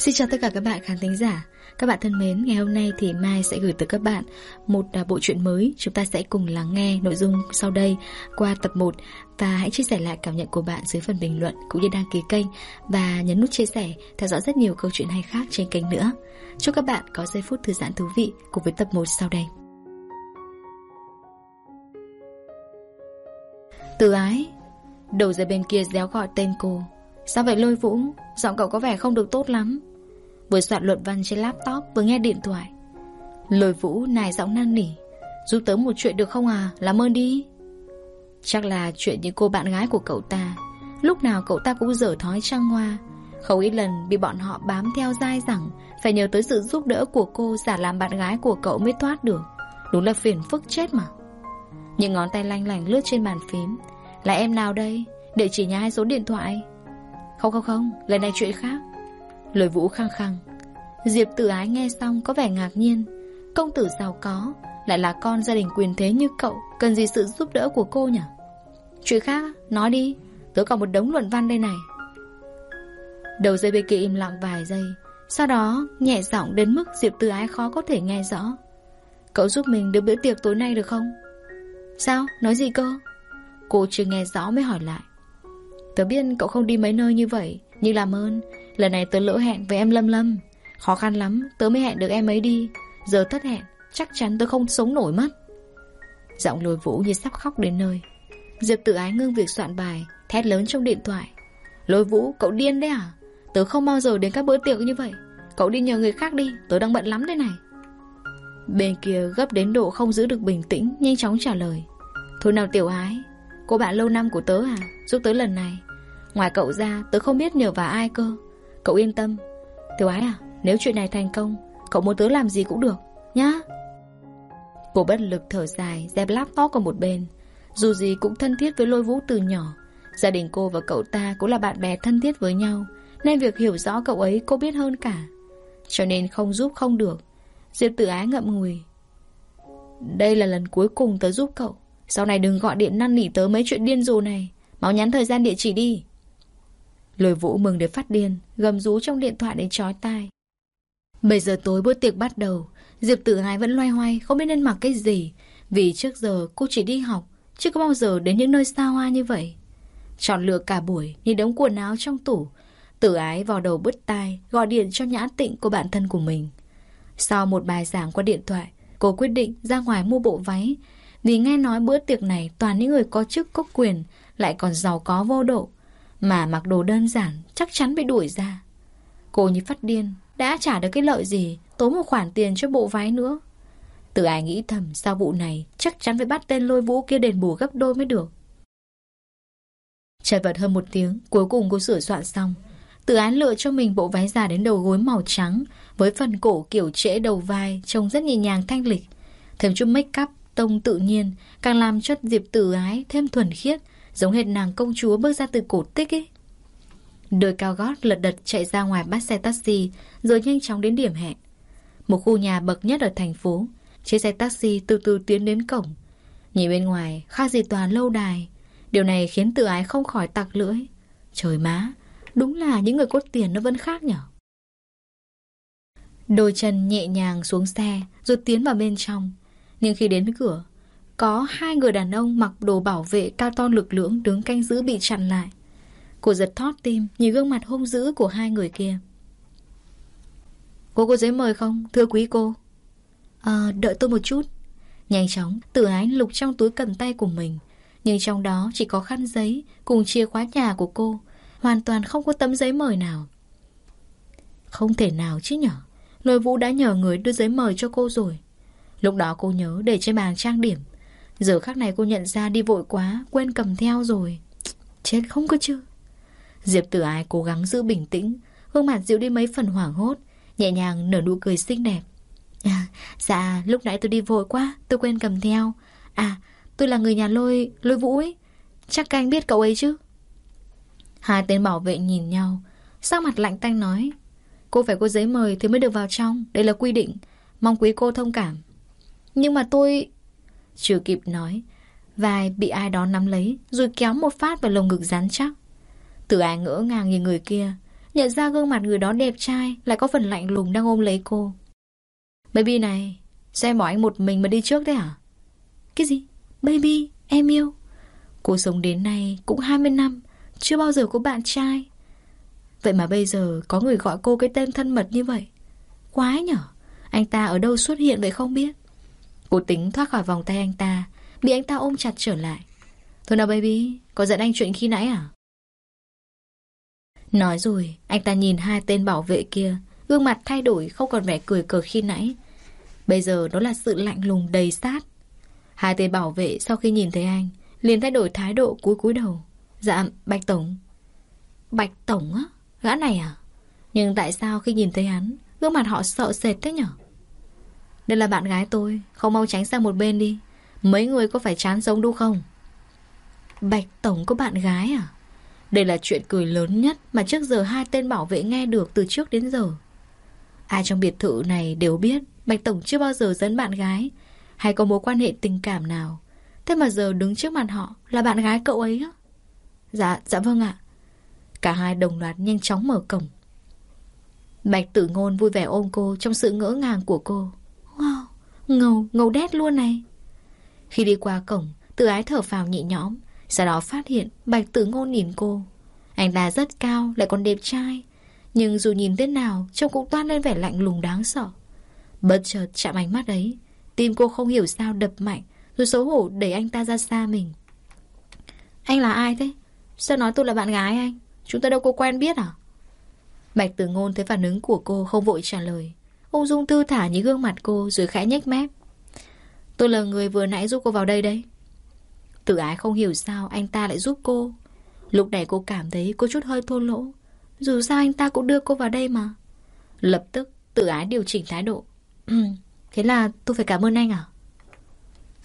Xin chào tất cả các bạn khán thính giả. Các bạn thân mến, ngày hôm nay thì Mai sẽ gửi tới các bạn một à, bộ truyện mới. Chúng ta sẽ cùng lắng nghe nội dung sau đây qua tập 1 Và hãy chia sẻ lại cảm nhận của bạn dưới phần bình luận cũng như đăng ký kênh Và nhấn nút chia sẻ, theo dõi rất nhiều câu chuyện hay khác trên kênh nữa. Chúc các bạn có giây phút thư giãn thú vị cùng với tập 1 sau đây. Từ ái Đầu dây bên kia réo gọi tên cô. Sao vậy lôi vũ? Giọng cậu có vẻ không được tốt lắm. Vừa soạn luận văn trên laptop, Vừa nghe điện thoại. Lôi vũ nài giọng năn nỉ. Giúp tớ một chuyện được không à? Làm ơn đi. Chắc là chuyện những cô bạn gái của cậu ta. Lúc nào cậu ta cũng dở thói trăng hoa. Không ít lần bị bọn họ bám theo dai rằng Phải nhờ tới sự giúp đỡ của cô Giả làm bạn gái của cậu mới thoát được. Đúng là phiền phức chết mà. Những ngón tay lanh lành lướt trên bàn phím. Là em nào đây? Địa chỉ nhà hay số điện thoại? Không không không. Lần này chuyện khác. Lời vũ khăng khăng. Diệp tử ái nghe xong có vẻ ngạc nhiên. Công tử giàu có, Lại là con gia đình quyền thế như cậu, Cần gì sự giúp đỡ của cô nhỉ? Chuyện khác, nói đi, Tớ còn một đống luận văn đây này. Đầu dây bên kia im lặng vài giây, Sau đó nhẹ giọng đến mức Diệp Tử Ái khó có thể nghe rõ. Cậu giúp mình được bữa tiệc tối nay được không? Sao? Nói gì cơ? Cô chưa nghe rõ mới hỏi lại. Tớ biết cậu không đi mấy nơi như vậy, Nhưng làm ơn, Lần này tớ lỡ hẹn với em Lâm Lâm. Khó khăn lắm, tớ mới hẹn được em ấy đi. Giờ thất hẹn, Chắc chắn tớ không sống nổi mất. Giọng lùi vũ như sắp khóc đến nơi. Diệp tự ái ngưng việc soạn bài, Thét lớn trong điện thoại. Lôi vũ, cậu điên đấy à? Tớ không bao giờ đến các bữa tiệc như vậy. Cậu đi nhờ người khác đi, Tớ đang bận lắm đây này. Bên kia gấp đến độ không giữ được bình tĩnh, Nhanh chóng trả lời. Thôi nào tiểu ái, Cô bạn lâu năm của tớ à Giúp tớ lần này. Ngoài cậu ra, tớ không biết nhờ vào ai cơ. Cậu yên tâm. Tiểu ái à nếu chuyện này thành công, Cậu muốn tớ làm gì cũng được, Nhá. Cô bất lực thở dài, Dẹp laptop ở một bên. Dù gì cũng thân thiết với lôi vũ từ nhỏ. Gia đình cô và cậu ta cũng là bạn bè thân thiết với nhau, Nên việc hiểu rõ cậu ấy cô biết hơn cả. Cho nên không giúp không được. Diệp tự ái ngậm ngùi. Đây là lần cuối cùng tớ giúp cậu. Sau này đừng gọi điện năn nỉ tớ mấy chuyện điên rồ này. Máu nhắn thời gian địa chỉ đi. Lôi vũ mừng để phát điên, Gầm rú trong điện thoại đến chói tai. 7 giờ tối bữa tiệc bắt đầu, Diệp tử ái vẫn loay hoay, Không biết nên mặc cái gì. Vì trước giờ cô chỉ đi học, Chứ có bao giờ đến những nơi xa hoa như vậy. Chọn lựa cả buổi, Nhìn đống quần áo trong tủ. Tử ái vào đầu bứt tai, Gọi điện cho nhã tịnh của bạn thân của mình. Sau một bài giảng qua điện thoại, Cô quyết định ra ngoài mua bộ váy. Vì nghe nói bữa tiệc này Toàn những người có chức, có quyền, Lại còn giàu có vô độ. Mà mặc đồ đơn giản, chắc chắn bị đuổi ra. Cô như phát điên đã trả được cái lợi gì, Tốn một khoản tiền cho bộ váy nữa. Từ ai nghĩ thầm, sau vụ này, Chắc chắn phải bắt tên lôi vũ kia đền bù gấp đôi mới được. Chật vật hơn một tiếng, Cuối cùng cô sửa soạn xong. Từ án lựa cho mình bộ váy dài đến đầu gối màu trắng, Với phần cổ kiểu trễ đầu vai, Trông rất nhẹ nhàng thanh lịch. Thêm chút make up tông tự nhiên, Càng làm cho Diệp tử ái thêm thuần khiết, Giống hệt nàng công chúa bước ra từ cổ tích ấy. Đôi cao gót lật đật chạy ra ngoài bắt xe taxi, Rồi nhanh chóng đến điểm hẹn. Một khu nhà bậc nhất ở thành phố, Chiếc xe taxi từ từ tiến đến cổng. Nhìn bên ngoài, khác gì toàn lâu đài. Điều này khiến tự ái không khỏi tặc lưỡi. Trời má, Đúng là những người có tiền nó vẫn khác nhở? Đôi chân nhẹ nhàng xuống xe, Rồi tiến vào bên trong. Nhưng khi đến cửa, có hai người đàn ông mặc đồ bảo vệ cao to lực lưỡng đứng canh giữ bị chặn lại. Cô giật thót tim nhìn gương mặt hung dữ của hai người kia. Cô có giấy mời không, thưa quý cô? À, đợi tôi một chút. Nhanh chóng, tử ái lục trong túi cầm tay của mình. Nhưng trong đó chỉ có khăn giấy cùng chìa khóa nhà của cô. Hoàn toàn không có tấm giấy mời nào. Không thể nào chứ nhở. Lôi vũ đã nhờ người đưa giấy mời cho cô rồi. Lúc đó cô nhớ để trên bàn trang điểm. Giờ khắc này cô nhận ra đi vội quá Quên cầm theo rồi Chết không có chứ Diệp tử ái cố gắng giữ bình tĩnh. Gương mặt dịu đi mấy phần hoảng hốt Nhẹ nhàng nở nụ cười xinh đẹp. À, Dạ lúc nãy tôi đi vội quá Tôi quên cầm theo. À tôi là người nhà lôi lôi vũ ấy. Chắc các anh biết cậu ấy chứ? Hai tên bảo vệ nhìn nhau. Sắc mặt lạnh tanh nói Cô phải có giấy mời thì mới được vào trong Đây là quy định. Mong quý cô thông cảm. Nhưng mà tôi chưa kịp nói Vai bị ai đó nắm lấy Rồi kéo một phát vào lồng ngực rắn chắc. Từ an ngỡ ngàng nhìn người kia, Nhận ra gương mặt người đó đẹp trai, Lại có phần lạnh lùng đang ôm lấy cô. Baby này Sao bỏ anh một mình mà đi trước thế hả? Cái gì? Baby, em yêu. Cô sống đến nay cũng 20 năm, Chưa bao giờ có bạn trai. Vậy mà bây giờ có người gọi cô cái tên thân mật như vậy? Quái nhở? Anh ta ở đâu xuất hiện vậy không biết? Cô tính thoát khỏi vòng tay anh ta, Bị anh ta ôm chặt trở lại. Thôi nào baby, Có giận anh chuyện khi nãy à? Nói rồi, Anh ta nhìn hai tên bảo vệ kia, Gương mặt thay đổi không còn vẻ cười cợt khi nãy. Bây giờ đó là sự lạnh lùng đầy sát. Hai tên bảo vệ sau khi nhìn thấy anh, liền thay đổi thái độ cúi cúi đầu. Dạ Bạch Tổng. Bạch Tổng á? Gã này à? Nhưng tại sao khi nhìn thấy hắn, Gương mặt họ sợ sệt thế nhở? Đây là bạn gái tôi, Không mau tránh sang một bên đi. Mấy người có phải chán sống đu không? Bạch Tổng có bạn gái à? Đây là chuyện cười lớn nhất Mà trước giờ hai tên bảo vệ nghe được từ trước đến giờ. Ai trong biệt thự này đều biết Bạch Tổng chưa bao giờ dẫn bạn gái Hay có mối quan hệ tình cảm nào. Thế mà giờ đứng trước mặt họ Là bạn gái cậu ấy á. Dạ, dạ vâng ạ. Cả hai đồng loạt nhanh chóng mở cổng. Bạch tử ngôn vui vẻ ôm cô Trong sự ngỡ ngàng của cô. Wow, ngầu, ngầu đét luôn này. Khi đi qua cổng Tự ái thở phào nhẹ nhõm sau đó phát hiện Bạch tử ngôn nhìn cô. Anh ta rất cao, lại còn đẹp trai. Nhưng dù nhìn thế nào Trông cũng toan lên vẻ lạnh lùng đáng sợ. Bất chợt chạm ánh mắt ấy Tim cô không hiểu sao đập mạnh Rồi xấu hổ đẩy anh ta ra xa mình. Anh là ai thế? Sao nói tôi là bạn gái anh? Chúng ta đâu có quen biết à? Bạch tử ngôn thấy phản ứng của cô không vội trả lời. Ung dung thư thả như gương mặt cô rồi khẽ nhếch mép. Tôi là người vừa nãy giúp cô vào đây đấy. Tử ái không hiểu sao anh ta lại giúp cô. Lúc này cô cảm thấy cô chút hơi thô lỗ. Dù sao anh ta cũng đưa cô vào đây mà. Lập tức tử ái điều chỉnh thái độ. Thế là tôi phải cảm ơn anh à?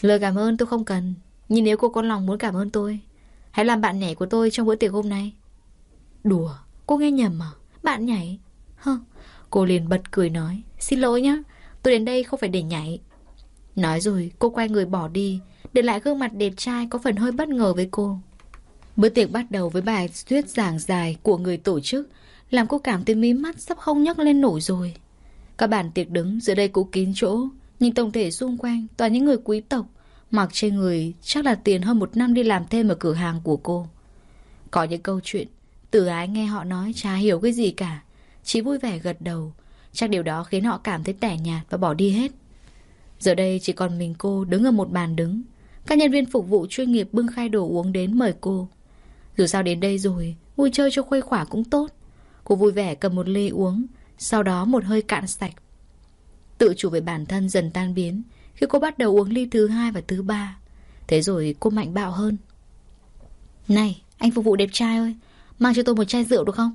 Lời cảm ơn tôi không cần, Nhưng nếu cô có lòng muốn cảm ơn tôi, Hãy làm bạn nhảy của tôi trong bữa tiệc hôm nay. Đùa, Cô nghe nhầm à? Bạn nhảy? Hơ. Cô liền bật cười nói, Xin lỗi nhá, Tôi đến đây không phải để nhảy. Nói rồi, cô quay người bỏ đi để lại gương mặt đẹp trai có phần hơi bất ngờ với cô. Bữa tiệc bắt đầu với bài thuyết giảng dài của người tổ chức, Làm cô cảm thấy mí mắt sắp không nhấc lên nổi rồi. Các bàn tiệc đứng giữa đây cũng kín chỗ Nhưng tổng thể xung quanh toàn những người quý tộc, Mặc trên người chắc là tiền hơn một năm đi làm thêm ở cửa hàng của cô. Có những câu chuyện Tử ái nghe họ nói chả hiểu cái gì cả, Chỉ vui vẻ gật đầu, Chắc điều đó khiến họ cảm thấy tẻ nhạt và bỏ đi hết. Giờ đây chỉ còn mình cô đứng ở một bàn đứng các nhân viên phục vụ chuyên nghiệp bưng khai đồ uống đến mời cô. Dù sao đến đây rồi, Vui chơi cho khuây khỏa cũng tốt. Cô vui vẻ cầm một ly uống, Sau đó một hơi cạn sạch. Tự chủ về bản thân dần tan biến, Khi cô bắt đầu uống ly thứ hai và thứ ba. Thế rồi cô mạnh bạo hơn. Này, anh phục vụ đẹp trai ơi, Mang cho tôi một chai rượu được không?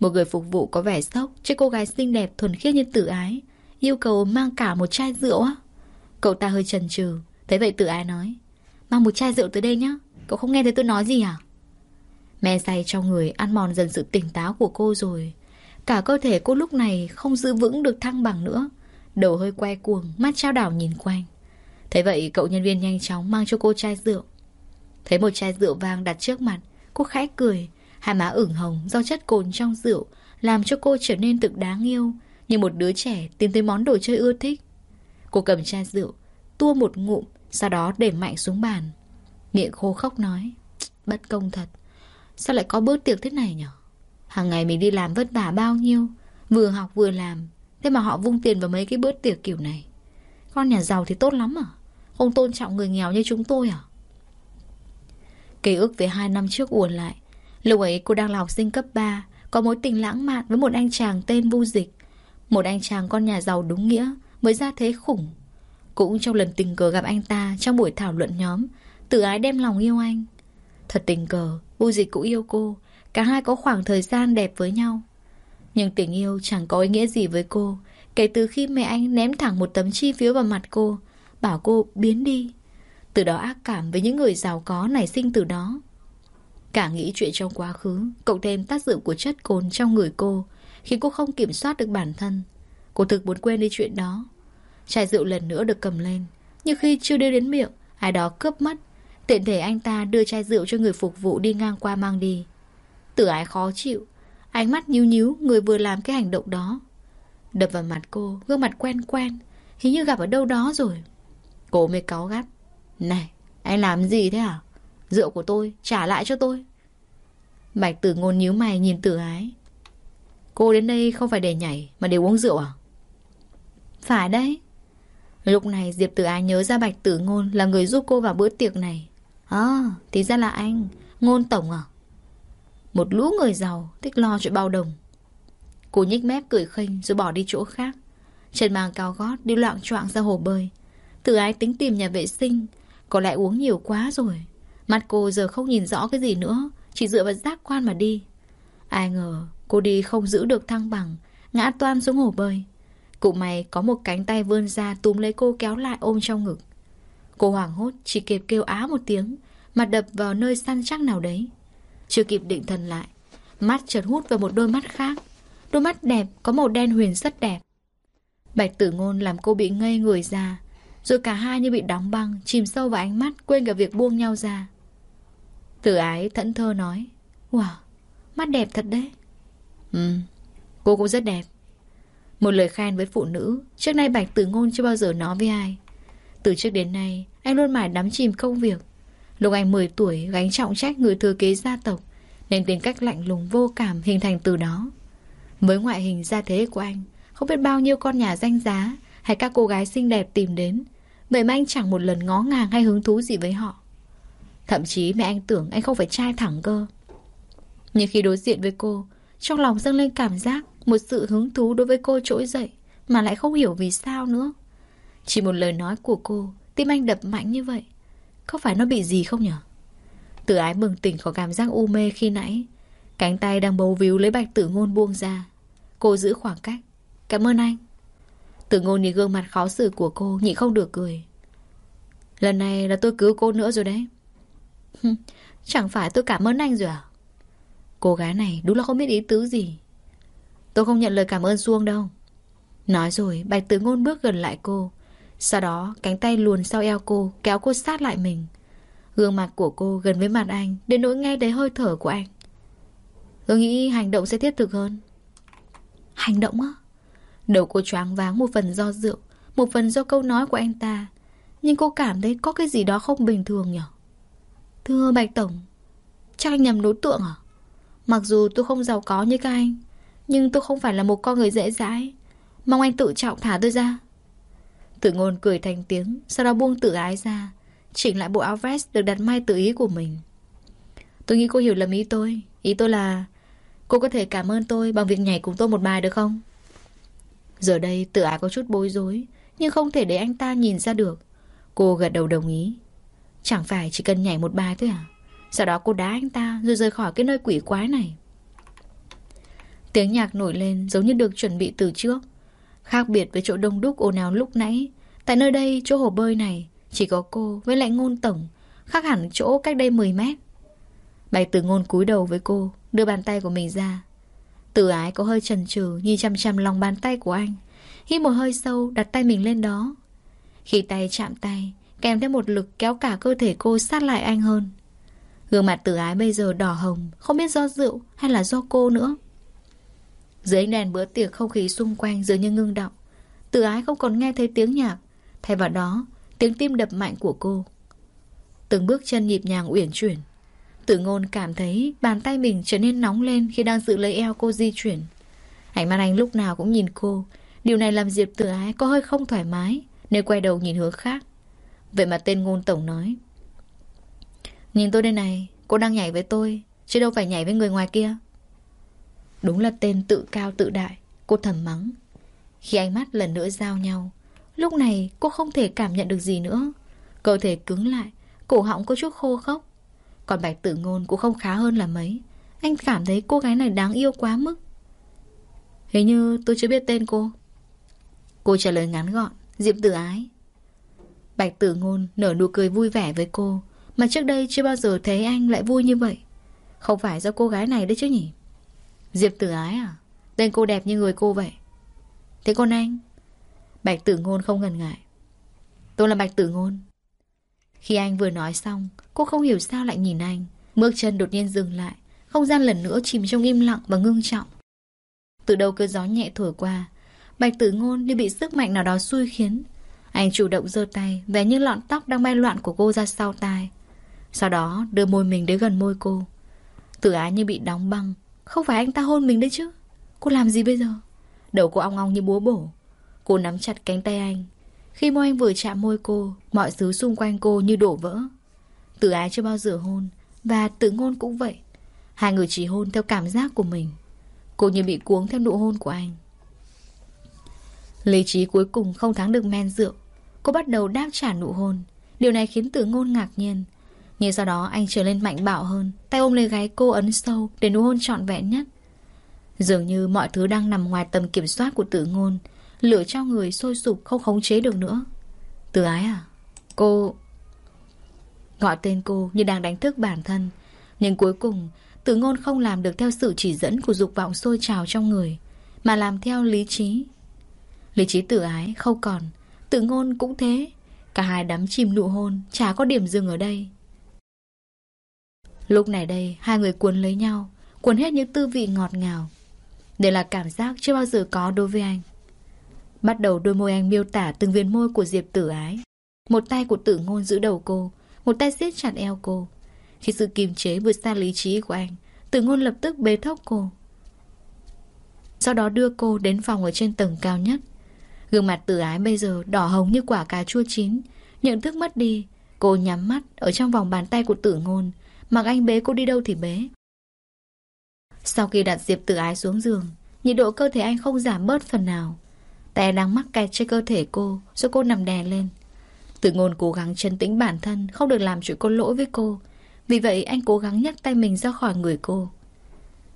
Một người phục vụ có vẻ sốc Trước cô gái xinh đẹp thuần khiết như tử ái, Yêu cầu mang cả một chai rượu á. Cậu ta hơi chần chừ Thế vậy tự ái nói? Mang một chai rượu tới đây nhá. Cậu không nghe thấy tôi nói gì à? Men say trong người, ăn mòn dần sự tỉnh táo của cô rồi. Cả cơ thể cô lúc này không giữ vững được thăng bằng nữa. Đầu hơi quay cuồng, Mắt trao đảo nhìn quanh. Thế vậy cậu nhân viên nhanh chóng mang cho cô chai rượu. Thấy một chai rượu vang đặt trước mặt, Cô khẽ cười. Hai má ửng hồng do chất cồn trong rượu, Làm cho cô trở nên thực đáng yêu, Như một đứa trẻ tìm thấy món đồ chơi ưa thích. Cô cầm chai rượu, Tua một ngụm sau đó để mạnh xuống bàn. Miệng khô khóc nói, Bất công thật, Sao lại có bữa tiệc thế này nhở? Hàng ngày mình đi làm vất vả bao nhiêu, Vừa học vừa làm, Thế mà họ vung tiền vào mấy cái bữa tiệc kiểu này. Con nhà giàu thì tốt lắm à? Không tôn trọng người nghèo như chúng tôi à? Ký ức về hai năm trước uồn lại. Lúc ấy cô đang là học sinh cấp 3 Có mối tình lãng mạn với một anh chàng tên Vu Dịch. Một anh chàng con nhà giàu đúng nghĩa, Mới ra thế khủng. Cũng trong lần tình cờ gặp anh ta Trong buổi thảo luận nhóm, Tự ái đem lòng yêu anh. Thật tình cờ Vu Dịch cũng yêu cô, Cả hai có khoảng thời gian đẹp với nhau. Nhưng tình yêu chẳng có ý nghĩa gì với cô, Kể từ khi mẹ anh ném thẳng một tấm chi phiếu vào mặt cô, Bảo cô biến đi. Từ đó ác cảm với những người giàu có nảy sinh từ đó. Cả nghĩ chuyện trong quá khứ, Cộng thêm tác dụng của chất cồn trong người cô, Khiến cô không kiểm soát được bản thân. Cô thực muốn quên đi chuyện đó. Chai rượu lần nữa được cầm lên. Nhưng khi chưa đưa đến miệng, Ai đó cướp mất Tiện thể anh ta đưa chai rượu cho người phục vụ đi ngang qua mang đi. Tử ái khó chịu. Ánh mắt nhíu nhíu, người vừa làm cái hành động đó. Đập vào mặt cô, Gương mặt quen quen. Hình như gặp ở đâu đó rồi. Cô mới cáu gắt. Này, anh làm gì thế à Rượu của tôi, trả lại cho tôi. Bạch tử ngôn nhíu mày nhìn tử ái. Cô đến đây không phải để nhảy, Mà để uống rượu à? Phải đấy. Lúc này Diệp Tử Ái nhớ ra Bạch Tử Ngôn Là người giúp cô vào bữa tiệc này. À thì ra là anh. Ngôn Tổng à? Một lũ người giàu, thích lo chuyện bao đồng. Cô nhích mép cười khinh Rồi bỏ đi chỗ khác. Chân mang cao gót đi loạn choạng ra hồ bơi. Tử Ái tính tìm nhà vệ sinh. Có lẽ uống nhiều quá rồi. Mặt cô giờ không nhìn rõ cái gì nữa, Chỉ dựa vào giác quan mà đi. Ai ngờ cô đi không giữ được thăng bằng, Ngã toan xuống hồ bơi. Cụ mày có một cánh tay vươn ra túm lấy cô kéo lại ôm trong ngực. Cô hoảng hốt chỉ kịp kêu á một tiếng, mặt đập vào nơi săn chắc nào đấy. Chưa kịp định thần lại, mắt chợt hút vào một đôi mắt khác. Đôi mắt đẹp, có màu đen huyền rất đẹp. Bạch tử ngôn làm cô bị ngây người ra, rồi cả hai như bị đóng băng, chìm sâu vào ánh mắt, quên cả việc buông nhau ra. Tử ái thẫn thơ nói, Wow, mắt đẹp thật đấy. Ừ, cô cũng rất đẹp. Một lời khen với phụ nữ, Trước nay Bạch Tử Ngôn chưa bao giờ nói với ai. Từ trước đến nay, Anh luôn mãi đắm chìm công việc. Lúc anh 10 tuổi, gánh trọng trách người thừa kế gia tộc, Nên tính cách lạnh lùng vô cảm hình thành từ đó. Với ngoại hình gia thế của anh, Không biết bao nhiêu con nhà danh giá Hay các cô gái xinh đẹp tìm đến Vậy mà anh chẳng một lần ngó ngàng hay hứng thú gì với họ. Thậm chí mẹ anh tưởng anh không phải trai thẳng cơ. Nhưng khi đối diện với cô, Trong lòng dâng lên cảm giác một sự hứng thú đối với cô trỗi dậy, Mà lại không hiểu vì sao nữa. Chỉ một lời nói của cô, Tim anh đập mạnh như vậy. Có phải nó bị gì không nhở? Tử ái bừng tỉnh khỏi cảm giác u mê khi nãy, Cánh tay đang bấu víu lấy bạch tử ngôn buông ra. Cô giữ khoảng cách. Cảm ơn anh. Tử ngôn nhìn gương mặt khó xử của cô Nhị không được cười. Lần này là tôi cứu cô nữa rồi đấy. Chẳng phải tôi cảm ơn anh rồi à? Cô gái này đúng là không biết ý tứ gì. Tôi không nhận lời cảm ơn Xuông đâu. Nói rồi, Bạch Tử Ngôn bước gần lại cô. Sau đó, cánh tay luồn sau eo cô, Kéo cô sát lại mình. Gương mặt của cô gần với mặt anh, Đến nỗi nghe thấy hơi thở của anh. Tôi nghĩ hành động sẽ thiết thực hơn. Hành động á? Đầu cô choáng váng một phần do rượu, Một phần do câu nói của anh ta. Nhưng cô cảm thấy có cái gì đó không bình thường nhở? Thưa Bạch Tổng, Chắc anh nhầm đối tượng à? Mặc dù tôi không giàu có như các anh nhưng tôi không phải là một con người dễ dãi. Mong anh tự trọng thả tôi ra. Tử ngôn cười thành tiếng, Sau đó buông tự ái ra, Chỉnh lại bộ áo vest được đặt may tự ý của mình. Tôi nghĩ cô hiểu lầm ý tôi. Ý tôi là, Cô có thể cảm ơn tôi bằng việc nhảy cùng tôi một bài được không? Giờ đây tự ái có chút bối rối, Nhưng không thể để anh ta nhìn ra được. Cô gật đầu đồng ý. Chẳng phải chỉ cần nhảy một bài thôi à? Sau đó cô đá anh ta Rồi rời khỏi cái nơi quỷ quái này. Tiếng nhạc nổi lên giống như được chuẩn bị từ trước. Khác biệt với chỗ đông đúc ồn ào lúc nãy, tại nơi đây chỗ hồ bơi này chỉ có cô với lại ngôn tổng, khác hẳn chỗ cách đây 10 mét. Bạch tử ngôn cúi đầu với cô, đưa bàn tay của mình ra. Tử ái có hơi chần chừ nhìn chăm chăm lòng bàn tay của anh. Hít một hơi sâu đặt tay mình lên đó. Khi tay chạm tay, kèm theo một lực kéo cả cơ thể cô sát lại anh hơn. Gương mặt tử ái bây giờ đỏ hồng, không biết do rượu hay là do cô nữa. Dưới ánh đèn bữa tiệc không khí xung quanh dường như ngưng động. Từ ái không còn nghe thấy tiếng nhạc. Thay vào đó, tiếng tim đập mạnh của cô. Từng bước chân nhịp nhàng uyển chuyển. Tử ngôn cảm thấy bàn tay mình trở nên nóng lên khi đang giữ lấy eo cô di chuyển. Ánh mắt anh lúc nào cũng nhìn cô. Điều này làm Diệp tử ái có hơi không thoải mái nên quay đầu nhìn hướng khác. Vậy mà tên ngôn tổng nói. Nhìn tôi đây này, cô đang nhảy với tôi, chứ đâu phải nhảy với người ngoài kia. Đúng là tên tự cao tự đại, Cô thầm mắng. Khi ánh mắt lần nữa giao nhau, Lúc này cô không thể cảm nhận được gì nữa. Cơ thể cứng lại, Cổ họng có chút khô khốc. Còn bạch tử ngôn cũng không khá hơn là mấy. Anh cảm thấy cô gái này đáng yêu quá mức. Hình như tôi chưa biết tên cô. Cô trả lời ngắn gọn, Diệp tử ái. Bạch tử ngôn nở nụ cười vui vẻ với cô, Mà trước đây chưa bao giờ thấy anh lại vui như vậy. Không phải do cô gái này đấy chứ nhỉ? Diệp tử ái à? Tên cô đẹp như người cô vậy. Thế con anh? Bạch tử ngôn không ngần ngại. Tôi là Bạch tử ngôn. Khi anh vừa nói xong, cô không hiểu sao lại nhìn anh. Bước chân đột nhiên dừng lại, Không gian lần nữa chìm trong im lặng và ngưng trọng Từ đầu cơn gió nhẹ thổi qua Bạch tử ngôn như bị sức mạnh nào đó xui khiến Anh chủ động giơ tay vẽ những lọn tóc đang bay loạn của cô ra sau tai Sau đó đưa môi mình đến gần môi cô Tử ái như bị đóng băng không phải anh ta hôn mình đấy chứ. Cô làm gì bây giờ? Đầu cô ong ong như búa bổ. Cô nắm chặt cánh tay anh. Khi môi anh vừa chạm môi cô, Mọi thứ xung quanh cô như đổ vỡ. Tử ái chưa bao giờ hôn, Và tử ngôn cũng vậy. Hai người chỉ hôn theo cảm giác của mình. Cô như bị cuống theo nụ hôn của anh. Lý trí cuối cùng không thắng được men rượu. Cô bắt đầu đáp trả nụ hôn. Điều này khiến tử ngôn ngạc nhiên. Nhưng sau đó anh trở lên mạnh bạo hơn. Tay ôm lấy gáy cô ấn sâu Để nụ hôn trọn vẹn nhất. Dường như mọi thứ đang nằm ngoài tầm kiểm soát của tử ngôn. Lửa trong người sôi sục không khống chế được nữa. Tử ái à? Cô Gọi tên cô như đang đánh thức bản thân. Nhưng cuối cùng, Tử ngôn không làm được theo sự chỉ dẫn Của dục vọng sôi trào trong người, Mà làm theo lý trí. Lý trí tử ái không còn. Tử ngôn cũng thế. Cả hai đắm chìm nụ hôn, Chả có điểm dừng ở đây. Lúc này đây, Hai người cuốn lấy nhau, Cuốn hết những tư vị ngọt ngào. Đây là cảm giác chưa bao giờ có đối với anh. Bắt đầu đôi môi anh miêu tả Từng viên môi của Diệp tử ái. Một tay của tử ngôn giữ đầu cô, Một tay siết chặt eo cô. Khi sự kiềm chế vượt xa lý trí của anh, Tử ngôn lập tức bế thốc cô. Sau đó đưa cô đến phòng ở trên tầng cao nhất. Gương mặt tử ái bây giờ đỏ hồng như quả cà chua chín. Nhận thức mất đi, Cô nhắm mắt ở trong vòng bàn tay của tử ngôn Mặc anh bế cô đi đâu thì bế. Sau khi đặt Diệp tử ái xuống giường, Nhiệt độ cơ thể anh không giảm bớt phần nào. Tay đang mắc kẹt trên cơ thể cô, Rồi cô nằm đè lên. Tử ngôn cố gắng chân tĩnh bản thân Không được làm chuyện cô lỗi với cô. Vì vậy, anh cố gắng nhấc tay mình ra khỏi người cô.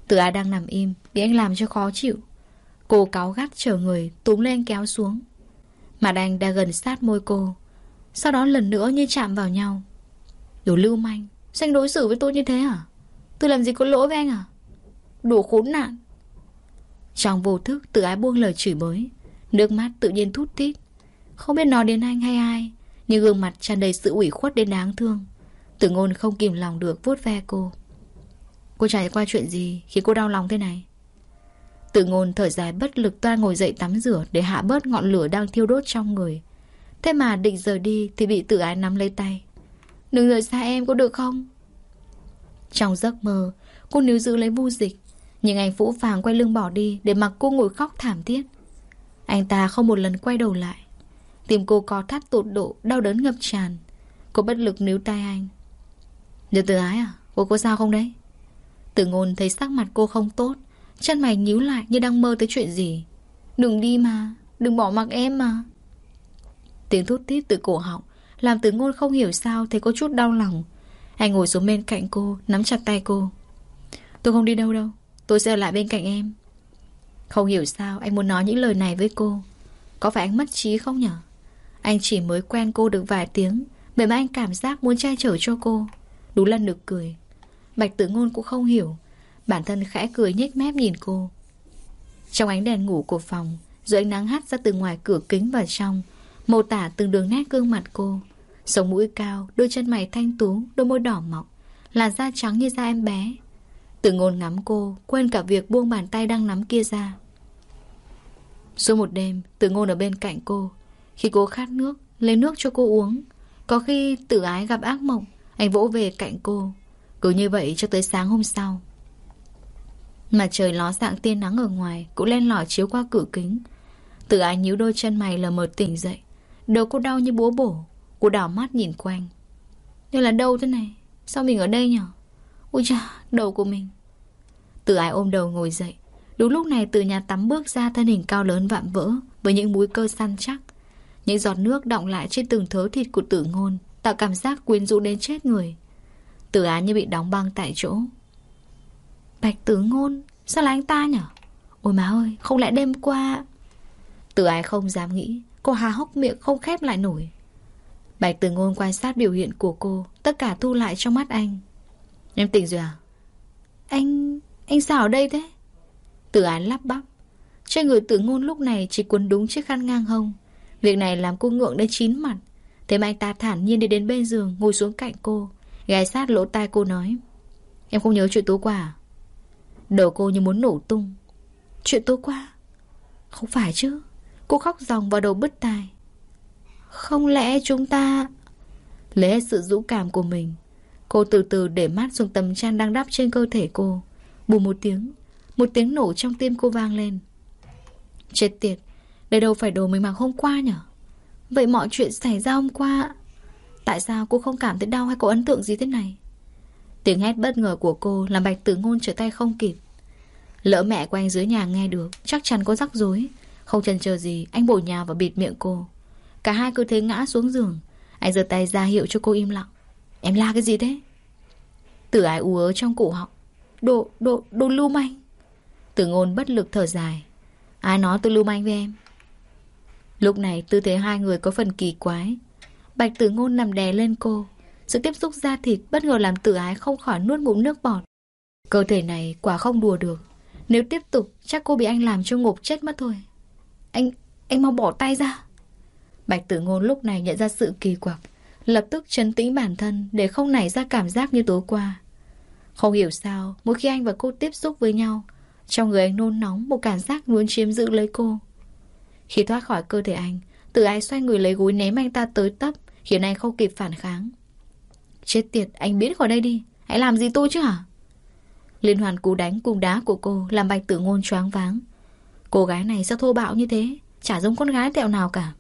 Tử ái đang nằm im Bị anh làm cho khó chịu. Cô cáu gắt chở người, túm lên kéo xuống. Mặt anh đã gần sát môi cô. Sau đó lần nữa như chạm vào nhau. Đồ lưu manh Sao anh đối xử với tôi như thế à? Tôi làm gì có lỗi với anh à? Đồ khốn nạn. Trong vô thức tự ái buông lời chửi bới. Nước mắt tự nhiên thút thít, Không biết nói đến anh hay ai Nhưng gương mặt tràn đầy sự ủy khuất đến đáng thương. Tử ngôn không kìm lòng được vuốt ve cô. Cô trải qua chuyện gì Khi cô đau lòng thế này? Tự ngôn thở dài bất lực toan ngồi dậy tắm rửa Để hạ bớt ngọn lửa đang thiêu đốt trong người. Thế mà định rời đi Thì bị tự ái nắm lấy tay. Đừng rời xa em có được không? Trong giấc mơ, Cô níu giữ lấy vu dịch, Nhưng anh Vũ Phàng quay lưng bỏ đi Để mặc cô ngồi khóc thảm thiết. Anh ta không một lần quay đầu lại. Tìm cô có thắt tột độ, Đau đớn ngập tràn. Cô bất lực níu tay anh. Được từ ái à Cô có sao không đấy? Tử ngôn thấy sắc mặt cô không tốt, Chân mày nhíu lại như đang mơ tới chuyện gì. Đừng đi mà, Đừng bỏ mặc em mà. Tiếng thút tít từ cổ họng làm từ ngôn không hiểu sao thấy có chút đau lòng. Anh ngồi xuống bên cạnh cô, Nắm chặt tay cô. Tôi không đi đâu đâu, Tôi sẽ ở lại bên cạnh em. Không hiểu sao anh muốn nói những lời này với cô. Có phải anh mất trí không nhở? Anh chỉ mới quen cô được vài tiếng Vậy mà anh cảm giác muốn che chở cho cô. Đúng là nực cười. Bạch tử ngôn cũng không hiểu. Bản thân khẽ cười nhếch mép nhìn cô. Trong ánh đèn ngủ của phòng Rồi ánh nắng hắt ra từ ngoài cửa kính vào trong, Mô tả từng đường nét gương mặt cô. Sống mũi cao, Đôi chân mày thanh tú, Đôi môi đỏ mọng, Làn da trắng như da em bé. Từ ngôn ngắm cô, Quên cả việc buông bàn tay đang nắm kia ra. Suốt một đêm, Từ ngôn ở bên cạnh cô. Khi cô khát nước, Lấy nước cho cô uống. Có khi tự ái gặp ác mộng, Anh vỗ về cạnh cô. Cứ như vậy cho tới sáng hôm sau. Mà trời ló dạng tia nắng ở ngoài, Cũng len lỏi chiếu qua cửa kính. Tự ái nhíu đôi chân mày lờ mờ tỉnh dậy. Đầu cô đau như búa bổ. Cô đảo mắt nhìn quanh. Đây là đâu thế này? Sao mình ở đây nhở? Ôi cha đầu của mình. Từ ái ôm đầu ngồi dậy? Đúng lúc này từ nhà tắm bước ra thân hình cao lớn vạm vỡ Với những múi cơ săn chắc. Những giọt nước đọng lại trên từng thớ thịt của tử ngôn, Tạo cảm giác quyến rũ đến chết người. Tử ái như bị đóng băng tại chỗ. Bạch tử ngôn, Sao là anh ta nhở? Ôi má ơi, không lẽ đêm qua Tử ái không dám nghĩ, Cô há hốc miệng không khép lại nổi. Bạch tử ngôn quan sát biểu hiện của cô, Tất cả thu lại trong mắt anh. Em tỉnh rồi à? Anh... anh sao ở đây thế? Tử ái lắp bắp. Trên người tử ngôn lúc này chỉ quấn đúng chiếc khăn ngang hông. Việc này làm cô ngượng đến chín mặt. Thế mà anh ta thản nhiên đi đến bên giường, Ngồi xuống cạnh cô. Gái sát lỗ tai cô nói, Em không nhớ chuyện tối qua à? Đầu cô như muốn nổ tung. Chuyện tối qua? Không phải chứ. Cô khóc ròng vào đầu bứt tai. Không lẽ chúng ta Lấy hết sự dũng cảm của mình? Cô từ từ để mắt xuống tấm chăn đang đắp trên cơ thể cô. Bù một tiếng Một tiếng nổ trong tim cô vang lên. Chết tiệt Đây đâu phải đồ mình mặc hôm qua nhở? Vậy mọi chuyện xảy ra hôm qua, Tại sao cô không cảm thấy đau hay có ấn tượng gì thế này? Tiếng hét bất ngờ của cô Làm bạch tử ngôn trở tay không kịp. Lỡ mẹ của anh dưới nhà nghe được, Chắc chắn có rắc rối. Không chần chờ gì, anh bổ nhà và bịt miệng cô. Cả hai cứ thế ngã xuống giường. Anh giơ tay ra hiệu cho cô im lặng. Em la cái gì thế? Tử ái ú ớ trong cổ họng. Đồ, đồ, đồ lưu manh. Tử ngôn bất lực thở dài. Ai nói tôi lưu manh với em? Lúc này tư thế hai người có phần kỳ quái. Bạch tử ngôn nằm đè lên cô. Sự tiếp xúc da thịt bất ngờ làm tử ái không khỏi nuốt ngụm nước bọt. Cơ thể này quả không đùa được. Nếu tiếp tục chắc cô bị anh làm cho ngộp chết mất thôi. Anh, anh mau bỏ tay ra. Bạch tử ngôn lúc này nhận ra sự kỳ quặc, Lập tức chấn tĩnh bản thân Để không nảy ra cảm giác như tối qua. Không hiểu sao, Mỗi khi anh và cô tiếp xúc với nhau, Trong người anh nôn nóng Một cảm giác muốn chiếm giữ lấy cô. Khi thoát khỏi cơ thể anh, Tự ái xoay người lấy gối ném anh ta tới tấp, Khiến anh không kịp phản kháng. Chết tiệt, anh biến khỏi đây đi, Hãy làm gì tôi chứ hả? Liên hoàn cú đánh cùng đá của cô Làm bạch tử ngôn choáng váng. Cô gái này sao thô bạo như thế, Chả giống con gái tẹo nào cả.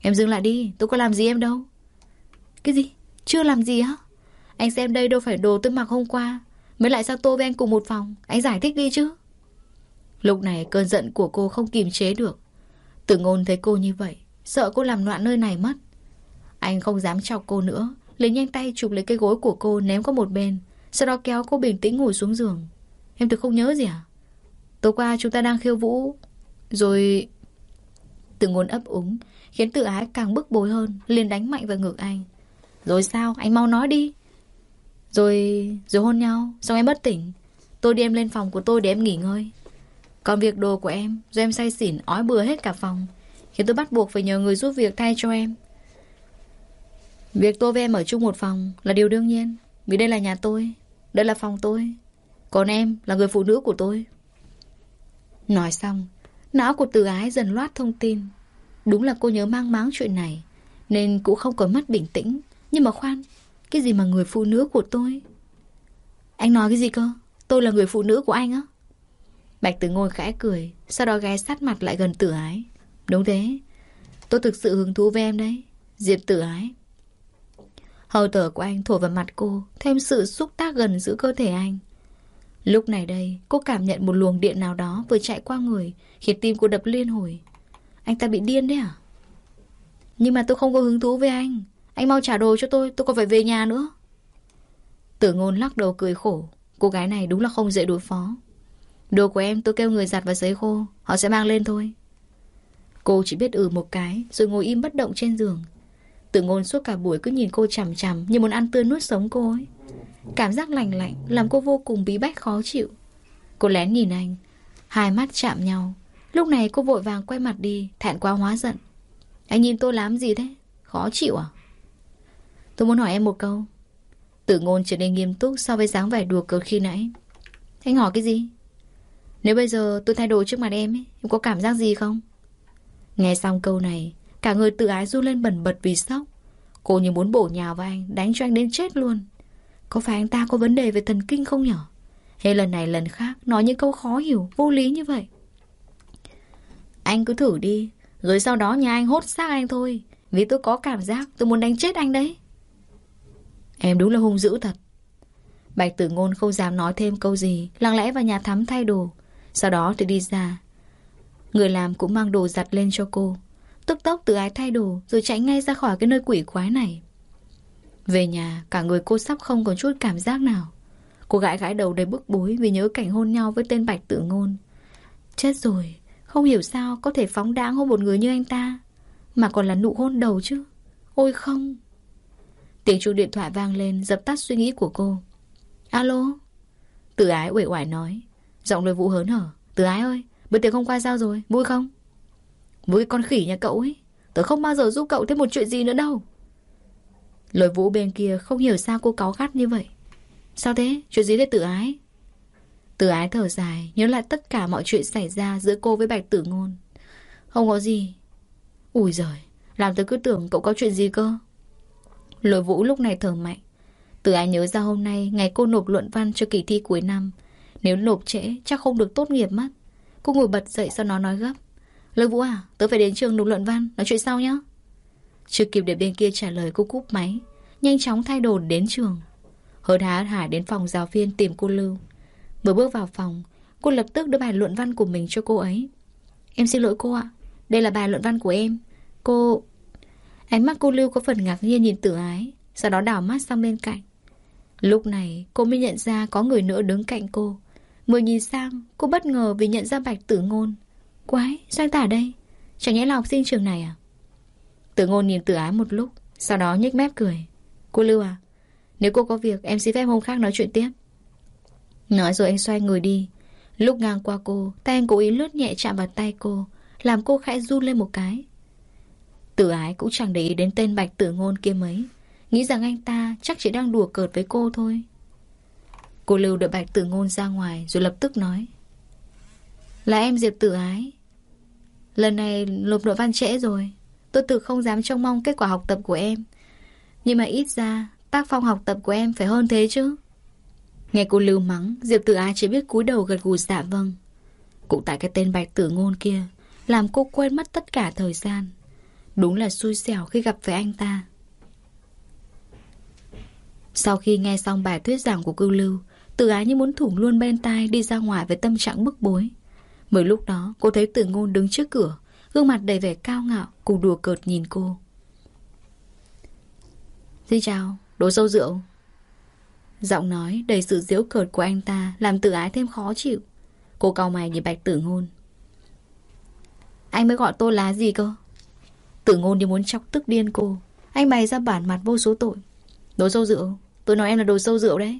Em dừng lại đi, tôi có làm gì em đâu. Cái gì? Chưa làm gì á? Anh xem đây đâu phải đồ tôi mặc hôm qua. Mới lại sao tôi với anh cùng một phòng. Anh giải thích đi chứ. Lúc này cơn giận của cô không kìm chế được. Tử ngôn thấy cô như vậy, Sợ cô làm loạn nơi này mất. Anh không dám chọc cô nữa, liền nhanh tay chụp lấy cái gối của cô ném qua một bên, Sau đó kéo cô bình tĩnh ngồi xuống giường. Em thực không nhớ gì à? Tối qua chúng ta đang khiêu vũ, Rồi Từ ngôn ấp úng Khiến tự ái càng bức bối hơn, liền đánh mạnh vào ngực anh. Rồi sao? Anh mau nói đi. Rồi Rồi hôn nhau? Xong em bất tỉnh? Tôi đi em lên phòng của tôi để em nghỉ ngơi. Còn việc đồ của em, Do em say xỉn, ói bừa hết cả phòng, Khiến tôi bắt buộc phải nhờ người giúp việc thay cho em. Việc tôi với em ở chung một phòng Là điều đương nhiên, Vì đây là nhà tôi, Đây là phòng tôi. Còn em là người phụ nữ của tôi. Nói xong, Não của từ ái dần loát thông tin. Đúng là cô nhớ mang máng chuyện này, Nên cũng không có mất bình tĩnh. Nhưng mà khoan, Cái gì mà người phụ nữ của tôi? Anh nói cái gì cơ? Tôi là người phụ nữ của anh á. Bạch tử ngồi khẽ cười, Sau đó ghé sát mặt lại gần tử ái. Đúng thế, Tôi thực sự hứng thú với em đấy, Diệp tử ái. Hơi thở của anh thổi vào mặt cô, Thêm sự xúc tác gần giữa cơ thể anh. Lúc này đây, Cô cảm nhận một luồng điện nào đó vừa chạy qua người, Khiến tim cô đập liên hồi. Anh ta bị điên đấy à? Nhưng mà tôi không có hứng thú với anh. Anh mau trả đồ cho tôi Tôi còn phải về nhà nữa. Tử ngôn lắc đầu cười khổ. Cô gái này đúng là không dễ đối phó. Đồ của em tôi kêu người giặt và giấy khô, Họ sẽ mang lên thôi. Cô chỉ biết ừ một cái, Rồi ngồi im bất động trên giường. Tử ngôn suốt cả buổi cứ nhìn cô chằm chằm Như muốn ăn tươi nuốt sống cô ấy. Cảm giác lạnh lạnh Làm cô vô cùng bí bách khó chịu. Cô lén nhìn anh, Hai mắt chạm nhau. Lúc này cô vội vàng quay mặt đi, Thẹn quá hóa giận. Anh nhìn tôi làm gì thế? Khó chịu à? Tôi muốn hỏi em một câu. Tử ngôn trở nên nghiêm túc so với dáng vẻ đùa cợt khi nãy. Anh hỏi cái gì? Nếu bây giờ tôi thay đổi trước mặt em ấy, Em có cảm giác gì không? Nghe xong câu này, Cả người tự ái run lên bẩn bật vì sốc. Cô như muốn bổ nhào vào anh, Đánh cho anh đến chết luôn. Có phải anh ta có vấn đề về thần kinh không nhở? Hay lần này lần khác Nói những câu khó hiểu, Vô lý như vậy? Anh cứ thử đi. Rồi sau đó nhà anh hốt xác anh thôi. Vì tôi có cảm giác tôi muốn đánh chết anh đấy. Em đúng là hung dữ thật. Bạch tử ngôn không dám nói thêm câu gì. Lặng lẽ vào nhà thắm thay đồ. Sau đó thì đi ra. Người làm cũng mang đồ giặt lên cho cô. Tức tốc từ ái thay đồ, Rồi chạy ngay ra khỏi cái nơi quỷ quái này. Về nhà, Cả người cô sắp không còn chút cảm giác nào. Cô gãi gãi đầu đầy bức bối Vì nhớ cảnh hôn nhau với tên Bạch Tử Ngôn. Chết rồi. Không hiểu sao có thể phóng đãng hôn một người như anh ta. Mà còn là nụ hôn đầu chứ. Ôi không. Tiếng chuông điện thoại vang lên, Dập tắt suy nghĩ của cô. Alo? Tử ái uể oải nói. Giọng lời vũ hớn hở. Tử ái ơi, Bữa tiệc hôm qua sao rồi? Vui không? Vui con khỉ nhà cậu ấy. Tớ không bao giờ giúp cậu thêm một chuyện gì nữa đâu. Lời vũ bên kia không hiểu sao cô cáu gắt như vậy. Sao thế? Chuyện gì thế tự ái? Từ ái thở dài, Nhớ lại tất cả mọi chuyện xảy ra giữa cô với Bạch Tử Ngôn. Không có gì. Ủi giời, Làm tôi cứ tưởng cậu có chuyện gì cơ. Lôi vũ lúc này thở mạnh. Từ ái nhớ ra hôm nay, Ngày cô nộp luận văn cho kỳ thi cuối năm. Nếu nộp trễ, chắc không được tốt nghiệp mất. Cô ngồi bật dậy sau nó nói gấp. Lôi vũ à Tớ phải đến trường nộp luận văn, Nói chuyện sau nhé Chưa kịp để bên kia trả lời, cô cúp máy, Nhanh chóng thay đồ đến trường. Hớt há hải đến phòng giáo viên tìm cô Lưu. Vừa bước vào phòng Cô lập tức đưa bài luận văn của mình cho cô ấy. Em xin lỗi cô ạ Đây là bài luận văn của em. Cô... Ánh mắt cô Lưu có phần ngạc nhiên nhìn tử ái Sau đó đảo mắt sang bên cạnh. Lúc này cô mới nhận ra có người nữa đứng cạnh cô. Vừa nhìn sang Cô bất ngờ vì nhận ra bạch tử ngôn. Quái, sao anh ta ở đây? Chẳng nhẽ là học sinh trường này à? Tử ngôn nhìn tử ái một lúc Sau đó nhếch mép cười. Cô Lưu à Nếu cô có việc em xin phép hôm khác nói chuyện tiếp. Nói rồi anh xoay người đi. Lúc ngang qua cô, Tay anh cố ý lướt nhẹ chạm vào tay cô, Làm cô khẽ run lên một cái. Tử ái cũng chẳng để ý đến tên bạch tử ngôn kia mấy. Nghĩ rằng anh ta chắc chỉ đang đùa cợt với cô thôi. Cô lưu đợi bạch tử ngôn ra ngoài Rồi lập tức nói. Là em Diệp tử ái. Lần này lộp nội văn trễ rồi. Tôi tự không dám trông mong kết quả học tập của em. Nhưng mà ít ra, Tác phong học tập của em phải hơn thế chứ. Nghe cô lưu mắng Diệp tử ái chỉ biết cúi đầu gật gù dạ vâng. Cũng tại cái tên bạch tử ngôn kia Làm cô quên mất tất cả thời gian. Đúng là xui xẻo khi gặp phải anh ta. Sau khi nghe xong bài thuyết giảng của cưu lưu Tử ái như muốn thủng luôn bên tai Đi ra ngoài với tâm trạng bức bối. Mới lúc đó cô thấy tử ngôn đứng trước cửa Gương mặt đầy vẻ cao ngạo Cùng đùa cợt nhìn cô. Xin chào, đồ sâu rượu. Giọng nói đầy sự diễu cợt của anh ta Làm tự ái thêm khó chịu. Cô cau mày nhìn bạch tử ngôn. Anh mới gọi tôi là gì cơ? Tử ngôn như muốn chọc tức điên cô. Anh bày ra bản mặt vô số tội. Đồ sâu rượu, Tôi nói em là đồ sâu rượu đấy.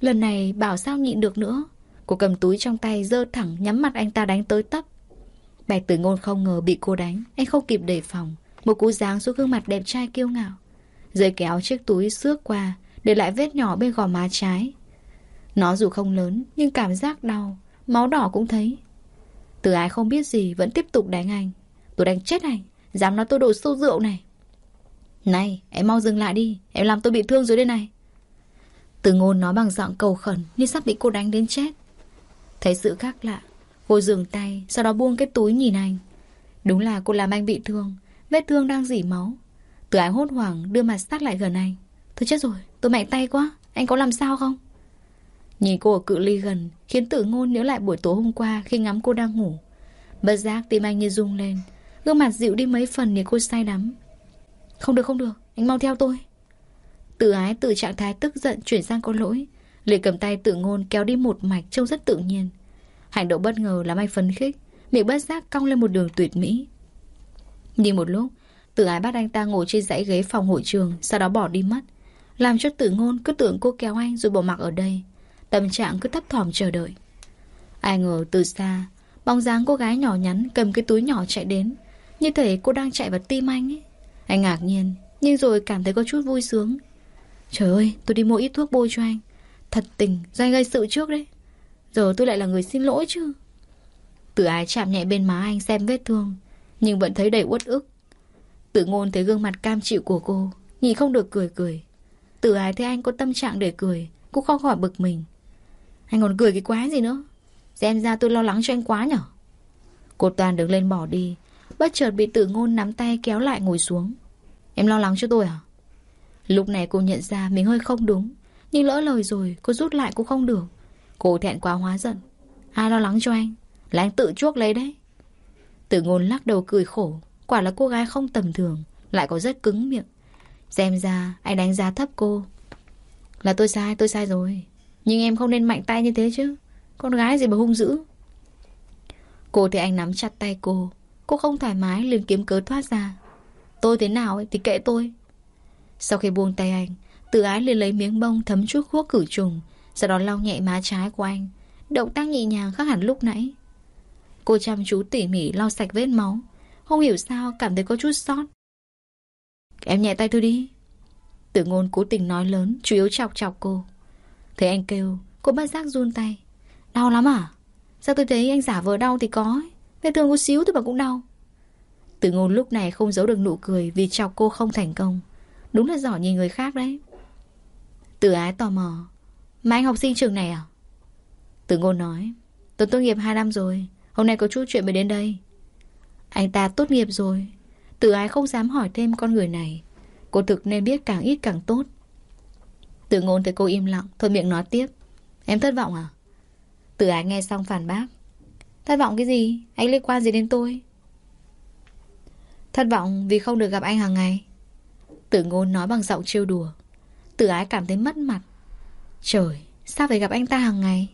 Lần này bảo sao nhịn được nữa? Cô cầm túi trong tay dơ thẳng Nhắm mặt anh ta đánh tới tấp. Bạch tử ngôn không ngờ bị cô đánh. Anh không kịp đề phòng. Một cú giáng xuống gương mặt đẹp trai kiêu ngạo. Rồi kéo chiếc túi xước qua để lại vết nhỏ bên gò má trái. Nó dù không lớn, Nhưng cảm giác đau, Máu đỏ cũng thấy. Từ ái không biết gì Vẫn tiếp tục đánh anh. Tôi đánh chết anh, Dám nói tôi đổ sâu rượu này. Này, em mau dừng lại đi, Em làm tôi bị thương rồi đây này. Từ ngôn nói bằng giọng cầu khẩn Như sắp bị cô đánh đến chết. Thấy sự khác lạ, Cô dừng tay, Sau đó buông cái túi nhìn anh. Đúng là cô làm anh bị thương, Vết thương đang dỉ máu. Từ ái hốt hoảng đưa mặt sát lại gần anh. Thôi chết rồi tôi mạnh tay quá. Anh có làm sao không? Nhìn cô ở cự ly gần Khiến tử ngôn nhớ lại buổi tối hôm qua Khi ngắm cô đang ngủ. Bất giác tim anh như rung lên. Gương mặt dịu đi mấy phần nhìn cô say đắm. Không được không được. Anh mau theo tôi. Tự ái từ trạng thái tức giận chuyển sang có lỗi. Liền cầm tay tự ngôn kéo đi một mạch Trông rất tự nhiên. Hành động bất ngờ làm anh phấn khích. Miệng bất giác cong lên một đường tuyệt mỹ. Đi một lúc Tự ái bắt anh ta ngồi trên dãy ghế phòng hội trường Sau đó bỏ đi mất làm cho Tử ngôn cứ tưởng cô kéo anh rồi bỏ mặc ở đây. Tâm trạng cứ thấp thỏm chờ đợi. Ai ngờ từ xa, Bóng dáng cô gái nhỏ nhắn cầm cái túi nhỏ chạy đến. Như thể cô đang chạy vào tim anh ấy. Anh ngạc nhiên, Nhưng rồi cảm thấy có chút vui sướng. Trời ơi, tôi đi mua ít thuốc bôi cho anh. Thật tình, do anh gây sự trước đấy. Giờ tôi lại là người xin lỗi chứ. Tử ái chạm nhẹ bên má anh xem vết thương, Nhưng vẫn thấy đầy uất ức. Tử ngôn thấy gương mặt cam chịu của cô, Nhìn không được cười cười. Tự ái thấy anh có tâm trạng để cười, Cũng không khỏi bực mình. Anh còn cười cái quái gì nữa? Xem ra tôi lo lắng cho anh quá nhở? Cô Toàn đứng lên bỏ đi, Bất chợt bị tử ngôn nắm tay kéo lại ngồi xuống. Em lo lắng cho tôi à? Lúc này cô nhận ra mình hơi không đúng, Nhưng lỡ lời rồi cô rút lại cũng không được. Cô thẹn quá hóa giận. Ai lo lắng cho anh? Là anh tự chuốc lấy đấy. Tử ngôn lắc đầu cười khổ, Quả là cô gái không tầm thường, Lại có rất cứng miệng. Xem ra anh đánh giá thấp cô. Là tôi sai tôi sai rồi. Nhưng em không nên mạnh tay như thế chứ. Con gái gì mà hung dữ. Cô thì anh nắm chặt tay cô. Cô không thoải mái, liền kiếm cớ thoát ra. Tôi thế nào ấy thì kệ tôi. Sau khi buông tay anh, Tự ái liền lấy miếng bông thấm chút thuốc cử trùng, Sau đó lau nhẹ má trái của anh. Động tác nhẹ nhàng khác hẳn lúc nãy. Cô chăm chú tỉ mỉ lau sạch vết máu. Không hiểu sao cảm thấy có chút sót. Em nhẹ tay tôi đi. Tử ngôn cố tình nói lớn, Chủ yếu chọc chọc cô. Thấy anh kêu, Cô bắt giác run tay. Đau lắm à? Sao tôi thấy anh giả vờ đau thì có Vết thương có xíu thôi mà cũng đau. Tử ngôn lúc này không giấu được nụ cười Vì chọc cô không thành công. Đúng là giỏi nhìn người khác đấy. Tử ái tò mò. Mà anh học sinh trường này à? Tử ngôn nói. Tôi tốt nghiệp 2 năm rồi. Hôm nay có chút chuyện mới đến đây. Anh ta tốt nghiệp rồi. Tự ái không dám hỏi thêm con người này. Cô thực nên biết càng ít càng tốt. Từ ngôn thấy cô im lặng Thôi miệng nói tiếp. Em thất vọng à? Tự ái nghe xong phản bác. Thất vọng cái gì? Anh liên quan gì đến tôi? Thất vọng vì không được gặp anh hàng ngày. Tử ngôn nói bằng giọng trêu đùa. Tử ái cảm thấy mất mặt. Trời, sao phải gặp anh ta hàng ngày?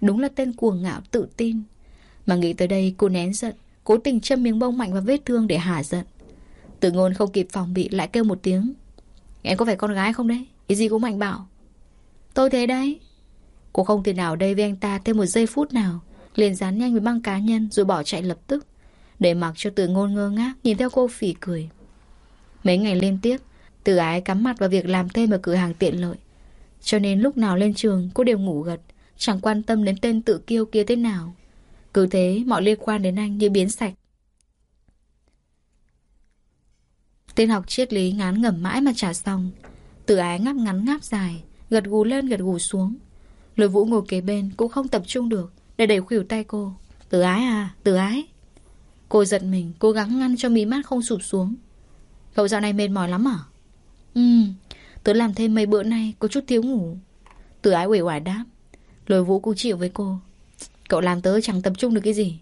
Đúng là tên cuồng ngạo tự tin. Mà nghĩ tới đây cô nén giận Cố tình châm miếng bông mạnh vào vết thương để hả giận. Từ ngôn không kịp phòng bị lại kêu một tiếng. Em có phải con gái không đấy? Ý gì cũng mạnh bảo. Tôi thế đấy. Cô không thể nào đây với anh ta thêm một giây phút nào. Liền dán nhanh với băng cá nhân rồi bỏ chạy lập tức. Để mặc cho từ ngôn ngơ ngác nhìn theo cô phỉ cười. Mấy ngày liên tiếp, từ ái cắm mặt vào việc làm thêm ở cửa hàng tiện lợi. Cho nên lúc nào lên trường, cô đều ngủ gật, chẳng quan tâm đến tên tự kiêu kia thế nào. Cứ thế, mọi liên quan đến anh như biến sạch. Tên học triết lý ngán ngẩm mãi mà trả xong. Tử ái ngáp ngắn ngáp dài gật gù lên gật gù xuống. Lôi vũ ngồi kế bên cũng không tập trung được để đẩy khuỷu tay cô. Tử ái à, Tử ái. Cô giận mình, cố gắng ngăn cho mí mắt không sụp xuống. Cậu dạo này mệt mỏi lắm à? Ừ, tớ làm thêm mấy bữa nay Có chút thiếu ngủ. Tử ái uể oải đáp. Lôi vũ cũng chịu với cô. Cậu làm tớ chẳng tập trung được cái gì.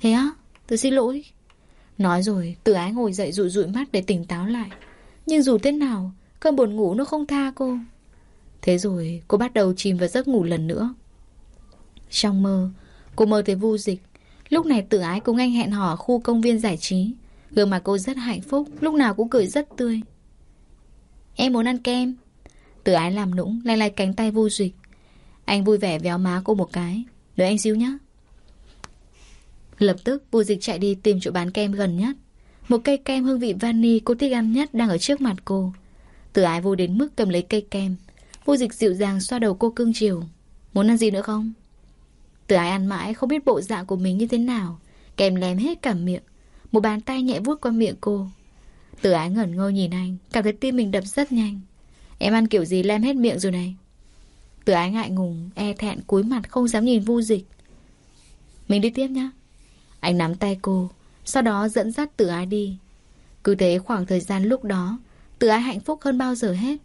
Thế á, tớ xin lỗi. Nói rồi, tự ái ngồi dậy rụi rụi mắt để tỉnh táo lại Nhưng dù thế nào Cơn buồn ngủ nó không tha cô Thế rồi cô bắt đầu chìm vào giấc ngủ lần nữa trong mơ, cô mơ thấy vu dịch. Lúc này tự ái cùng anh hẹn hò ở khu công viên giải trí. Gương mặt cô rất hạnh phúc, lúc nào cũng cười rất tươi. Em muốn ăn kem. Tự ái làm nũng, lay lay cánh tay vu dịch. Anh vui vẻ véo má cô một cái. Đợi anh xíu nhé. Lập tức vu dịch chạy đi tìm chỗ bán kem gần nhất. Một cây kem hương vị vani cô thích ăn nhất đang ở trước mặt cô. Từ ái vô đến mức cầm lấy cây kem. Vô dịch dịu dàng xoa đầu cô cưng chiều. Muốn ăn gì nữa không? Từ ái ăn mãi, không biết bộ dạng của mình như thế nào Kèm lém hết cả miệng Một bàn tay nhẹ vuốt qua miệng cô Từ ái ngẩn ngơ nhìn anh, Cảm thấy tim mình đập rất nhanh Em ăn kiểu gì lem hết miệng rồi này Từ ái ngại ngùng E thẹn cúi mặt không dám nhìn vu dịch Mình đi tiếp nhá anh nắm tay cô, Sau đó dẫn dắt từ ái đi. Cứ thế khoảng thời gian lúc đó Từ ái hạnh phúc hơn bao giờ hết.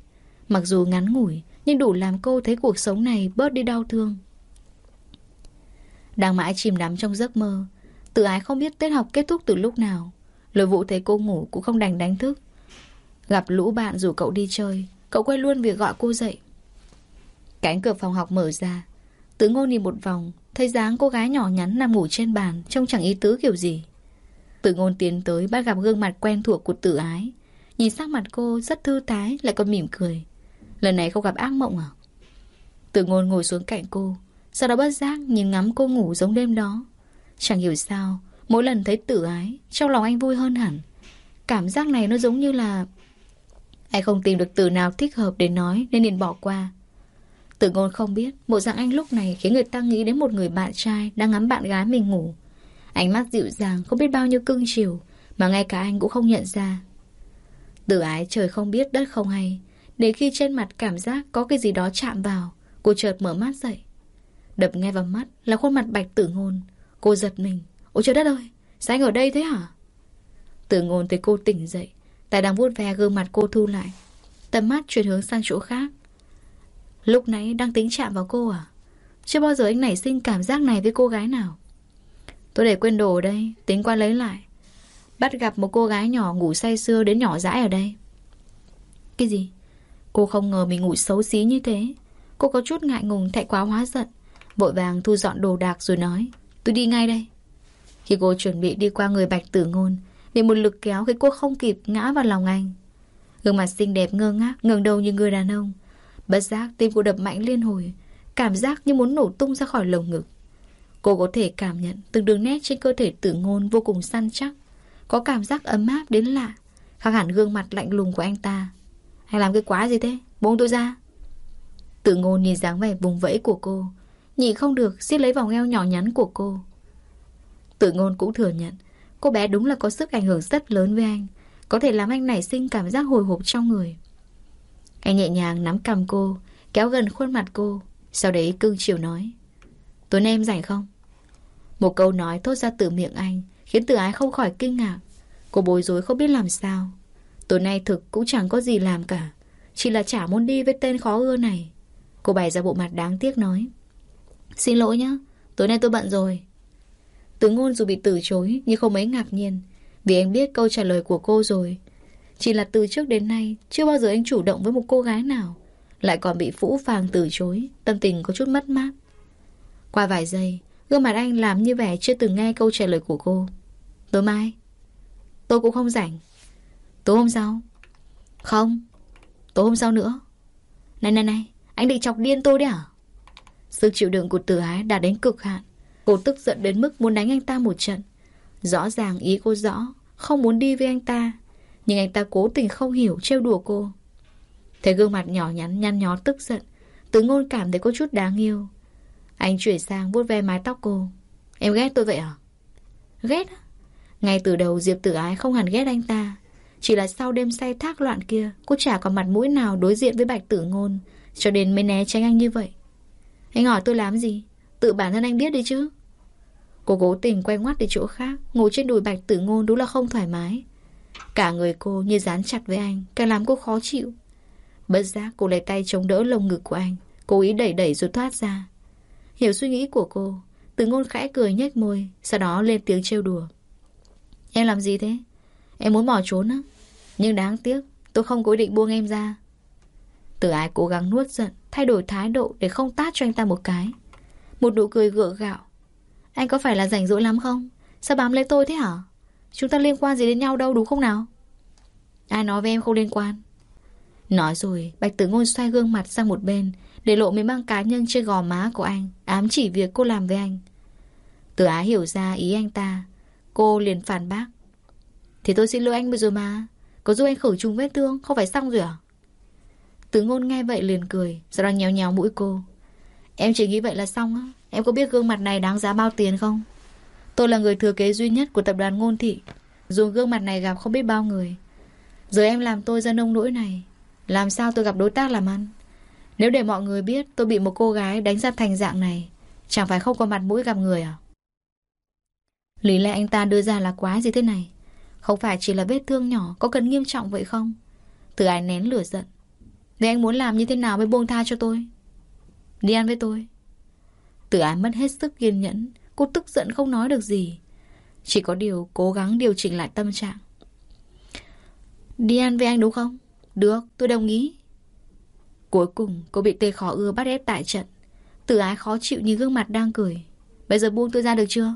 Mặc dù ngắn ngủi, Nhưng đủ làm cô thấy cuộc sống này bớt đi đau thương. Đang mãi chìm đắm trong giấc mơ Tự ái không biết tiết học kết thúc từ lúc nào. Lôi vụ thấy cô ngủ cũng không đành đánh thức. Gặp lũ bạn rủ cậu đi chơi, Cậu quay luôn việc gọi cô dậy. Cánh cửa phòng học mở ra Tứ ngô nhìn một vòng Thấy dáng cô gái nhỏ nhắn nằm ngủ trên bàn, Trông chẳng ý tứ kiểu gì. Tử ngôn tiến tới bắt gặp gương mặt quen thuộc của tử ái. Nhìn sắc mặt cô rất thư thái, Lại còn mỉm cười. Lần này không gặp ác mộng à? Tử ngôn ngồi xuống cạnh cô, sau đó bất giác nhìn ngắm cô ngủ giống đêm đó. Chẳng hiểu sao, Mỗi lần thấy tử ái, Trong lòng anh vui hơn hẳn. Cảm giác này nó giống như là, Anh không tìm được từ nào thích hợp để nói Nên liền bỏ qua. Tử ngôn không biết, Bộ dạng anh lúc này khiến người ta nghĩ đến một người bạn trai Đang ngắm bạn gái mình ngủ. Ánh mắt dịu dàng, không biết bao nhiêu cưng chiều, Mà ngay cả anh cũng không nhận ra. Tử ái, trời không biết, đất không hay. Để khi trên mặt cảm giác có cái gì đó chạm vào, Cô chợt mở mắt dậy. Đập ngay vào mắt là khuôn mặt bạch tử ngôn. Cô giật mình. Ôi trời đất ơi, Sao anh ở đây thế hả? Tử ngôn thấy cô tỉnh dậy Tài đang vuốt ve gương mặt cô thu lại. Tầm mắt chuyển hướng sang chỗ khác. Lúc nãy đang tính chạm vào cô à? Chưa bao giờ anh nảy sinh cảm giác này với cô gái nào. Tôi để quên đồ ở đây, Tính qua lấy lại. Bắt gặp một cô gái nhỏ ngủ say sưa đến nhỏ dãi ở đây. Cái gì? Cô không ngờ mình ngủ xấu xí như thế. Cô có chút ngại ngùng thẹn quá hóa giận. Vội vàng thu dọn đồ đạc rồi nói, Tôi đi ngay đây. Khi cô chuẩn bị đi qua người bạch tử ngôn Bị một lực kéo khiến cô không kịp ngã vào lòng anh. Gương mặt xinh đẹp ngơ ngác, ngẩng đầu như người đàn ông. Bất giác tim cô đập mạnh liên hồi, Cảm giác như muốn nổ tung ra khỏi lồng ngực. Cô có thể cảm nhận Từng đường nét trên cơ thể tử ngôn vô cùng săn chắc, Có cảm giác ấm áp đến lạ, Khác hẳn gương mặt lạnh lùng của anh ta. Anh làm cái quá gì thế? Buông tôi ra. Tử ngôn nhìn dáng vẻ vùng vẫy của cô, Nhị không được siết lấy vòng eo nhỏ nhắn của cô. Tử ngôn cũng thừa nhận, Cô bé đúng là có sức ảnh hưởng rất lớn với anh, Có thể làm anh nảy sinh cảm giác hồi hộp trong người. Anh nhẹ nhàng nắm cầm cô, Kéo gần khuôn mặt cô, Sau đấy cưng chiều nói Tối nay em rảnh không? Một câu nói thốt ra từ miệng anh, Khiến từ ái không khỏi kinh ngạc. Cô bối rối không biết làm sao. Tối nay thực cũng chẳng có gì làm cả, Chỉ là chả muốn đi với tên khó ưa này. Cô bày ra bộ mặt đáng tiếc nói, Xin lỗi nhá, Tối nay tôi bận rồi. Từ ngôn dù bị từ chối, Nhưng không mấy ngạc nhiên, Vì anh biết câu trả lời của cô rồi. Chỉ là từ trước đến nay, Chưa bao giờ anh chủ động với một cô gái nào. Lại còn bị phũ phàng từ chối, Tâm tình có chút mất mát. Qua vài giây, Gương mặt anh làm như vẻ chưa từng nghe câu trả lời của cô. Tối mai, Tôi cũng không rảnh. Tối hôm sau? Không, Tối hôm sau nữa. Này này này, Anh định chọc điên tôi đấy à? Sức chịu đựng của tử ái đã đến cực hạn. Cô tức giận đến mức muốn đánh anh ta một trận. Rõ ràng ý cô rõ, Không muốn đi với anh ta. Nhưng anh ta cố tình không hiểu trêu đùa cô. Thấy gương mặt nhỏ nhắn, nhăn nhó tức giận Tứ ngôn cảm thấy có chút đáng yêu. Anh chuyển sang vuốt ve mái tóc cô. Em ghét tôi vậy à? Ghét á? Ngay từ đầu Diệp Tử Ái không hẳn ghét anh ta. Chỉ là sau đêm say thác loạn kia, Cô chả có mặt mũi nào đối diện với Bạch Tử Ngôn, Cho nên mới né tránh anh như vậy. Anh hỏi tôi làm gì? Tự bản thân anh biết đi chứ? Cô cố tình quay ngoắt đi chỗ khác, Ngồi trên đùi Bạch Tử Ngôn đúng là không thoải mái. Cả người cô như dán chặt với anh, Càng làm cô khó chịu. Bất giác cô lấy tay chống đỡ lồng ngực của anh, Cố ý đẩy đẩy rồi thoát ra. Hiểu suy nghĩ của cô, từ ngôn khẽ cười nhếch môi, Sau đó lên tiếng trêu đùa. Em làm gì thế? Em muốn bỏ trốn á? Nhưng đáng tiếc, tôi không có ý định buông em ra. Từ ái cố gắng nuốt giận, Thay đổi thái độ để không tát cho anh ta một cái. Một nụ cười gượng gạo. Anh có phải là rảnh rỗi lắm không? Sao bám lấy tôi thế hả? Chúng ta liên quan gì đến nhau đâu, đúng không nào? Ai nói với em không liên quan? Nói rồi, Bạch tử ngôn xoay gương mặt sang một bên, Để lộ mấy băng cá nhân trên gò má của anh, Ám chỉ việc cô làm với anh. Tử á hiểu ra ý anh ta, Cô liền phản bác. Thì tôi xin lỗi anh bây giờ mà, Có giúp anh khử trùng vết thương, Không phải xong rồi à? Tử ngôn nghe vậy liền cười, Sau đó nhéo nhéo mũi cô. Em chỉ nghĩ vậy là xong á, Em có biết gương mặt này đáng giá bao tiền không? Tôi là người thừa kế duy nhất của tập đoàn ngôn thị. Dù gương mặt này gặp không biết bao người, Giờ em làm tôi ra nông nỗi này, Làm sao tôi gặp đối tác làm ăn? Nếu để mọi người biết tôi bị một cô gái đánh ra thành dạng này, Chẳng phải không có mặt mũi gặp người à? Lý lẽ anh ta đưa ra là quá gì thế này? Không phải chỉ là vết thương nhỏ Có cần nghiêm trọng vậy không? Từ ai nén lửa giận? Vậy anh muốn làm như thế nào mới buông tha cho tôi? Đi ăn với tôi. Từ ái mất hết sức kiên nhẫn Cô tức giận không nói được gì. Chỉ có điều cố gắng điều chỉnh lại tâm trạng. Đi ăn với anh đúng không? Được, tôi đồng ý. Cuối cùng, cô bị tê khó ưa bắt ép tại trận. Tự ái khó chịu như gương mặt đang cười. Bây giờ buông tôi ra được chưa?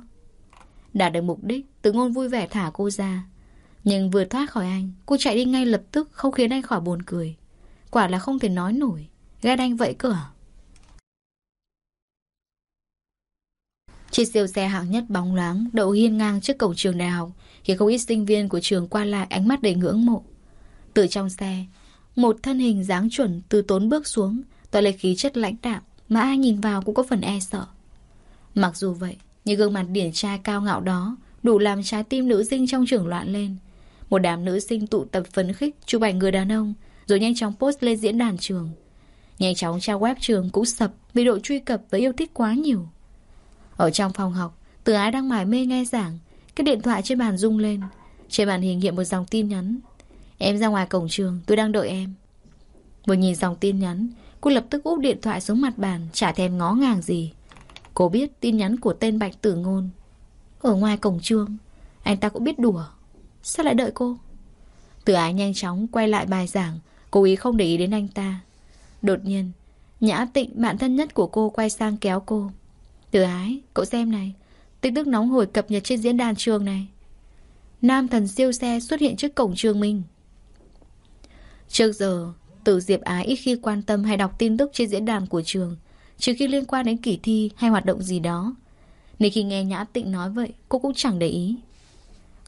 Đạt được mục đích, Từ ngôn vui vẻ thả cô ra. Nhưng vừa thoát khỏi anh, Cô chạy đi ngay lập tức, Không khiến anh khỏi buồn cười. Quả là không thể nói nổi. Ghét anh vậy cơ à? Chiếc siêu xe hạng nhất bóng loáng Đậu hiên ngang trước cổng trường đại học, khiến không ít sinh viên của trường qua lại ánh mắt đầy ngưỡng mộ. Từ trong xe, Một thân hình dáng chuẩn từ tốn bước xuống tỏa lấy khí chất lãnh đạm Mà ai nhìn vào cũng có phần e sợ. Mặc dù vậy, nhưng gương mặt điển trai cao ngạo đó Đủ làm trái tim nữ sinh trong trường loạn lên. Một đám nữ sinh tụ tập phấn khích Chụp ảnh người đàn ông, Rồi nhanh chóng post lên diễn đàn trường. Nhanh chóng trang web trường cũng sập Vì độ truy cập và yêu thích quá nhiều. Ở trong phòng học, Từ ái đang mải mê nghe giảng. Cái điện thoại trên bàn rung lên. Trên màn hình hiện một dòng tin nhắn. Em ra ngoài cổng trường, tôi đang đợi em. Vừa nhìn dòng tin nhắn, Cô lập tức úp điện thoại xuống mặt bàn, Chả thèm ngó ngàng gì. Cô biết tin nhắn của tên Bạch Tử Ngôn. Ở ngoài cổng trường, Anh ta cũng biết đùa. Sao lại đợi cô? Tử ái nhanh chóng quay lại bài giảng, Cố ý không để ý đến anh ta. Đột nhiên, Nhã tịnh bạn thân nhất của cô quay sang kéo cô. Tử ái, cậu xem này. Tin tức nóng hổi cập nhật trên diễn đàn trường này. Nam thần siêu xe xuất hiện trước cổng trường mình. Trước giờ, Tử Diệp Ái ít khi quan tâm hay đọc tin tức trên diễn đàn của trường, Trừ khi liên quan đến kỳ thi hay hoạt động gì đó. Nên khi nghe Nhã Tịnh nói vậy, Cô cũng chẳng để ý.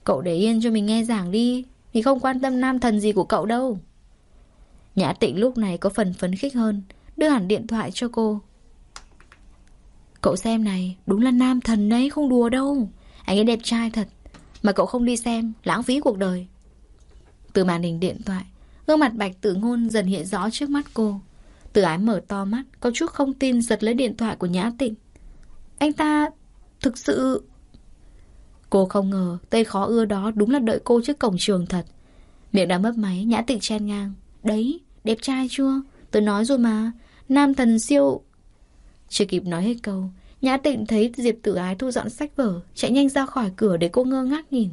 Cậu để yên cho mình nghe giảng đi Thì không quan tâm nam thần gì của cậu đâu. Nhã Tịnh lúc này có phần phấn khích hơn, Đưa hẳn điện thoại cho cô. Cậu xem này, Đúng là nam thần đấy không đùa đâu. Anh ấy đẹp trai thật, Mà cậu không đi xem, Lãng phí cuộc đời. Từ màn hình điện thoại, Gương mặt bạch tử ngôn dần hiện rõ trước mắt cô. Từ ái mở to mắt, Có chút không tin giật lấy điện thoại của Nhã Tịnh. Anh ta Thực sự Cô không ngờ Tây khó ưa đó đúng là đợi cô trước cổng trường thật. Miệng đã mất máy, Nhã Tịnh chen ngang. Đấy, đẹp trai chưa? Tôi nói rồi mà, Nam thần siêu chưa kịp nói hết câu, Nhã Tịnh thấy Diệp Tử Ái thu dọn sách vở, Chạy nhanh ra khỏi cửa để cô ngơ ngác nhìn.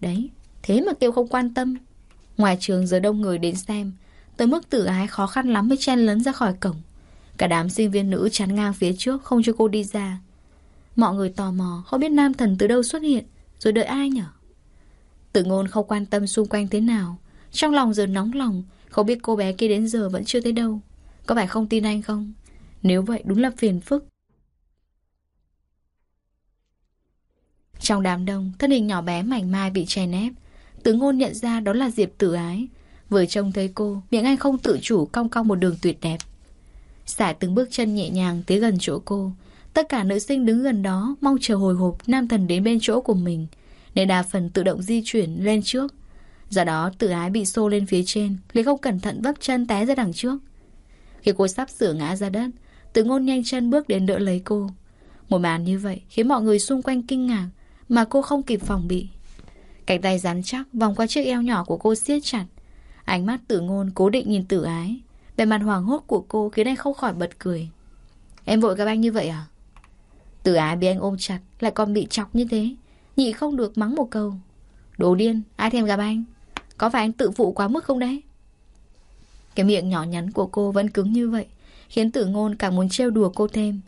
Đấy, Thế mà kêu không quan tâm. Ngoài trường giờ đông người đến xem, Tới mức Tử Ái khó khăn lắm mới chen lấn ra khỏi cổng. Cả đám sinh viên nữ chắn ngang phía trước Không cho cô đi ra. Mọi người tò mò, không biết nam thần từ đâu xuất hiện, Rồi đợi ai nhở? Tử ngôn không quan tâm xung quanh thế nào, Trong lòng giờ nóng lòng, Không biết cô bé kia đến giờ vẫn chưa thấy đâu. Có phải không tin anh không? Nếu vậy đúng là phiền phức. Trong đám đông, Thân hình nhỏ bé mảnh mai bị chèn ép Tứ ngôn nhận ra đó là Diệp tử ái. Vừa trông thấy cô, Miệng anh không tự chủ cong cong một đường tuyệt đẹp. Xả từng bước chân nhẹ nhàng tới gần chỗ cô. Tất cả nữ sinh đứng gần đó Mong chờ hồi hộp nam thần đến bên chỗ của mình, Nên đa phần tự động di chuyển lên trước. Do đó tự ái bị xô lên phía trên Lý không cẩn thận vấp chân té ra đằng trước. Khi cô sắp sửa ngã ra đất Tự ngôn nhanh chân bước đến đỡ lấy cô. Một màn như vậy khiến mọi người xung quanh kinh ngạc Mà cô không kịp phòng bị. Cánh tay rắn chắc vòng qua chiếc eo nhỏ của cô siết chặt. Ánh mắt tự ngôn cố định nhìn tử ái. Về mặt hoàng hốt của cô khiến anh không khỏi bật cười. Em vội gặp anh như vậy à? Tử ái bị anh ôm chặt Lại còn bị chọc như thế. Nhị không được mắng một câu. Đồ điên, ai thèm gặp anh? Có phải anh tự phụ quá mức không đấy? Cái miệng nhỏ nhắn của cô vẫn cứng như vậy. Khiến tử ngôn càng muốn trêu đùa cô thêm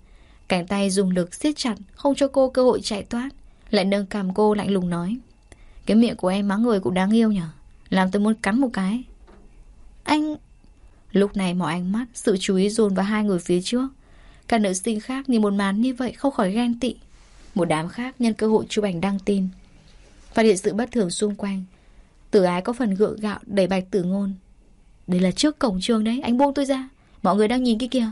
Cánh tay dùng lực siết chặt Không cho cô cơ hội chạy thoát Lại nâng cằm cô lạnh lùng nói Cái miệng của em mắng người cũng đáng yêu nhở Làm tôi muốn cắn một cái Anh... Lúc này mọi ánh mắt Sự chú ý dồn vào hai người phía trước cả nữ sinh khác nhìn một màn như vậy không khỏi ghen tị. Một đám khác nhân cơ hội chụp ảnh đăng tin. Phát hiện sự bất thường xung quanh. Tử ái có phần gượng gạo đẩy bạch tử ngôn. Đây là trước cổng trường đấy, anh buông tôi ra. Mọi người đang nhìn cái kia.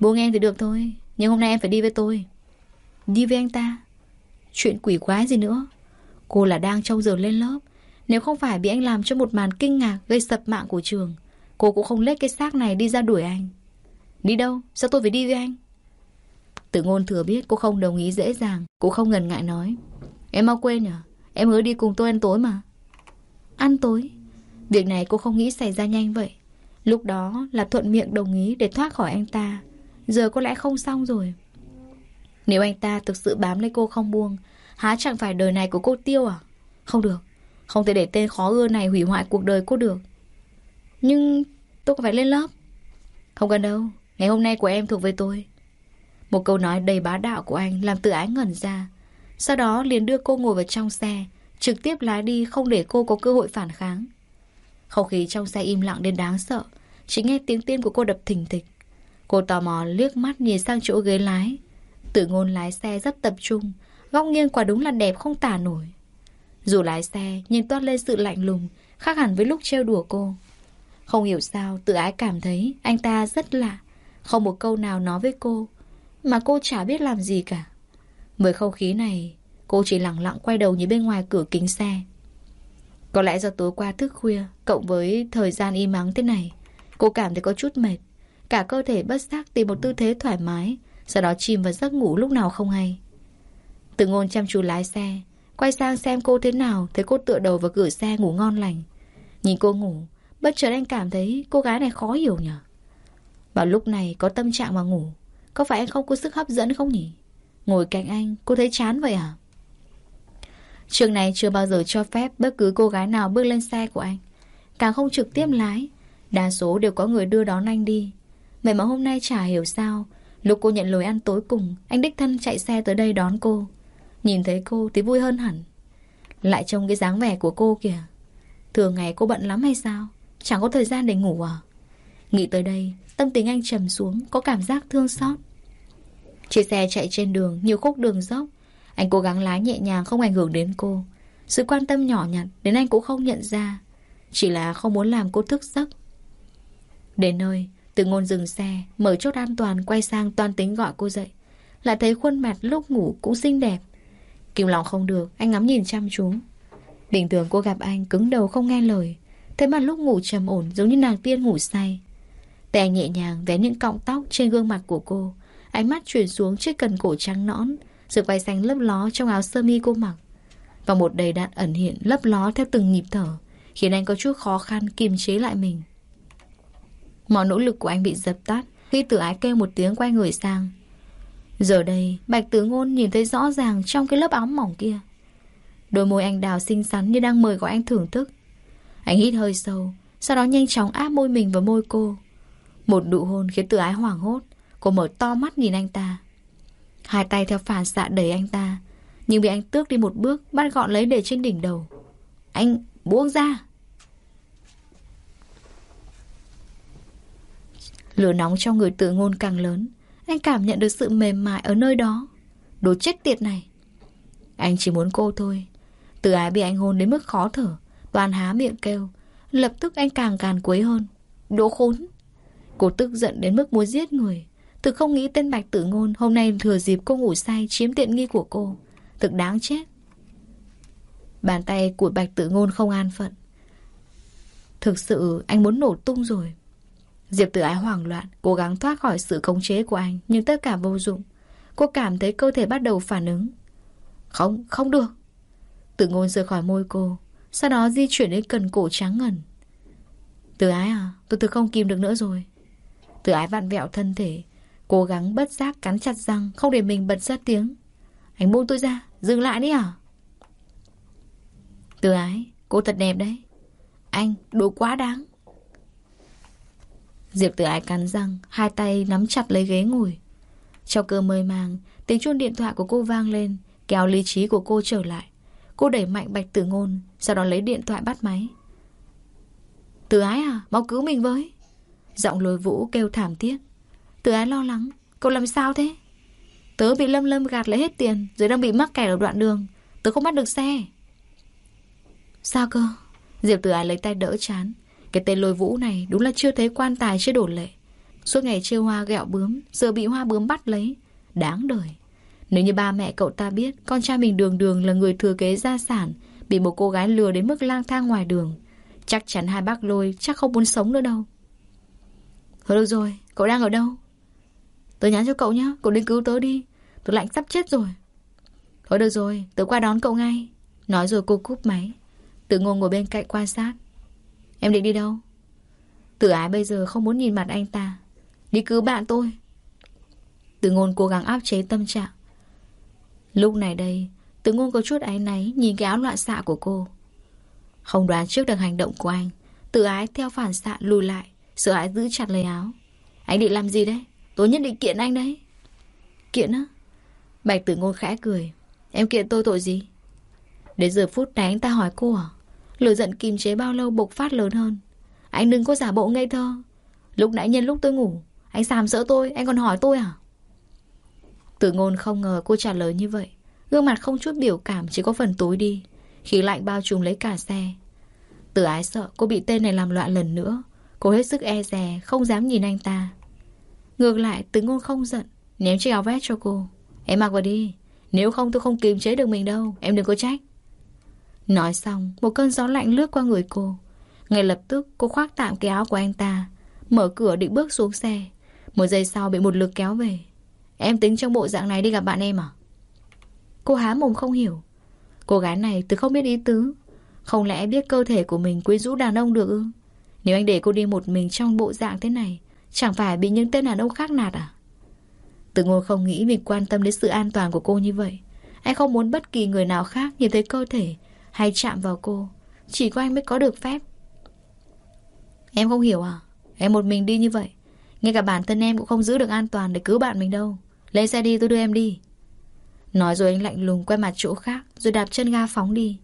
Buông em thì được thôi, nhưng hôm nay em phải đi với tôi. Đi với anh ta? Chuyện quỷ quái gì nữa? Cô là đang trong giờ lên lớp. Nếu không phải bị anh làm cho một màn kinh ngạc gây sập mạng của trường, cô cũng không lết cái xác này đi ra đuổi anh. Đi đâu? Sao tôi phải đi với anh? Tử ngôn thừa biết cô không đồng ý dễ dàng Cô không ngần ngại nói Em mau quên à? Em hứa đi cùng tôi ăn tối mà Ăn tối? Việc này cô không nghĩ xảy ra nhanh vậy Lúc đó là thuận miệng đồng ý để thoát khỏi anh ta. Giờ có lẽ không xong rồi. Nếu anh ta thực sự bám lấy cô không buông, Há chẳng phải đời này của cô tiêu à? Không được, Không thể để tên khó ưa này hủy hoại cuộc đời cô được. Nhưng tôi có phải lên lớp? Không cần đâu, Ngày hôm nay của em thuộc về tôi. Một câu nói đầy bá đạo của anh Làm tự ái ngẩn ra. Sau đó liền đưa cô ngồi vào trong xe, Trực tiếp lái đi không để cô có cơ hội phản kháng. Không khí trong xe im lặng đến đáng sợ. Chỉ nghe tiếng tim của cô đập thình thịch. Cô tò mò liếc mắt nhìn sang chỗ ghế lái. Tự ngôn lái xe rất tập trung. Góc nghiêng quả đúng là đẹp không tả nổi. Dù lái xe, nhưng toát lên sự lạnh lùng, Khác hẳn với lúc trêu đùa cô. Không hiểu sao, tự ái cảm thấy Anh ta rất lạ. Không một câu nào nói với cô, Mà cô chả biết làm gì cả. Với không khí này, Cô chỉ lặng lặng quay đầu nhìn bên ngoài cửa kính xe. Có lẽ do tối qua thức khuya, Cộng với thời gian im ắng thế này, Cô cảm thấy có chút mệt. Cả cơ thể bất giác tìm một tư thế thoải mái, Sau đó chìm vào giấc ngủ lúc nào không hay. Từ ngôn chăm chú lái xe, Quay sang xem cô thế nào Thấy cô tựa đầu vào cửa xe ngủ ngon lành. Nhìn cô ngủ, Bất chợt anh cảm thấy cô gái này khó hiểu nhở vào lúc này có tâm trạng mà ngủ, Có phải anh không có sức hấp dẫn không nhỉ? Ngồi cạnh anh, cô thấy chán vậy à Trường này chưa bao giờ cho phép Bất cứ cô gái nào bước lên xe của anh. Càng không trực tiếp lái, Đa số đều có người đưa đón anh đi. Vậy mà hôm nay chả hiểu sao, Lúc cô nhận lời ăn tối cùng, Anh đích thân chạy xe tới đây đón cô. Nhìn thấy cô thì vui hơn hẳn. Lại trông cái dáng vẻ của cô kìa. Thường ngày cô bận lắm hay sao? Chẳng có thời gian để ngủ à? Nghĩ tới đây, Tâm tình anh trầm xuống, Có cảm giác thương xót. Chiếc xe chạy trên đường, Nhiều khúc đường dốc anh cố gắng lái nhẹ nhàng, không ảnh hưởng đến cô. Sự quan tâm nhỏ nhặt Đến anh cũng không nhận ra. Chỉ là không muốn làm cô thức giấc. Đến nơi, Từ ngôn dừng xe, Mở chốt an toàn, Quay sang toàn tính gọi cô dậy. Lại thấy khuôn mặt lúc ngủ cũng xinh đẹp. Kìm lòng không được, Anh ngắm nhìn chăm chú. Bình thường cô gặp anh, cứng đầu không nghe lời. Thế mà lúc ngủ trầm ổn, giống như nàng tiên ngủ say. Tay nhẹ nhàng vén những cọng tóc trên gương mặt của cô. Ánh mắt chuyển xuống chiếc cần cổ trắng nõn. Sự váy xanh lấp ló trong áo sơ mi cô mặc. Và một đầy đạn ẩn hiện lấp ló theo từng nhịp thở, Khiến anh có chút khó khăn kiềm chế lại mình. Mọi nỗ lực của anh bị dập tắt Khi tử ái kêu một tiếng quay người sang. Giờ đây, Bạch tử ngôn nhìn thấy rõ ràng Trong cái lớp áo mỏng kia. Đôi môi anh đào xinh xắn như đang mời gọi anh thưởng thức. Anh hít hơi sâu, Sau đó nhanh chóng áp môi mình vào môi cô. Một nụ hôn khiến tự ái hoảng hốt. Cô mở to mắt nhìn anh ta. Hai tay theo phản xạ đẩy anh ta. Nhưng bị anh tước đi một bước, Bắt gọn lấy để trên đỉnh đầu. Anh buông ra. Lửa nóng trong người tự ngôn càng lớn. Anh cảm nhận được sự mềm mại ở nơi đó. Đồ chết tiệt này. Anh chỉ muốn cô thôi. Từ ái bị anh hôn đến mức khó thở, Toàn há miệng kêu. Lập tức anh càng càng quấy hơn. Đồ khốn. Cô tức giận đến mức muốn giết người. Thực không nghĩ tên Bạch Tử Ngôn Hôm nay thừa dịp cô ngủ say chiếm tiện nghi của cô. Thực đáng chết. Bàn tay của Bạch Tử Ngôn không an phận. Thực sự anh muốn nổ tung rồi. Diệp Tử Ái hoảng loạn Cố gắng thoát khỏi sự khống chế của anh Nhưng tất cả vô dụng. Cô cảm thấy cơ thể bắt đầu phản ứng. Không, không được. Tử ngôn rời khỏi môi cô Sau đó di chuyển đến cần cổ trắng ngần. Tử ái à Tôi thực không kìm được nữa rồi. Tử ái vặn vẹo thân thể Cố gắng bất giác cắn chặt răng Không để mình bật ra tiếng Anh buông tôi ra Dừng lại đi à từ ái Cô thật đẹp đấy Anh đồ quá đáng Diệp từ Ái cắn răng, hai tay nắm chặt lấy ghế ngồi. Trong cơ mơ màng, tiếng chuông điện thoại của cô vang lên, kéo lý trí của cô trở lại. Cô đẩy mạnh Bạch Tử Ngôn, sau đó lấy điện thoại bắt máy. từ Ái à, mau cứu mình với. Giọng lôi vũ kêu thảm thiết từ Ái lo lắng, cậu làm sao thế? Tớ bị Lâm Lâm gạt lấy hết tiền, rồi đang bị mắc kẹt ở đoạn đường. Tớ không bắt được xe. Sao cơ? Diệp Tử Ái lấy tay đỡ chán. Cái tên lôi vũ này đúng là chưa thấy quan tài chưa đổ lệ Suốt ngày chơi hoa gẹo bướm Giờ bị hoa bướm bắt lấy Đáng đời Nếu như ba mẹ cậu ta biết Con trai mình đường đường là người thừa kế gia sản Bị một cô gái lừa đến mức lang thang ngoài đường Chắc chắn hai bác lôi Chắc không muốn sống nữa đâu Thôi được rồi Cậu đang ở đâu Tớ nhắn cho cậu nhé Cậu đến cứu tớ đi. Tớ lạnh sắp chết rồi. Thôi được rồi, Tớ qua đón cậu ngay. Nói rồi cô cúp máy. Tự ngôn ngồi bên cạnh quan sát. Em định đi đâu? Tử ái bây giờ không muốn nhìn mặt anh ta. Đi cứu bạn tôi. Tử ngôn cố gắng áp chế tâm trạng. Lúc này đây Tử ngôn có chút áy náy Nhìn cái áo loạn xạ của cô. Không đoán trước được hành động của anh Tử ái theo phản xạ lùi lại, Sợ hãi giữ chặt lấy áo. Anh định làm gì đấy? Tôi nhất định kiện anh đấy. Kiện á? Bạch tử ngôn khẽ cười. Em kiện tôi tội gì? Đến giờ phút này anh ta hỏi cô à? Lửa giận kìm chế bao lâu bộc phát lớn hơn? Anh đừng có giả bộ ngây thơ. Lúc nãy nhân lúc tôi ngủ Anh sàm sỡ tôi, anh còn hỏi tôi à? Tử ngôn không ngờ cô trả lời như vậy. Gương mặt không chút biểu cảm Chỉ có phần tối đi. Khí lạnh bao trùm lấy cả xe. Tử ái sợ cô bị tên này làm loạn lần nữa. Cô hết sức e dè Không dám nhìn anh ta. Ngược lại từ ngôn không giận Ném chiếc áo vest cho cô Em mặc vào đi Nếu không tôi không kiềm chế được mình đâu Em đừng có trách Nói xong, một cơn gió lạnh lướt qua người cô. Ngay lập tức, cô khoác tạm cái áo của anh ta, mở cửa định bước xuống xe. Một giây sau bị một lực kéo về. Em tính trong bộ dạng này đi gặp bạn em à? Cô há mồm không hiểu. Cô gái này từ không biết ý tứ. Không lẽ biết cơ thể của mình quyến rũ đàn ông được ư? Nếu anh để cô đi một mình trong bộ dạng thế này, chẳng phải bị những tên đàn ông khác nạt à? Từ ngồi không nghĩ mình quan tâm đến sự an toàn của cô như vậy. Anh không muốn bất kỳ người nào khác nhìn thấy cơ thể hay chạm vào cô. Chỉ có anh mới có được phép. Em không hiểu à? Em một mình đi như vậy, Ngay cả bản thân em cũng không giữ được an toàn để cứu bạn mình đâu. Lên xe đi, tôi đưa em đi. Nói rồi anh lạnh lùng quay mặt chỗ khác, Rồi đạp chân ga phóng đi.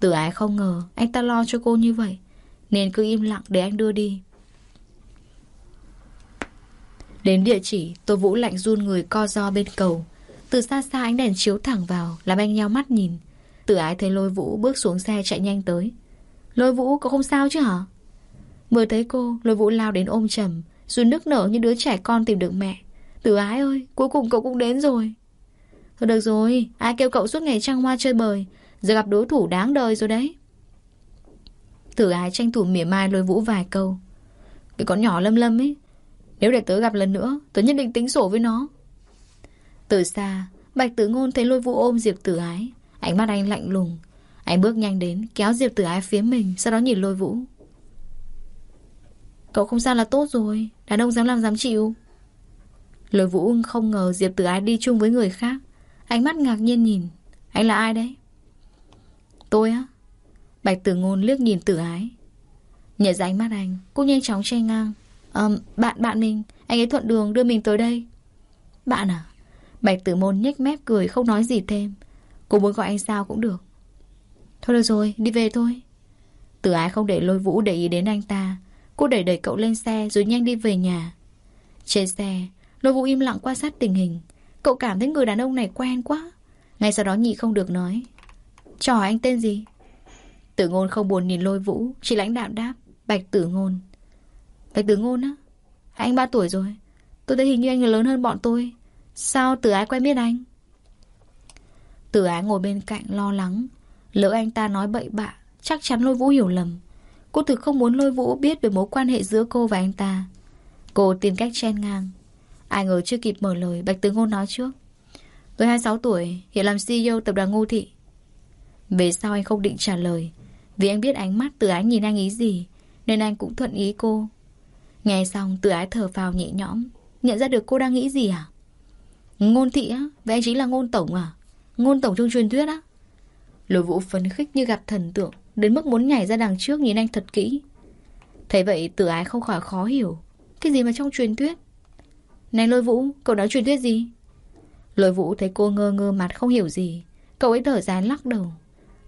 Tử ái không ngờ, anh ta lo cho cô như vậy, Nên cứ im lặng để anh đưa đi. Đến địa chỉ, Tô Vũ lạnh run người co do bên cầu. Từ xa xa ánh đèn chiếu thẳng vào, Làm anh nhau mắt nhìn. Tử ái thấy lôi vũ bước xuống xe chạy nhanh tới. Lôi vũ có không sao chứ hả? Vừa thấy cô, Lôi vũ lao đến ôm chầm Rồi nức nở như đứa trẻ con tìm được mẹ. Tử ái ơi, Cuối cùng cậu cũng đến rồi. Thôi được rồi, Ai kêu cậu suốt ngày trăng hoa chơi bời? Giờ gặp đối thủ đáng đời rồi đấy. Tử ái tranh thủ mỉa mai lôi vũ vài câu. Cái con nhỏ lâm lâm ấy nếu để tớ gặp lần nữa, Tớ nhất định tính sổ với nó. Từ xa, Bạch tử ngôn thấy lôi vũ ôm Diệp tử ái. Ánh mắt anh lạnh lùng. Anh bước nhanh đến, kéo Diệp tử ái phía mình, Sau đó nhìn lôi vũ. Cậu không sao là tốt rồi. Đàn ông dám làm dám chịu. Lôi vũ không ngờ Diệp tử ái đi chung với người khác. Ánh mắt ngạc nhiên nhìn. Anh là ai đấy? Tôi á. Bạch tử ngôn liếc nhìn tử ái. Nhận ra ánh mắt anh, Cô nhanh chóng che ngang um, Bạn bạn mình Anh ấy thuận đường đưa mình tới đây. Bạn à? Bạch tử môn nhếch mép cười không nói gì thêm. Cô muốn gọi anh sao cũng được. Thôi được rồi đi về thôi. Tử ái không để lôi vũ để ý đến anh ta. Cô đẩy đẩy cậu lên xe rồi nhanh đi về nhà. Trên xe Lôi vũ im lặng quan sát tình hình. Cậu cảm thấy người đàn ông này quen quá. Ngay sau đó nhị không được nói. Cho anh tên gì? Tử ngôn không buồn nhìn lôi vũ Chỉ lãnh đạm đáp Bạch tử ngôn. Bạch tử ngôn á Anh ba tuổi rồi. Tôi thấy hình như anh lớn hơn bọn tôi. Sao tử ái quen biết anh? Tử ái ngồi bên cạnh lo lắng. Lỡ anh ta nói bậy bạ, Chắc chắn lôi vũ hiểu lầm. Cô thực không muốn lôi vũ biết về mối quan hệ giữa cô và anh ta. Cô tìm cách chen ngang. Ai ngờ chưa kịp mở lời, Bạch Tử Ngôn nói trước. Tôi 26 tuổi, Hiện làm CEO tập đoàn Ngô Thị. Về sau anh không định trả lời. Vì anh biết ánh mắt từ ái nhìn anh ý gì, Nên anh cũng thuận ý cô. Nghe xong từ ái thở vào nhẹ nhõm. Nhận ra được cô đang nghĩ gì à? Ngôn thị á Vậy anh chính là ngôn tổng à? Ngôn tổng trong truyền thuyết á? Lôi vũ phấn khích như gặp thần tượng Đến mức muốn nhảy ra đằng trước nhìn anh thật kỹ. Thấy vậy tử ái không khỏi khó hiểu. Cái gì mà trong truyền thuyết? Này lôi vũ, cậu nói truyền thuyết gì? Lôi vũ thấy cô ngơ ngơ mặt không hiểu gì. Cậu ấy thở dài lắc đầu.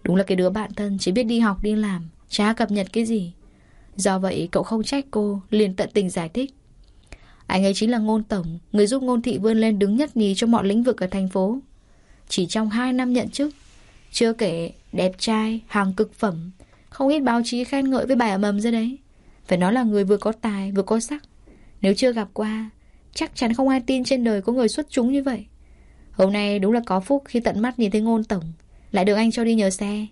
Đúng là cái đứa bạn thân chỉ biết đi học đi làm Chả cập nhật cái gì. Do vậy cậu không trách cô liền tận tình giải thích. Anh ấy chính là ngôn tổng Người giúp ngôn thị vươn lên đứng nhất nhì Trong mọi lĩnh vực ở thành phố. Chỉ trong 2 năm nhận chức Chưa kể đẹp trai, hàng cực phẩm Không ít báo chí khen ngợi với bài ở mầm ra đấy. Phải nói là người vừa có tài vừa có sắc. Nếu chưa gặp qua Chắc chắn không ai tin trên đời có người xuất chúng như vậy. Hôm nay đúng là có phúc khi tận mắt nhìn thấy ngôn tổng. Lại được anh cho đi nhờ xe.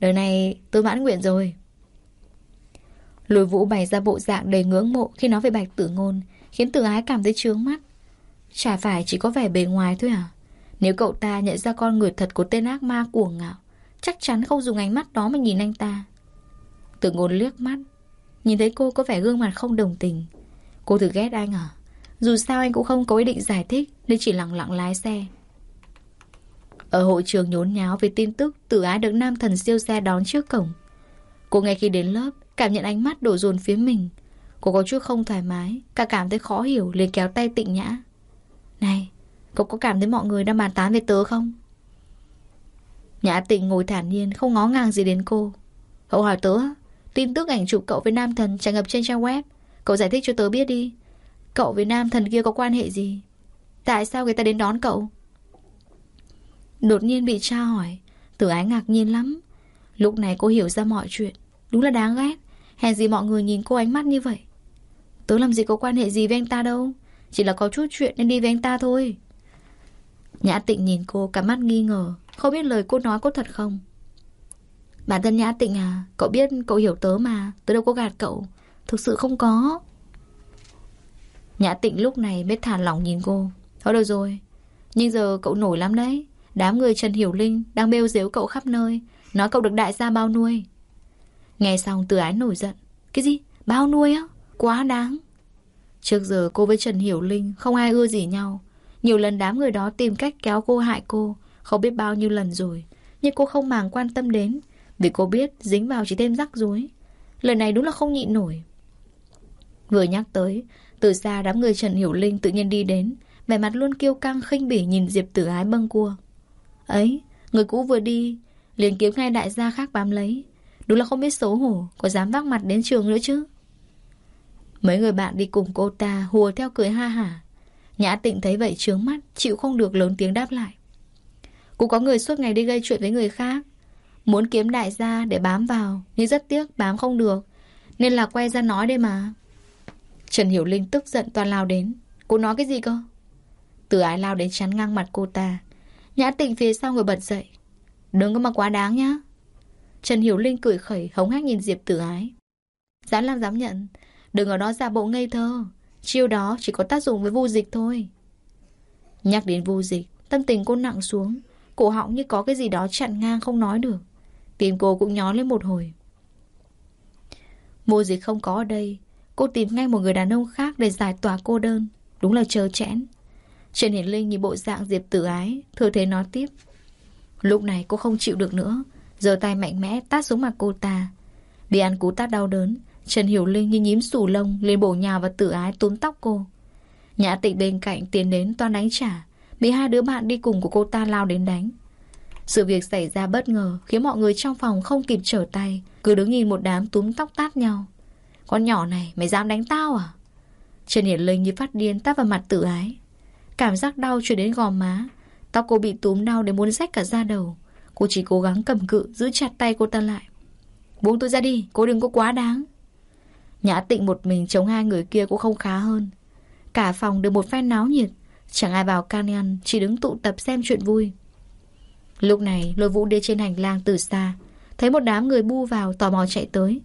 Đời này tôi mãn nguyện rồi. Lùi vũ bày ra bộ dạng đầy ngưỡng mộ Khi nói về bạch tử ngôn, Khiến tử ái cảm thấy trướng mắt. Chả phải chỉ có vẻ bề ngoài thôi à? Nếu cậu ta nhận ra con người thật của tên ác ma cuồng ngạo, Chắc chắn không dùng ánh mắt đó mà nhìn anh ta. Tử ngôn liếc mắt, Nhìn thấy cô có vẻ gương mặt không đồng tình. Cô thử ghét anh à? Dù sao anh cũng không có ý định giải thích, Nên chỉ lặng lặng lái xe. Ở hội trường nhốn nháo về tin tức Tử ái được nam thần siêu xe đón trước cổng, Cô ngay khi đến lớp Cảm nhận ánh mắt đổ dồn phía mình. Cô có chút không thoải mái, Cả cảm thấy khó hiểu, liền kéo tay tịnh nhã. Này, Cậu có cảm thấy mọi người đang bàn tán về tớ không? Nhã tịnh ngồi thản nhiên, Không ngó ngàng gì đến cô. Cậu hỏi tớ, Tin tức ảnh chụp cậu với nam thần tràn ngập trên trang web. Cậu giải thích cho tớ biết đi. Cậu với nam thần kia có quan hệ gì? Tại sao người ta đến đón cậu? Đột nhiên bị cha hỏi, Tử ái ngạc nhiên lắm. Lúc này cô hiểu ra mọi chuyện, Đúng là đáng ghét. Hèn gì mọi người nhìn cô ánh mắt như vậy? Tớ làm gì có quan hệ gì với anh ta đâu. Chỉ là có chút chuyện nên đi với anh ta thôi. Nhã tịnh nhìn cô, cả mắt nghi ngờ. Không biết lời cô nói có thật không? Bản thân Nhã tịnh à Cậu biết cậu hiểu tớ mà. Tớ đâu có gạt cậu. Thực sự không có. Nhã tịnh lúc này mới thả lỏng nhìn cô. Thôi được rồi. Nhưng giờ cậu nổi lắm đấy. Đám người Trần Hiểu Linh đang bêu dếu cậu khắp nơi. Nói cậu được đại gia bao nuôi. Nghe xong từ ái nổi giận. Cái gì? Bao nuôi á? Quá đáng. Trước giờ cô với Trần Hiểu Linh Không ai ưa gì nhau. Nhiều lần đám người đó tìm cách kéo cô hại cô, Không biết bao nhiêu lần rồi. Nhưng cô không màng quan tâm đến, Vì cô biết dính vào chỉ thêm rắc rối. Lần này đúng là không nhịn nổi. Vừa nhắc tới, Từ xa đám người Trần Hiểu Linh tự nhiên đi đến, Vẻ mặt luôn kiêu căng, khinh bỉ nhìn Diệp Tử Ái bâng cua Ấy, Người cũ vừa đi, liền kiếm ngay đại gia khác bám lấy. Đúng là không biết xấu hổ, Có dám vác mặt đến trường nữa chứ. Mấy người bạn đi cùng cô ta Hùa theo cười ha hả. Nhã tịnh thấy vậy trướng mắt, Chịu không được lớn tiếng đáp lại. Cũng có người suốt ngày đi gây chuyện với người khác. Muốn kiếm đại gia để bám vào, Nhưng rất tiếc bám không được. Nên là quay ra nói đây mà. Trần Hiểu Linh tức giận toàn lao đến. Cô nói cái gì cơ? Từ ái lao đến chắn ngang mặt cô ta. Nhã tịnh phía sau người bật dậy. Đừng có mà quá đáng nhá. Trần Hiểu Linh cười khẩy, hống hách nhìn Diệp tử ái. Dám làm dám nhận, Đừng ở đó giả bộ ngây thơ. Chiêu đó chỉ có tác dụng với vu dịch thôi. Nhắc đến vu dịch, Tâm tình cô nặng xuống. Cổ họng như có cái gì đó chặn ngang không nói được. Tìm cô cũng nhón lên một hồi. Vô dịch không có ở đây. Cô tìm ngay một người đàn ông khác Để giải tỏa cô đơn. Đúng là chờ chẽn. Trần Hiển Linh nhìn bộ dạng Diệp tử ái Thừa thế nói tiếp. Lúc này cô không chịu được nữa giơ tay mạnh mẽ tát xuống mặt cô ta. Đi ăn cú tát đau đớn, Trần Hiểu Linh như nhím sù lông lên bổ nhào và tử ái túm tóc cô. Nhã tịnh bên cạnh tiến đến toan đánh trả, Bị hai đứa bạn đi cùng của cô ta lao đến đánh. Sự việc xảy ra bất ngờ Khiến mọi người trong phòng không kịp trở tay, Cứ đứng nhìn một đám túm tóc tát nhau. Con nhỏ này, mày dám đánh tao à? Trần Hiển Linh như phát điên tát vào mặt tử ái. Cảm giác đau chuyển đến gò má, Tóc cô bị túm đau đến muốn rách cả da đầu. Cô chỉ cố gắng cầm cự Giữ chặt tay cô ta lại. Buông tôi ra đi, cô đừng có quá đáng. Nhã tịnh một mình chống hai người kia cũng không khá hơn. Cả phòng được một phen náo nhiệt Chẳng ai vào can ăn, Chỉ đứng tụ tập xem chuyện vui. Lúc này lôi vũ đi trên hành lang từ xa Thấy một đám người bu vào tò mò chạy tới.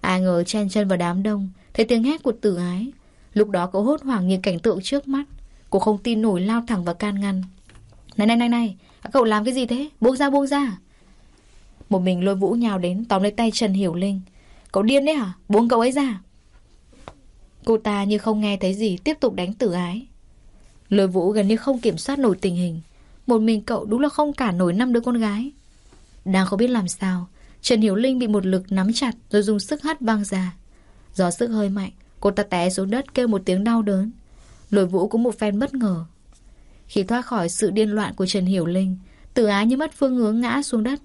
Ai ngờ chen chân vào đám đông Thấy tiếng hét của tử ái. Lúc đó cậu hốt hoảng nhìn cảnh tượng trước mắt Cô không tin nổi lao thẳng vào can ngăn. Này này này này Cậu làm cái gì thế? Buông ra buông ra. Một mình lôi vũ nhào đến, tóm lấy tay Trần Hiểu Linh. Cậu điên đấy hả? Buông cậu ấy ra. Cô ta như không nghe thấy gì, Tiếp tục đánh tử ái. Lôi vũ gần như không kiểm soát nổi tình hình. Một mình cậu đúng là không cả nổi năm đứa con gái. Đang không biết làm sao, Trần Hiểu Linh bị một lực nắm chặt Rồi dùng sức hất văng ra. Do sức hơi mạnh, Cô ta té xuống đất kêu một tiếng đau đớn. Lôi vũ cũng một phen bất ngờ. Khi thoát khỏi sự điên loạn của Trần Hiểu Linh Tử á như mất phương hướng ngã xuống đất.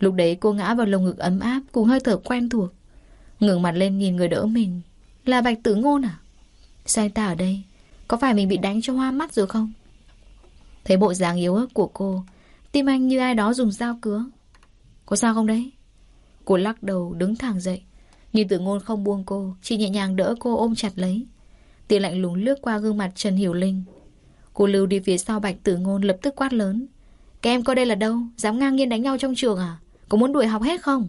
Lúc đấy cô ngã vào lồng ngực ấm áp Cùng hơi thở quen thuộc. Ngẩng mặt lên nhìn người đỡ mình. Là Bạch Tử Ngôn à? Sao anh ta ở đây, Có phải mình bị đánh cho hoa mắt rồi không? Thấy bộ dáng yếu ớt của cô, Tim anh như ai đó dùng dao cứa. Có sao không đấy? Cô lắc đầu, đứng thẳng dậy. Nhưng tử ngôn không buông cô, Chỉ nhẹ nhàng đỡ cô ôm chặt lấy. Tia lạnh lùng lướt qua gương mặt Trần Hiểu Linh. Cô lưu đi phía sau bạch tử ngôn lập tức quát lớn. Các em coi đây là đâu? Dám ngang nhiên đánh nhau trong trường à? Có muốn đuổi học hết không?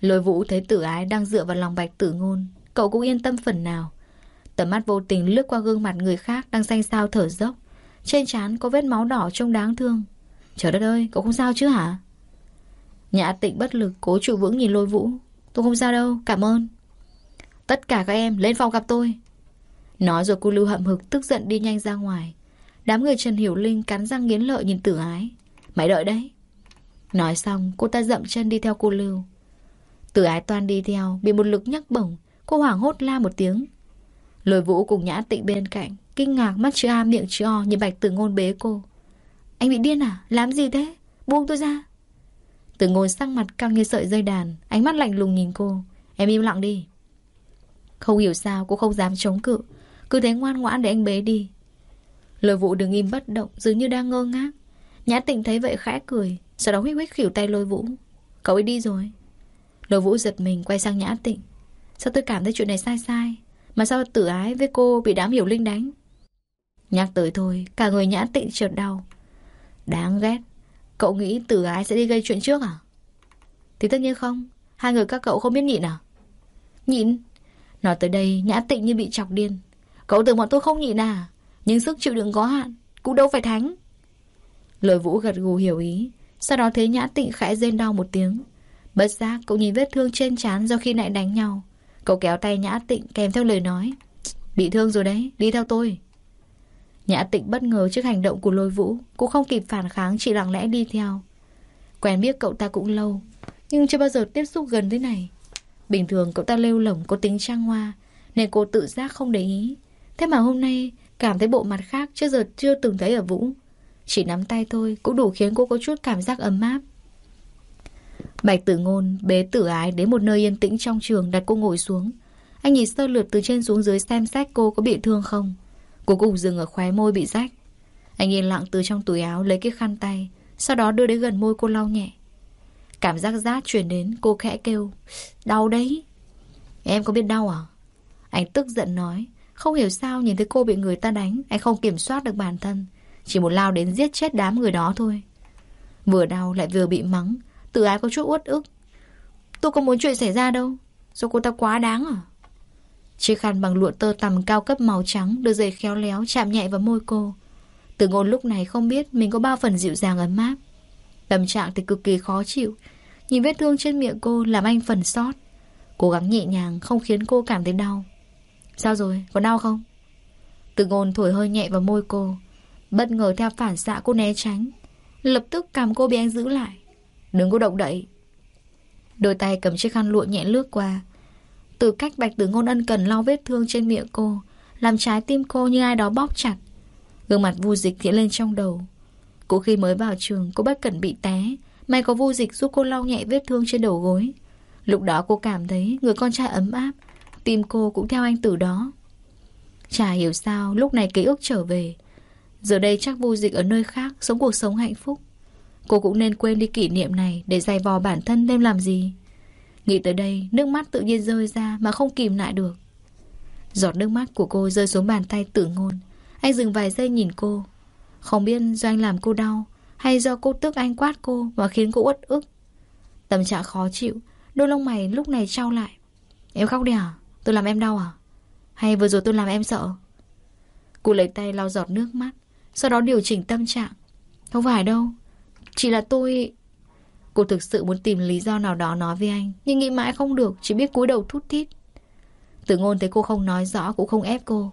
Lôi vũ thấy tử ái đang dựa vào lòng bạch tử ngôn, Cậu cũng yên tâm phần nào. Tầm mắt vô tình lướt qua gương mặt người khác Đang xanh xao thở dốc. Trên trán có vết máu đỏ trông đáng thương. Trời đất ơi, cậu không sao chứ hả? Nhã tịnh bất lực, cố trụ vững nhìn lôi vũ. Tôi không sao đâu, cảm ơn. Tất cả các em lên phòng gặp tôi. Nói rồi cô Lưu hậm hực tức giận đi nhanh ra ngoài. Đám người Trần Hiểu Linh cắn răng nghiến lợi nhìn tử ái. Mày đợi đấy. Nói xong, cô ta dậm chân đi theo cô Lưu. Tử ái toan đi theo, Bị một lực nhấc bổng, Cô hoảng hốt la một tiếng. Lôi vũ cùng nhã tịnh bên cạnh, Kinh ngạc mắt chữ A miệng chữ O Nhìn bạch tử ngôn bế cô. Anh bị điên à? Làm gì thế? Buông tôi ra. Tử ngôn sắc mặt căng như sợi dây đàn, Ánh mắt lạnh lùng nhìn cô. Em im lặng đi. Không hiểu sao, cô không dám chống cự. Cứ thế ngoan ngoãn để anh bế đi. Lôi vũ đứng im bất động, Dường như đang ngơ ngác. Nhã tịnh thấy vậy khẽ cười, Sau đó huyết huyết khỉu tay lôi vũ. Cậu ấy đi rồi. Lôi vũ giật mình, quay sang nhã tịnh. Sao tôi cảm thấy chuyện này sai sai? Mà sao tử ái với cô bị đám hiểu linh đánh? Nhắc tới thôi, Cả người nhã tịnh chợt đau. Đáng ghét. Cậu nghĩ tử ái sẽ đi gây chuyện trước à? Thì tất nhiên không. Hai người các cậu không biết nhịn à? Nhịn. Nói tới đây, nhã tịnh như bị chọc điên. Cậu tưởng bọn tôi không nhịn à Nhưng sức chịu đựng có hạn Cũng đâu phải thánh. Lời vũ gật gù hiểu ý Sau đó thấy nhã tịnh khẽ rên đau một tiếng. Bất giác cậu nhìn vết thương trên trán Do khi nãy đánh nhau. Cậu kéo tay nhã tịnh kèm theo lời nói Bị thương rồi đấy, đi theo tôi. Nhã tịnh bất ngờ trước hành động của lôi vũ Cũng không kịp phản kháng Chỉ lặng lẽ đi theo. Quen biết cậu ta cũng lâu Nhưng chưa bao giờ tiếp xúc gần thế này. Bình thường cậu ta lêu lỏng có tính trang hoa Nên cô tự giác không để ý. Thế mà hôm nay, cảm thấy bộ mặt khác Trước giờ chưa từng thấy ở Vũ. Chỉ nắm tay thôi cũng đủ khiến cô có chút cảm giác ấm áp. Bạch tử ngôn bế tử ái đến một nơi yên tĩnh trong trường đặt cô ngồi xuống. Anh nhìn sơ lượt từ trên xuống dưới xem xét cô có bị thương không. Cuối cùng dừng ở khóe môi bị rách. Anh yên lặng từ trong túi áo lấy cái khăn tay, Sau đó đưa đến gần môi cô lau nhẹ. Cảm giác rát chuyển đến, cô khẽ kêu, Đau đấy. Em có biết đau à? Anh tức giận nói. Không hiểu sao nhìn thấy cô bị người ta đánh, Anh không kiểm soát được bản thân. Chỉ muốn lao đến giết chết đám người đó thôi. Vừa đau lại vừa bị mắng. Tự ái có chút uất ức. Tôi không muốn chuyện xảy ra đâu. Sao cô ta quá đáng à? Chiếc khăn bằng lụa tơ tằm cao cấp màu trắng Đưa dây khéo léo chạm nhẹ vào môi cô. Từ ngôn lúc này không biết Mình có bao phần dịu dàng ấm áp. Tâm trạng thì cực kỳ khó chịu. Nhìn vết thương trên miệng cô làm anh phần sót. Cố gắng nhẹ nhàng Không khiến cô cảm thấy đau. Sao rồi, có đau không? Từ ngôn thổi hơi nhẹ vào môi cô Bất ngờ theo phản xạ cô né tránh Lập tức cầm cô bị anh giữ lại. Đừng có động đậy. Đôi tay cầm chiếc khăn lụa nhẹ lướt qua. Từ cách bạch tử ngôn ân cần lau vết thương trên miệng cô Làm trái tim cô như ai đó bóp chặt. Gương mặt vu dịch hiện lên trong đầu. Cô khi mới vào trường Cô bất cẩn bị té. May có vu dịch giúp cô lau nhẹ vết thương trên đầu gối. Lúc đó cô cảm thấy Người con trai ấm áp Tim cô cũng theo anh từ đó. Chả hiểu sao lúc này ký ức trở về. Giờ đây chắc vô dịch ở nơi khác, Sống cuộc sống hạnh phúc. Cô cũng nên quên đi kỷ niệm này Để dày vò bản thân thêm làm gì. Nghĩ tới đây, nước mắt tự nhiên rơi ra Mà không kìm lại được. Giọt nước mắt của cô rơi xuống bàn tay tử ngôn. Anh dừng vài giây nhìn cô. Không biết do anh làm cô đau Hay do cô tức anh quát cô Và khiến cô uất ức. Tâm trạng khó chịu, Đôi lông mày lúc này trao lại. Em khóc đi à Tôi làm em đau à? Hay vừa rồi tôi làm em sợ? Cô lấy tay lau giọt nước mắt, Sau đó điều chỉnh tâm trạng. Không phải đâu, Chỉ là tôi Cô thực sự muốn tìm lý do nào đó nói với anh, Nhưng nghĩ mãi không được, Chỉ biết cúi đầu thút thít. Tử ngôn thấy cô không nói rõ, cũng không ép cô.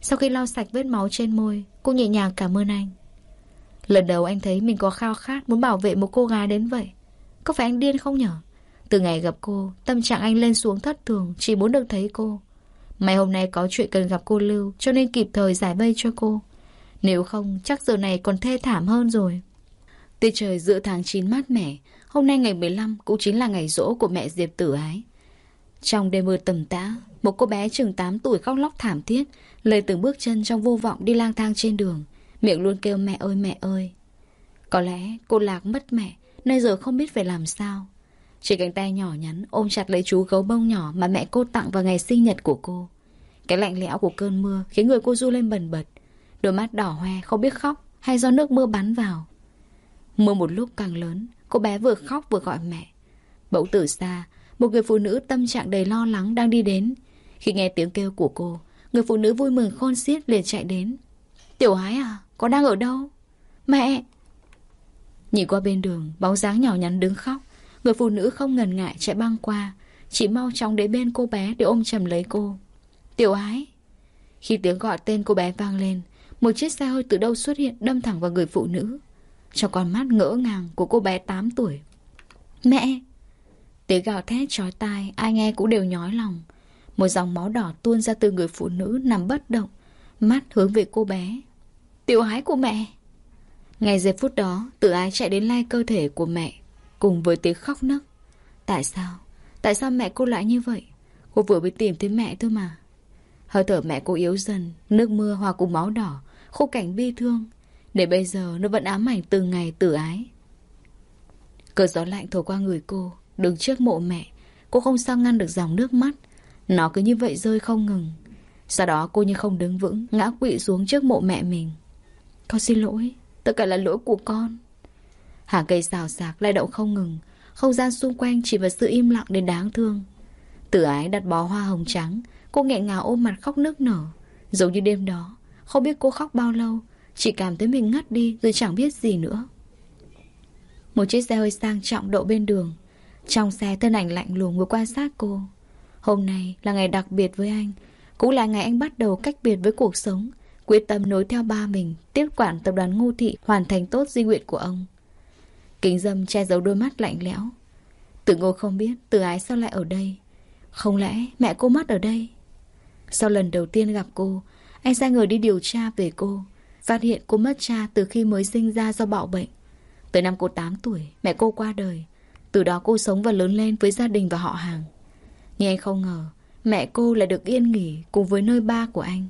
Sau khi lau sạch vết máu trên môi, Cô nhẹ nhàng cảm ơn anh. Lần đầu anh thấy mình có khao khát Muốn bảo vệ một cô gái đến vậy, Có phải anh điên không nhở? Từ ngày gặp cô, tâm trạng anh lên xuống thất thường, chỉ muốn được thấy cô. May hôm nay có chuyện cần gặp cô Lưu, cho nên kịp thời giải vây cho cô. Nếu không, chắc giờ này còn thê thảm hơn rồi. Tiết trời giữa tháng 9 mát mẻ, hôm nay ngày 15 cũng chính là ngày rỗ của mẹ Diệp tử ái. Trong đêm mưa tầm tã, một cô bé chừng 8 tuổi khóc lóc thảm thiết, lời từng bước chân trong vô vọng đi lang thang trên đường, miệng luôn kêu mẹ ơi mẹ ơi. Có lẽ cô Lạc mất mẹ, nên giờ không biết phải làm sao. Chỉ cánh tay nhỏ nhắn ôm chặt lấy chú gấu bông nhỏ mà mẹ cô tặng vào ngày sinh nhật của cô. Cái lạnh lẽo của cơn mưa khiến người cô du lên bần bật. Đôi mắt đỏ hoe không biết khóc hay do nước mưa bắn vào. Mưa một lúc càng lớn, cô bé vừa khóc vừa gọi mẹ. Bỗng từ xa, một người phụ nữ tâm trạng đầy lo lắng đang đi đến. Khi nghe tiếng kêu của cô, người phụ nữ vui mừng khôn xiết liền chạy đến. Tiểu hái à, có đang ở đâu? Mẹ! Nhìn qua bên đường, bóng dáng nhỏ nhắn đứng khóc. Người phụ nữ không ngần ngại chạy băng qua, Chỉ mau chóng đến bên cô bé để ôm chầm lấy cô. Tiểu ái. Khi tiếng gọi tên cô bé vang lên, Một chiếc xe hơi từ đâu xuất hiện đâm thẳng vào người phụ nữ. Trong con mắt ngỡ ngàng của cô bé 8 tuổi. Mẹ! Tiếng gào thét trói tai, Ai nghe cũng đều nhói lòng. Một dòng máu đỏ tuôn ra từ người phụ nữ nằm bất động, Mắt hướng về cô bé. Tiểu ái của mẹ! Ngay giây phút đó, Tự ái chạy đến lai cơ thể của mẹ. Cùng với tiếng khóc nấc. Tại sao? Tại sao mẹ cô lại như vậy? Cô vừa mới tìm thấy mẹ thôi mà. Hơi thở mẹ cô yếu dần, Nước mưa hòa cùng máu đỏ Khung cảnh bi thương. Để bây giờ nó vẫn ám ảnh từng ngày tử ái. Cơn gió lạnh thổi qua người cô, Đứng trước mộ mẹ. Cô không sao ngăn được dòng nước mắt. Nó cứ như vậy rơi không ngừng. Sau đó cô như không đứng vững, Ngã quỵ xuống trước mộ mẹ mình. Con xin lỗi, Tất cả là lỗi của con. Hàng cây xào xạc lay động không ngừng. Không gian xung quanh chỉ vào sự im lặng đến đáng thương. Tử ái đặt bó hoa hồng trắng, Cô nghẹn ngào ôm mặt khóc nức nở. Giống như đêm đó, Không biết cô khóc bao lâu, Chỉ cảm thấy mình ngất đi rồi chẳng biết gì nữa. Một chiếc xe hơi sang trọng đậu bên đường. Trong xe thân ảnh lạnh lùng vừa quan sát cô. Hôm nay là ngày đặc biệt với anh, Cũng là ngày anh bắt đầu cách biệt với cuộc sống, Quyết tâm nối theo ba mình, Tiếp quản tập đoàn ngô thị Hoàn thành tốt di nguyện của ông. Kính dâm che giấu đôi mắt lạnh lẽo. Tử ngô không biết Tử ái sao lại ở đây. Không lẽ mẹ cô mất ở đây? Sau lần đầu tiên gặp cô, Anh sai người đi điều tra về cô. Phát hiện cô mất cha từ khi mới sinh ra do bạo bệnh. Tới năm cô 8 tuổi, Mẹ cô qua đời. Từ đó cô sống và lớn lên với gia đình và họ hàng. Nhưng anh không ngờ, Mẹ cô lại được yên nghỉ Cùng với nơi ba của anh.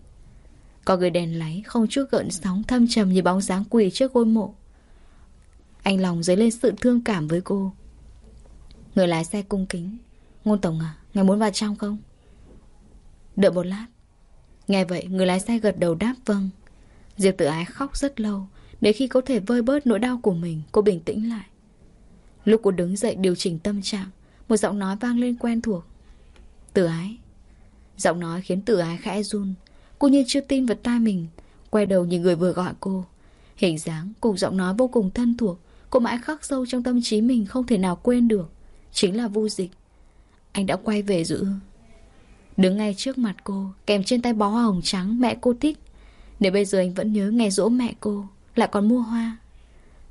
Có người đèn láy không chút gợn sóng thâm trầm Như bóng dáng quỳ trước ngôi mộ anh lòng dấy lên sự thương cảm với cô. Người lái xe cung kính. Ngôn Tổng à Ngài muốn vào trong không? Đợi một lát. Nghe vậy, người lái xe gật đầu đáp vâng. Diệp tự ái khóc rất lâu Để khi có thể vơi bớt nỗi đau của mình, Cô bình tĩnh lại. Lúc cô đứng dậy điều chỉnh tâm trạng, Một giọng nói vang lên quen thuộc. Tử ái. Giọng nói khiến tử ái khẽ run. Cô như chưa tin vào tai mình, Quay đầu nhìn người vừa gọi cô. Hình dáng cùng giọng nói vô cùng thân thuộc Cô mãi khắc sâu trong tâm trí mình Không thể nào quên được, Chính là vu dịch. Anh đã quay về giữ. Đứng ngay trước mặt cô, Kèm trên tay bó hoa hồng trắng mẹ cô thích. Nếu bây giờ anh vẫn nhớ ngày dỗ mẹ cô, Lại còn mua hoa.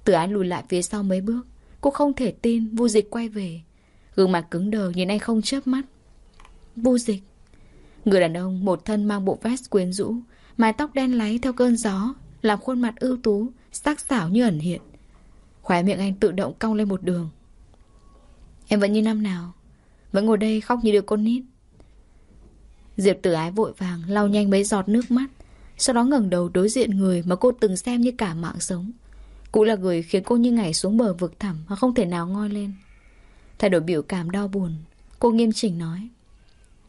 Tử án lùi lại phía sau mấy bước, Cô không thể tin vu dịch quay về. Gương mặt cứng đờ nhìn anh không chớp mắt. Vu dịch. Người đàn ông một thân mang bộ vest quyến rũ, Mái tóc đen láy theo cơn gió, Làm khuôn mặt ưu tú, Sắc sảo như ẩn hiện. Khóe miệng anh tự động cong lên một đường. Em vẫn như năm nào Vẫn ngồi đây khóc như đứa con nít. Diệp tử ái vội vàng lau nhanh mấy giọt nước mắt Sau đó ngẩng đầu đối diện người Mà cô từng xem như cả mạng sống. Cũng là người khiến cô như ngày xuống bờ vực thẳm Mà không thể nào ngoi lên. Thay đổi biểu cảm đau buồn Cô nghiêm chỉnh nói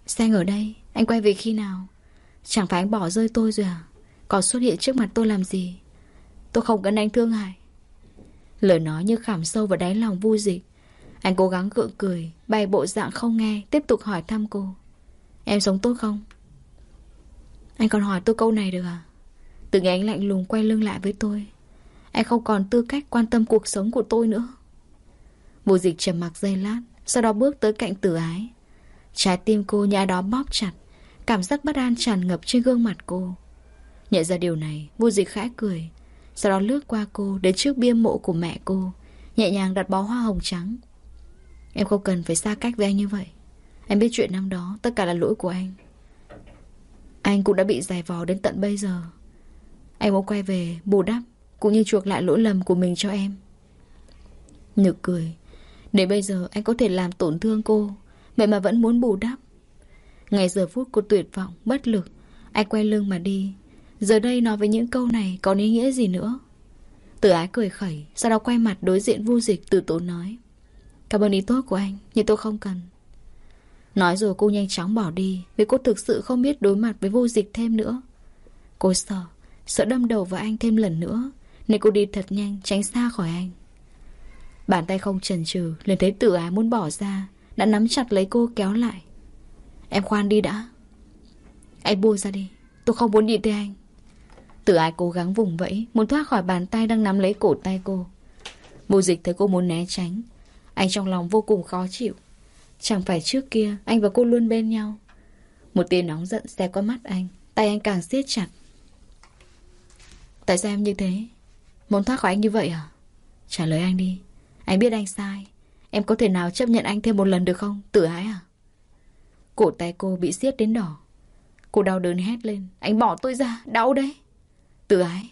sang ở đây, anh quay về khi nào? Chẳng phải anh bỏ rơi tôi rồi à? Còn xuất hiện trước mặt tôi làm gì? Tôi không cần anh thương hại. Lời nói như khảm sâu vào đáy lòng vui dịch. Anh cố gắng gượng cười, Bày bộ dạng không nghe, Tiếp tục hỏi thăm cô. Em sống tốt không? Anh còn hỏi tôi câu này được à? Từ ngày anh lạnh lùng quay lưng lại với tôi, Anh không còn tư cách quan tâm cuộc sống của tôi nữa. Vô dịch trầm mặc dây lát, Sau đó bước tới cạnh tử ái. Trái tim cô nhà đó bóp chặt, Cảm giác bất an tràn ngập trên gương mặt cô. Nhận ra điều này Vô dịch khẽ cười sau đó lướt qua cô đến trước bia mộ của mẹ cô Nhẹ nhàng đặt bó hoa hồng trắng. Em không cần phải xa cách với anh như vậy. Em biết chuyện năm đó Tất cả là lỗi của anh. Anh cũng đã bị giải vò đến tận bây giờ. Anh muốn quay về bù đắp Cũng như chuộc lại lỗi lầm của mình cho em. Nực cười. Để bây giờ anh có thể làm tổn thương cô Vậy mà vẫn muốn bù đắp. Ngày giờ phút cô tuyệt vọng, bất lực Anh quay lưng mà đi. Giờ đây nói với những câu này còn ý nghĩa gì nữa? Tử ái cười khẩy, Sau đó quay mặt đối diện vu dịch từ tốn nói. Cảm ơn ý tốt của anh, Nhưng tôi không cần. Nói rồi cô nhanh chóng bỏ đi, Vì cô thực sự không biết đối mặt với vô dịch thêm nữa. Cô sợ Sợ đâm đầu vào anh thêm lần nữa, Nên cô đi thật nhanh tránh xa khỏi anh. Bàn tay không chần chừ, liền thấy tử ái muốn bỏ ra, Đã nắm chặt lấy cô kéo lại. Em khoan đi đã. Anh buông ra đi, Tôi không muốn đi theo anh. Tử ái cố gắng vùng vẫy Muốn thoát khỏi bàn tay đang nắm lấy cổ tay cô. Vô dịch thấy cô muốn né tránh. Anh trong lòng vô cùng khó chịu. Chẳng phải trước kia anh và cô luôn bên nhau. Một tia nóng giận xe qua mắt anh Tay anh càng siết chặt. Tại sao em như thế? Muốn thoát khỏi anh như vậy à? Trả lời anh đi. Anh biết anh sai. Em có thể nào chấp nhận anh thêm một lần được không? Tự ái à? Cổ tay cô bị siết đến đỏ. Cô đau đớn hét lên. Anh bỏ tôi ra, đau đấy. Tự ái.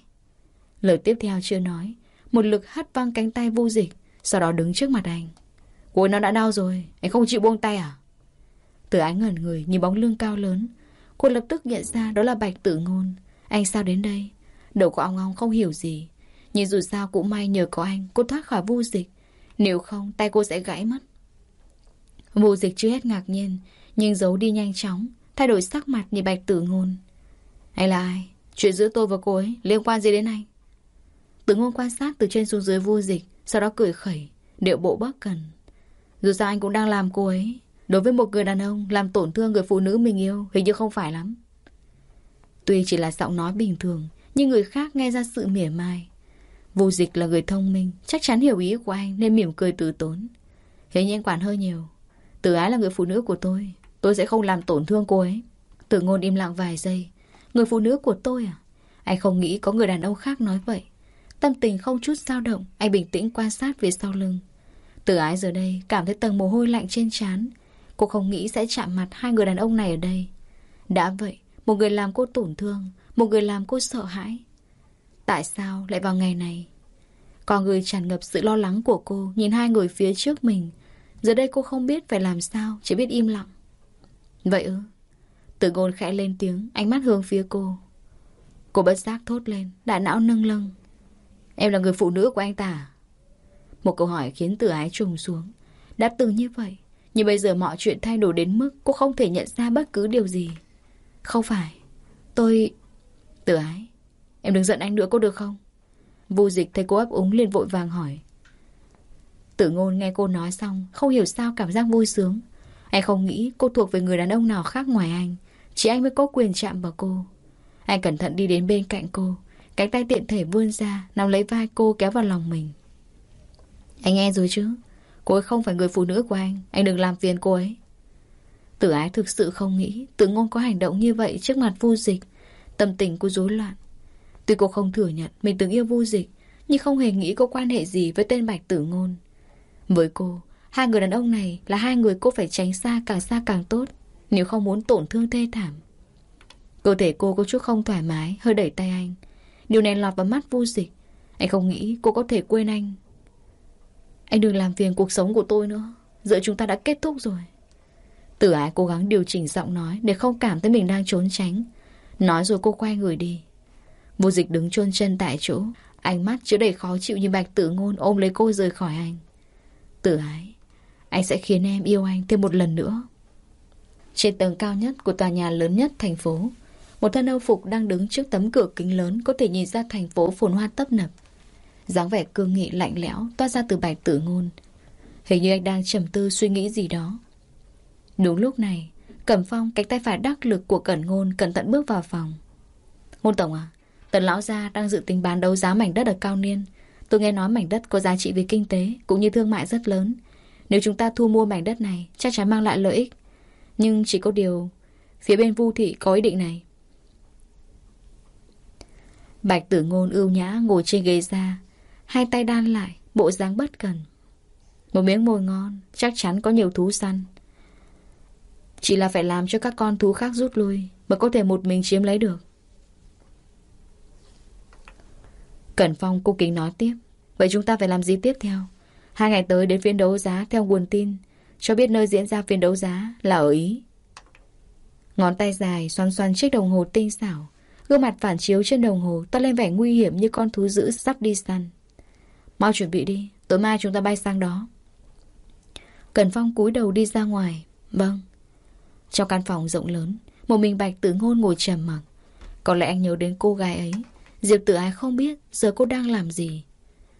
Lời tiếp theo chưa nói, Một lực hất văng cánh tay vô dịch, Sau đó đứng trước mặt anh. Ôi nó đã đau rồi, Anh không chịu buông tay à? Tự ái ngẩn người nhìn bóng lưng cao lớn. Cô lập tức nhận ra đó là bạch tử ngôn. Anh sao đến đây? Đầu của ông ong không hiểu gì. Nhưng dù sao cũng may nhờ có anh, Cô thoát khỏi vô dịch. Nếu không, tay cô sẽ gãy mất. Vô dịch chưa hết ngạc nhiên, Nhưng giấu đi nhanh chóng, Thay đổi sắc mặt như bạch tử ngôn. Anh là ai? Chuyện giữa tôi và cô ấy liên quan gì đến anh? Tử ngôn quan sát từ trên xuống dưới vô dịch, Sau đó cười khẩy, Điệu bộ bất cần. Dù sao anh cũng đang làm cô ấy. Đối với một người đàn ông Làm tổn thương người phụ nữ mình yêu, Hình như không phải lắm. Tuy chỉ là giọng nói bình thường, Nhưng người khác nghe ra sự mỉa mai. Vô dịch là người thông minh, Chắc chắn hiểu ý của anh Nên mỉm cười từ tốn. Thế nhưng quản hơi nhiều. Tử ái là người phụ nữ của tôi Tôi sẽ không làm tổn thương cô ấy. Tử ngôn im lặng vài giây Người phụ nữ của tôi à? Anh không nghĩ có người đàn ông khác nói vậy. Tâm tình không chút dao động, Anh bình tĩnh quan sát phía sau lưng. Từ ái giờ đây, cảm thấy tầng mồ hôi lạnh trên trán. Cô không nghĩ sẽ chạm mặt hai người đàn ông này ở đây. Đã vậy, Một người làm cô tổn thương, Một người làm cô sợ hãi. Tại sao lại vào ngày này? Còn người tràn ngập sự lo lắng của cô Nhìn hai người phía trước mình. Giờ đây cô không biết phải làm sao, Chỉ biết im lặng. Vậy ư? Từ ngôn khẽ lên tiếng, Ánh mắt hướng phía cô. Cô bất giác thốt lên, Đại não nâng lưng Em là người phụ nữ của anh ta? À? Một câu hỏi khiến tử ái trùng xuống. Đã từng như vậy, Nhưng bây giờ mọi chuyện thay đổi đến mức Cô không thể nhận ra bất cứ điều gì. Không phải, Tôi... Tử ái, Em đừng giận anh nữa có được không? Vô dịch thấy cô ấp úng liền vội vàng hỏi. Tử ngôn nghe cô nói xong, Không hiểu sao cảm giác vui sướng. Anh không nghĩ cô thuộc về người đàn ông nào khác ngoài anh. Chỉ anh mới có quyền chạm vào cô. Anh cẩn thận đi đến bên cạnh cô. Cánh tay tiện thể vươn ra, Nắm lấy vai cô kéo vào lòng mình. Anh nghe rồi chứ? Cô ấy không phải người phụ nữ của anh. Anh đừng làm phiền cô ấy. Tử ái thực sự không nghĩ Tử ngôn có hành động như vậy trước mặt vu dịch. Tâm tình cô rối loạn. Tuy cô không thừa nhận mình từng yêu vu dịch, Nhưng không hề nghĩ có quan hệ gì với tên bạch tử ngôn. Với cô, Hai người đàn ông này là hai người cô phải tránh xa càng xa càng tốt. Nếu không muốn tổn thương thê thảm. Cơ thể cô có chút không thoải mái, Hơi đẩy tay anh. Điều này lọt vào mắt vu dịch. Anh không nghĩ cô có thể quên anh. Anh đừng làm phiền cuộc sống của tôi nữa. Giữa chúng ta đã kết thúc rồi. Tử ái cố gắng điều chỉnh giọng nói Để không cảm thấy mình đang trốn tránh. Nói rồi cô quay người đi. Vô dịch đứng chôn chân tại chỗ. Ánh mắt chứa đầy khó chịu như bạch tử ngôn Ôm lấy cô rời khỏi anh. Tử ái, Anh sẽ khiến em yêu anh thêm một lần nữa. Trên tầng cao nhất của tòa nhà lớn nhất thành phố. Một thân âu phục đang đứng trước tấm cửa kính lớn Có thể nhìn ra thành phố phồn hoa tấp nập. Dáng vẻ cương nghị lạnh lẽo Toát ra từ bạch tử ngôn. Hình như anh đang trầm tư suy nghĩ gì đó. Đúng lúc này, Cẩm Phong cánh tay phải đắc lực của Cẩn Ngôn Cẩn thận bước vào phòng. Ngôn Tổng à Tần Lão Gia đang dự tính bán đấu giá mảnh đất ở Cao Niên. Tôi nghe nói mảnh đất có giá trị về kinh tế Cũng như thương mại rất lớn. Nếu chúng ta thu mua mảnh đất này, Chắc chắn mang lại lợi ích. Nhưng chỉ có điều, Phía bên Vu Thị có ý định này. Bạch tử ngôn ưu nhã ngồi trên ghế ra, Hai tay đan lại, Bộ dáng bất cần. Một miếng mồi ngon, Chắc chắn có nhiều thú săn. Chỉ là phải làm cho các con thú khác rút lui Mới có thể một mình chiếm lấy được. Cẩn Phong cô kính nói tiếp, Vậy chúng ta phải làm gì tiếp theo? Hai ngày tới đến phiên đấu giá theo nguồn tin cho biết nơi diễn ra phiên đấu giá là ở Ý. Ngón tay dài xoắn xoắn chiếc đồng hồ tinh xảo. Gương mặt phản chiếu trên đồng hồ Toát lên vẻ nguy hiểm như con thú dữ sắp đi săn. Mau chuẩn bị đi, Tối mai chúng ta bay sang đó. Cần Phong cúi đầu đi ra ngoài. Vâng. Trong căn phòng rộng lớn, Một mình Bạch Tử Ngôn ngồi trầm mặc. Có lẽ anh nhớ đến cô gái ấy. Diệp Tử Ái không biết giờ cô đang làm gì.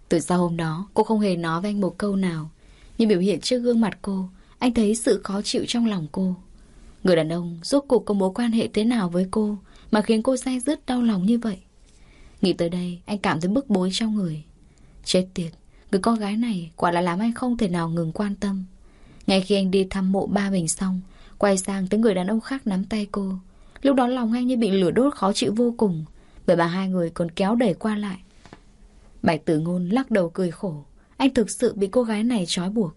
Từ sau hôm đó, Cô không hề nói với anh một câu nào. Nhưng biểu hiện trước gương mặt cô, Anh thấy sự khó chịu trong lòng cô. Người đàn ông rốt cuộc có mối quan hệ thế nào với cô Mà khiến cô say dứt đau lòng như vậy? Nghĩ tới đây, Anh cảm thấy bức bối trong người. Chết tiệt, Người con gái này quả là làm anh không thể nào ngừng quan tâm. Ngay khi anh đi thăm mộ ba mình xong, Quay sang tới người đàn ông khác nắm tay cô. Lúc đó lòng anh như bị lửa đốt khó chịu vô cùng, Bởi bà hai người còn kéo đẩy qua lại. Bạch tử ngôn lắc đầu cười khổ. Anh thực sự bị cô gái này trói buộc.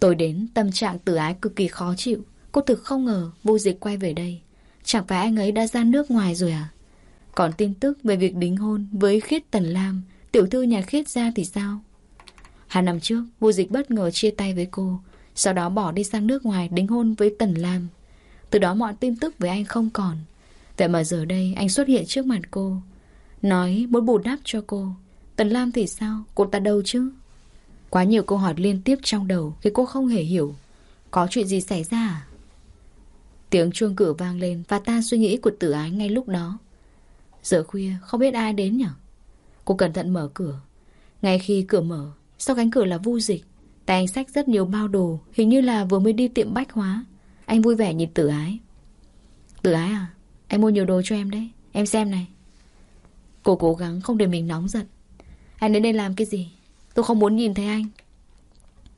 Tôi đến, tâm trạng tử ái cực kỳ khó chịu. Cô thực không ngờ vô dịch quay về đây. Chẳng phải anh ấy đã ra nước ngoài rồi à? Còn tin tức về việc đính hôn với Khiết Tần Lam, Tiểu thư nhà Khiết ra thì sao? Hai năm trước, vô dịch bất ngờ chia tay với cô, sau đó bỏ đi sang nước ngoài đính hôn với Tần Lam. Từ đó mọi tin tức về anh không còn. Vậy mà giờ đây anh xuất hiện trước mặt cô Nói muốn bù đắp cho cô. Tần Lam thì sao? Cô ta đâu chứ? Quá nhiều câu hỏi liên tiếp trong đầu Khi cô không hề hiểu. Có chuyện gì xảy ra à? Tiếng chuông cửa vang lên Và ta suy nghĩ của tử ái ngay lúc đó. Giờ khuya, không biết ai đến nhở? Cô cẩn thận mở cửa. Ngay khi cửa mở, Sau cánh cửa là vu dịch. Tay anh xách rất nhiều bao đồ, Hình như là vừa mới đi tiệm bách hóa. Anh vui vẻ nhìn tử ái. Tử ái à Anh mua nhiều đồ cho em đấy. Em xem này. Cô cố gắng không để mình nóng giận. Anh đến đây làm cái gì? Tôi không muốn nhìn thấy anh.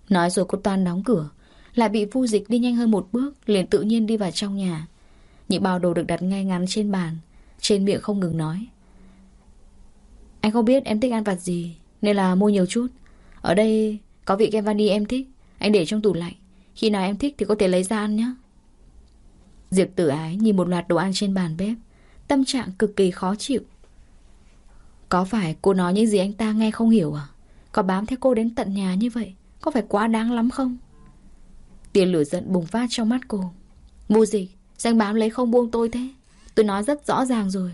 Nói rồi cô toàn đóng cửa, Lại bị phu dịch đi nhanh hơn một bước, Liền tự nhiên đi vào trong nhà. Những bao đồ được đặt ngay ngắn trên bàn, Trên miệng không ngừng nói. Anh không biết em thích ăn vặt gì, Nên là mua nhiều chút. Ở đây có vị kem vani em thích, Anh để trong tủ lạnh. Khi nào em thích thì có thể lấy ra ăn nhé. Diệp tử ái nhìn một loạt đồ ăn trên bàn bếp, Tâm trạng cực kỳ khó chịu. Có phải cô nói những gì anh ta nghe không hiểu à? Có bám theo cô đến tận nhà như vậy Có phải quá đáng lắm không? Tiền lửa giận bùng phát trong mắt cô. Mua gì Danh bám lấy không buông tôi thế? Tôi nói rất rõ ràng rồi.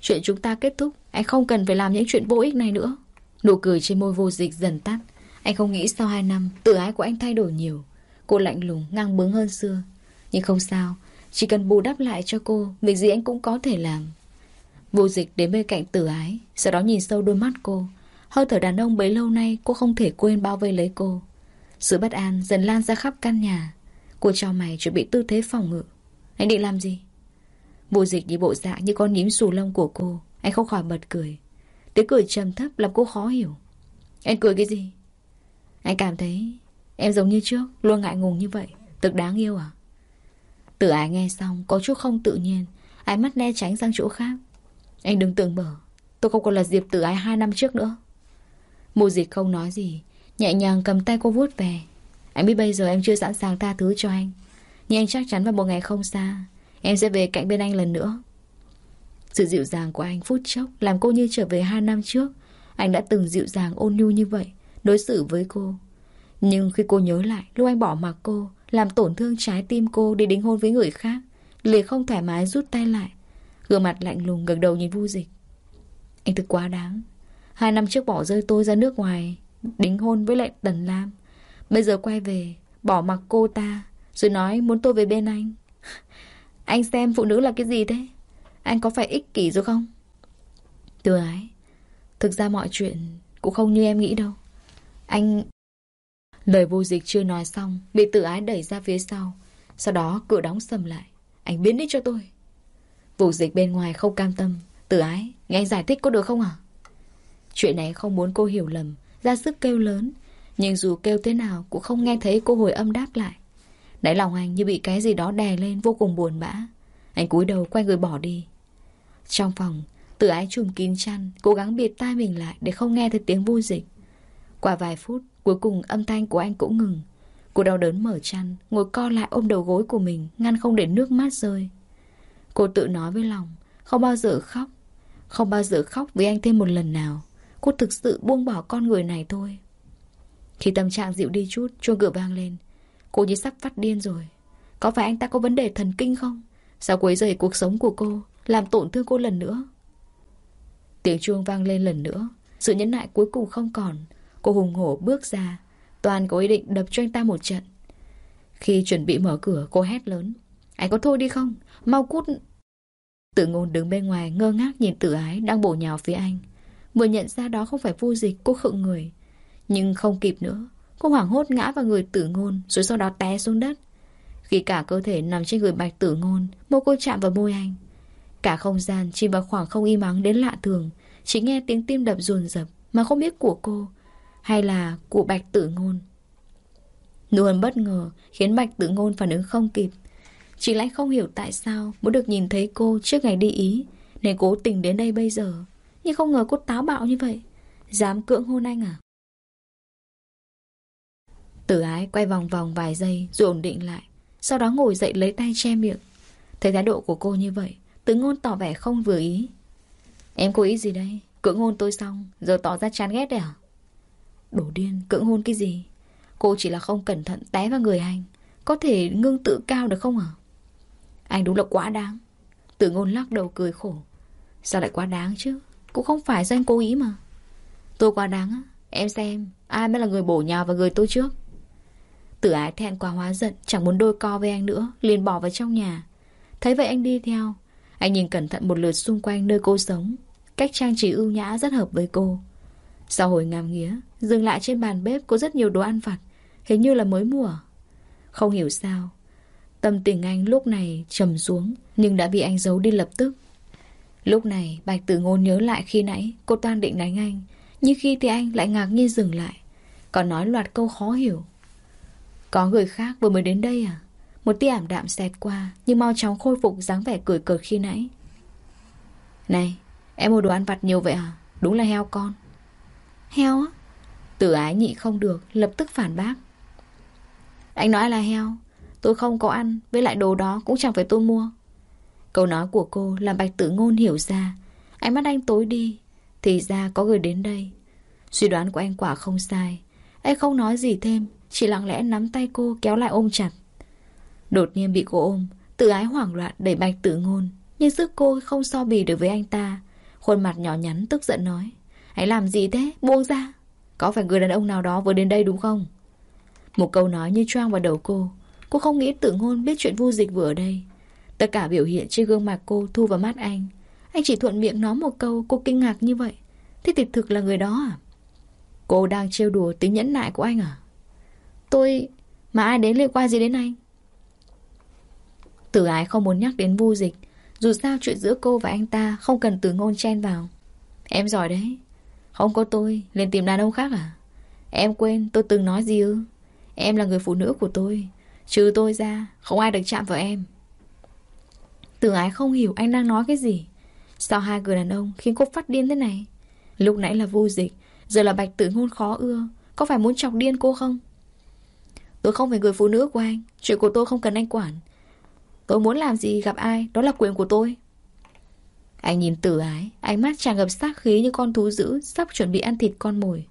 Chuyện chúng ta kết thúc Anh không cần phải làm những chuyện vô ích này nữa. Nụ cười trên môi vô dịch dần tắt. Anh không nghĩ sau 2 năm Tự ái của anh thay đổi nhiều. Cô lạnh lùng, ngang bướng hơn xưa. Nhưng không sao Chỉ cần bù đắp lại cho cô Việc gì anh cũng có thể làm. Vô dịch đến bên cạnh tử ái, Sau đó nhìn sâu đôi mắt cô. Hơi thở đàn ông bấy lâu nay Cô không thể quên bao vây lấy cô. Sự bất an dần lan ra khắp căn nhà. Cô cho mày chuẩn bị tư thế phòng ngự. Anh định làm gì? Vô dịch đi bộ dạng như con nhím xù lông của cô. Anh không khỏi bật cười. Tiếng cười trầm thấp làm cô khó hiểu. Anh cười cái gì? Anh cảm thấy em giống như trước, Luôn ngại ngùng như vậy. Thực đáng yêu à? Tử ái nghe xong có chút không tự nhiên. Ánh mắt né tránh sang chỗ khác. Anh đừng tưởng mở. Tôi không còn là Diệp tử ái hai năm trước nữa. Mùa dịch không nói gì, Nhẹ nhàng cầm tay cô vuốt về. Anh biết bây giờ em chưa sẵn sàng tha thứ cho anh. Nhưng anh chắc chắn vào một ngày không xa, Em sẽ về cạnh bên anh lần nữa. Sự dịu dàng của anh phút chốc Làm cô như trở về hai năm trước. Anh đã từng dịu dàng ôn nhu như vậy, Đối xử với cô. Nhưng khi cô nhớ lại, Lúc anh bỏ mặc cô, Làm tổn thương trái tim cô đi đính hôn với người khác, Liền không thoải mái rút tay lại. Gương mặt lạnh lùng gật đầu nhìn vu dịch. Anh thực quá đáng. Hai năm trước bỏ rơi tôi ra nước ngoài, Đính hôn với lại Tần Lam. Bây giờ quay về, Bỏ mặc cô ta, Rồi nói muốn tôi về bên anh. Anh xem phụ nữ là cái gì thế? Anh có phải ích kỷ rồi không? Từ ái. Thực ra mọi chuyện Cũng không như em nghĩ đâu. Anh Lời vô dịch chưa nói xong, Bị tự ái đẩy ra phía sau. Sau đó cửa đóng sầm lại. Anh biến đi cho tôi vụ dịch bên ngoài không cam tâm. Tự ái, Nghe anh giải thích có được không à Chuyện này không muốn cô hiểu lầm, Ra sức kêu lớn. Nhưng dù kêu thế nào cũng không nghe thấy cô hồi âm đáp lại. Đáy lòng anh như bị cái gì đó đè lên vô cùng buồn bã. Anh cúi đầu quay người bỏ đi. Trong phòng Tự ái trùm kín chăn, Cố gắng bịt tai mình lại để không nghe thấy tiếng vui dịch. Qua vài phút, Cuối cùng âm thanh của anh cũng ngừng. Cô đau đớn mở chăn, Ngồi co lại ôm đầu gối của mình, Ngăn không để nước mắt rơi. Cô tự nói với lòng Không bao giờ khóc. Không bao giờ khóc với anh thêm một lần nào. Cô thực sự buông bỏ con người này thôi. Khi tâm trạng dịu đi chút, Chuông cửa vang lên. Cô như sắp phát điên rồi. Có phải anh ta có vấn đề thần kinh không? Sao quấy rầy cuộc sống của cô, Làm tổn thương cô lần nữa? Tiếng chuông vang lên lần nữa. Sự nhẫn nại cuối cùng không còn. Cô hùng hổ bước ra. Toàn có ý định đập cho anh ta một trận. Khi chuẩn bị mở cửa, cô hét lớn, Anh có thôi đi không? Mau cút. Tự ngôn đứng bên ngoài, ngơ ngác nhìn tự ái Đang bổ nhào phía anh. Vừa nhận ra đó không phải vô dịch, cô khựng người. Nhưng không kịp nữa, Cô hoảng hốt ngã vào người tử ngôn, Rồi sau đó té xuống đất. Khi cả cơ thể nằm trên người bạch tử ngôn, Môi cô chạm vào môi anh. Cả không gian chìm vào khoảng không im ắng đến lạ thường, Chỉ nghe tiếng tim đập dồn dập Mà không biết của cô Hay là của bạch tử ngôn. Nụ hôn bất ngờ Khiến bạch tử ngôn phản ứng không kịp. Chỉ lại không hiểu tại sao Muốn được nhìn thấy cô trước ngày đi Ý. Nên cố tình đến đây bây giờ. Nhưng không ngờ cô táo bạo như vậy. Dám cưỡng hôn anh à? Tử ái quay vòng vòng vài giây rồi ổn định lại. Sau đó ngồi dậy lấy tay che miệng. Thấy thái độ của cô như vậy Tử ngôn tỏ vẻ không vừa ý. Em có ý gì đây? Cưỡng hôn tôi xong, Giờ tỏ ra chán ghét đấy à? Đổ điên, cưỡng hôn cái gì? Cô chỉ là không cẩn thận té vào người anh. Có thể ngưng tự cao được không à? Anh đúng là quá đáng. Tử ngôn lắc đầu cười khổ. Sao lại quá đáng chứ? Cũng không phải do anh cố ý mà. Tôi quá đáng á. Em xem, Ai mới là người bổ nhào vào người tôi trước? Tử ái thẹn quá hóa giận, Chẳng muốn đôi co với anh nữa, liền bỏ vào trong nhà. Thấy vậy anh đi theo. Anh nhìn cẩn thận một lượt xung quanh nơi cô sống. Cách trang trí ưu nhã rất hợp với cô. Sau hồi ngàm nghía, Dừng lại trên bàn bếp có rất nhiều đồ ăn vặt, Hình như là mới mùa. Không hiểu sao Tâm tình anh lúc này trầm xuống, Nhưng đã bị anh giấu đi lập tức Lúc này, Bạch Tử Ngôn nhớ lại khi nãy Cô toan định đánh anh, Nhưng khi thì anh lại ngạc nhiên dừng lại, Còn nói loạt câu khó hiểu có người khác vừa mới đến đây à? Một tia ảm đạm xẹt qua, Nhưng mau chóng khôi phục dáng vẻ cười cợt khi nãy Này, Em mua đồ ăn vặt nhiều vậy à? Đúng là heo con Heo á? Tử ái nhị không được, Lập tức phản bác Anh nói là heo Tôi không có ăn, Với lại đồ đó cũng chẳng phải tôi mua. Câu nói của cô làm bạch tử ngôn hiểu ra. Ánh mắt anh tối đi, Thì ra có người đến đây. Suy đoán của anh quả không sai. Anh không nói gì thêm, chỉ lặng lẽ nắm tay cô kéo lại ôm chặt. Đột nhiên bị cô ôm, Tự ái hoảng loạn đẩy bạch tử ngôn, Nhưng sức cô không so bì được với anh ta. Khuôn mặt nhỏ nhắn tức giận nói, Anh làm gì thế? Buông ra. Có phải người đàn ông nào đó vừa đến đây đúng không? Một câu nói như choang vào đầu cô Cô không nghĩ tự ngôn biết chuyện vu dịch vừa ở đây. Tất cả biểu hiện trên gương mặt cô thu vào mắt anh. Anh chỉ thuận miệng nói một câu, Cô kinh ngạc như vậy. Thế tịch thực là người đó à? Cô đang trêu đùa tính nhẫn nại của anh à? Tôi, Mà ai đến liên quan gì đến anh? Tử ái không muốn nhắc đến vu dịch, Dù sao chuyện giữa cô và anh ta Không cần từ ngôn chen vào. Em giỏi đấy. Không có tôi lên tìm đàn ông khác à? Em quên tôi từng nói gì ư? Em là người phụ nữ của tôi Trừ tôi ra, Không ai được chạm vào em. Tử ái không hiểu anh đang nói cái gì. Sao hai người đàn ông, khiến cô phát điên thế này. Lúc nãy là vô dịch, Giờ là bạch tử ngôn khó ưa. Có phải muốn chọc điên cô không? Tôi không phải người phụ nữ của anh, Chuyện của tôi không cần anh quản. Tôi muốn làm gì, gặp ai, Đó là quyền của tôi. Anh nhìn tử ái, Ánh mắt tràn ngập sát khí như con thú dữ Sắp chuẩn bị ăn thịt con mồi.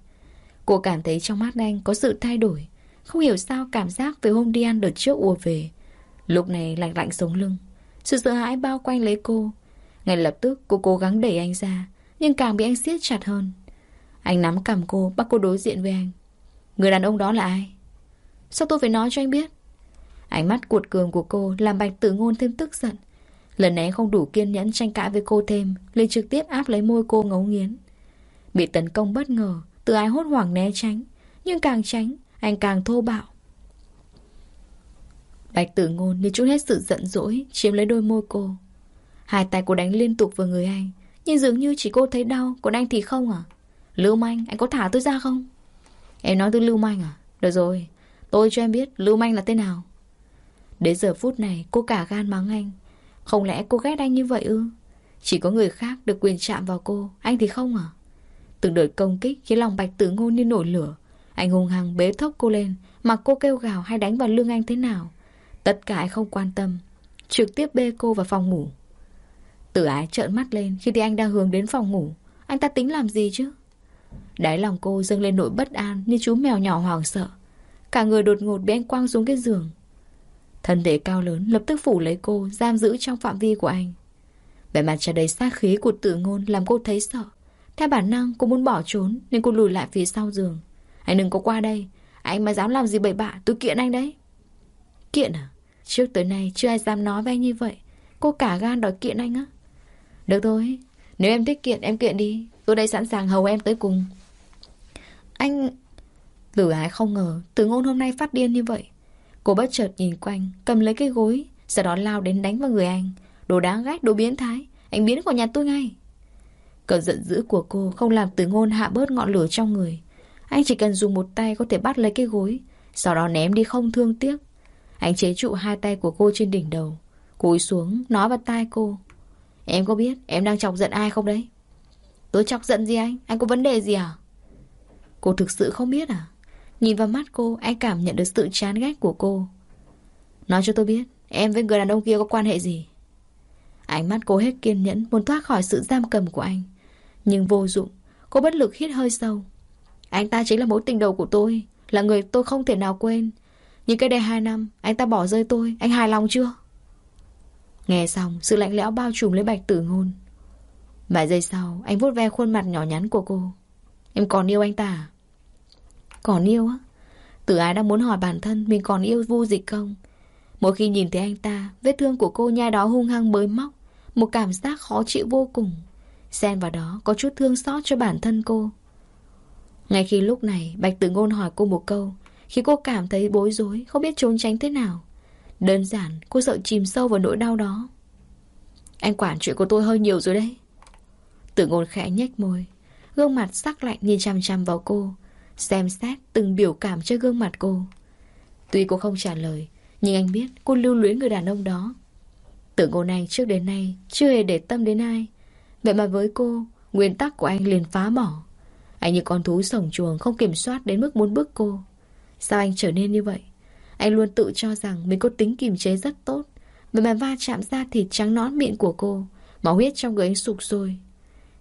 Cô cảm thấy trong mắt anh có sự thay đổi. Không hiểu sao cảm giác về hôm đi ăn đợt trước ùa về. Lúc này lạnh lạnh sống lưng. Sự sợ hãi bao quanh lấy cô. Ngay lập tức, cô cố gắng đẩy anh ra, Nhưng càng bị anh siết chặt hơn. Anh nắm cầm cô, Bắt cô đối diện với anh. Người đàn ông đó là ai? Sao tôi phải nói cho anh biết? Ánh mắt cuột cường của cô Làm bạch tử ngôn thêm tức giận. Lần này không đủ kiên nhẫn tranh cãi với cô thêm, liền trực tiếp áp lấy môi cô ngấu nghiến. Bị tấn công bất ngờ, Từ ai hốt hoảng né tránh, Nhưng càng tránh anh càng thô bạo. Bạch tử ngôn như chút hết sự giận dỗi, Chiếm lấy đôi môi cô. Hai tay cô đánh liên tục vào người anh, Nhưng dường như chỉ cô thấy đau, Còn anh thì không à? Lưu manh, anh có thả tôi ra không? Em nói tôi lưu manh à? Được rồi, Tôi cho em biết lưu manh là thế nào. Đến giờ phút này, cô cả gan mắng anh. Không lẽ cô ghét anh như vậy ư? Chỉ có người khác được quyền chạm vào cô, Anh thì không à? Từng đợt công kích khiến lòng bạch tử ngôn như nổi lửa. Anh hùng hăng bế thốc cô lên, Mặc cô kêu gào hay đánh vào lưng anh thế nào. Tất cả anh không quan tâm, Trực tiếp bê cô vào phòng ngủ. Tử ái trợn mắt lên Khi thì anh đang hướng đến phòng ngủ. Anh ta tính làm gì chứ? Đáy lòng cô dâng lên nỗi bất an Như chú mèo nhỏ hoảng sợ. Cả người đột ngột bị anh quăng xuống cái giường. Thân thể cao lớn lập tức phủ lấy cô, Giam giữ trong phạm vi của anh. Vẻ mặt tràn đầy sát khí của tử ngôn Làm cô thấy sợ. Theo bản năng, cô muốn bỏ trốn Nên cô lùi lại phía sau giường. Anh đừng có qua đây. Anh mà dám làm gì bậy bạ tôi kiện anh đấy. Kiện à? Trước tới nay chưa ai dám nói với anh như vậy. Cô cả gan đòi kiện anh á. Được thôi Nếu em thích kiện em kiện đi. Tôi đây sẵn sàng hầu em tới cùng. Anh Tử ái không ngờ Tử ngôn hôm nay phát điên như vậy. Cô bất chợt nhìn quanh Cầm lấy cái gối Sau đó lao đến đánh vào người anh. Đồ đáng ghét, đồ biến thái. Anh biến khỏi nhà tôi ngay. Cơn giận dữ của cô không làm tử ngôn hạ bớt ngọn lửa trong người. Anh chỉ cần dùng một tay có thể bắt lấy cái gối, Sau đó ném đi không thương tiếc. Anh chế trụ hai tay của cô trên đỉnh đầu, Cúi xuống, nói vào tai cô. Em có biết em đang chọc giận ai không đấy? Tôi chọc giận gì anh? Anh có vấn đề gì à? Cô thực sự không biết à? Nhìn vào mắt cô, Anh cảm nhận được sự chán ghét của cô. Nói cho tôi biết, Em với người đàn ông kia có quan hệ gì? Ánh mắt cô hết kiên nhẫn, Muốn thoát khỏi sự giam cầm của anh. Nhưng vô dụng, Cô bất lực hít hơi sâu. Anh ta chính là mối tình đầu của tôi, Là người tôi không thể nào quên. Nhưng cái đây hai năm, Anh ta bỏ rơi tôi, Anh hài lòng chưa? Nghe xong, Sự lạnh lẽo bao trùm lấy bạch tử ngôn. Vài giây sau, Anh vuốt ve khuôn mặt nhỏ nhắn của cô. Em còn yêu anh ta à? Còn yêu á? Tử ái đang muốn hỏi bản thân Mình còn yêu vu dịch không? Mỗi khi nhìn thấy anh ta, Vết thương của cô nhai đó hung hăng bới móc, Một cảm giác khó chịu vô cùng. Xen vào đó có chút thương xót cho bản thân cô. Ngay khi lúc này, Bạch Tử Ngôn hỏi cô một câu, Khi cô cảm thấy bối rối, Không biết trốn tránh thế nào. Đơn giản, cô sợ chìm sâu vào nỗi đau đó. Anh quản chuyện của tôi hơi nhiều rồi đấy. Tử ngôn khẽ nhếch môi, Gương mặt sắc lạnh nhìn chằm chằm vào cô, Xem xét từng biểu cảm trên gương mặt cô. Tuy cô không trả lời, Nhưng anh biết cô lưu luyến người đàn ông đó. Tử ngôn anh trước đến nay Chưa hề để tâm đến ai. Vậy mà với cô, Nguyên tắc của anh liền phá bỏ. Anh như con thú sổng chuồng không kiểm soát đến mức muốn bước cô. Sao anh trở nên như vậy? Anh luôn tự cho rằng Mình có tính kiềm chế rất tốt. Vậy mà va chạm ra thịt trắng nón miệng của cô, Máu huyết trong người anh sụp sôi.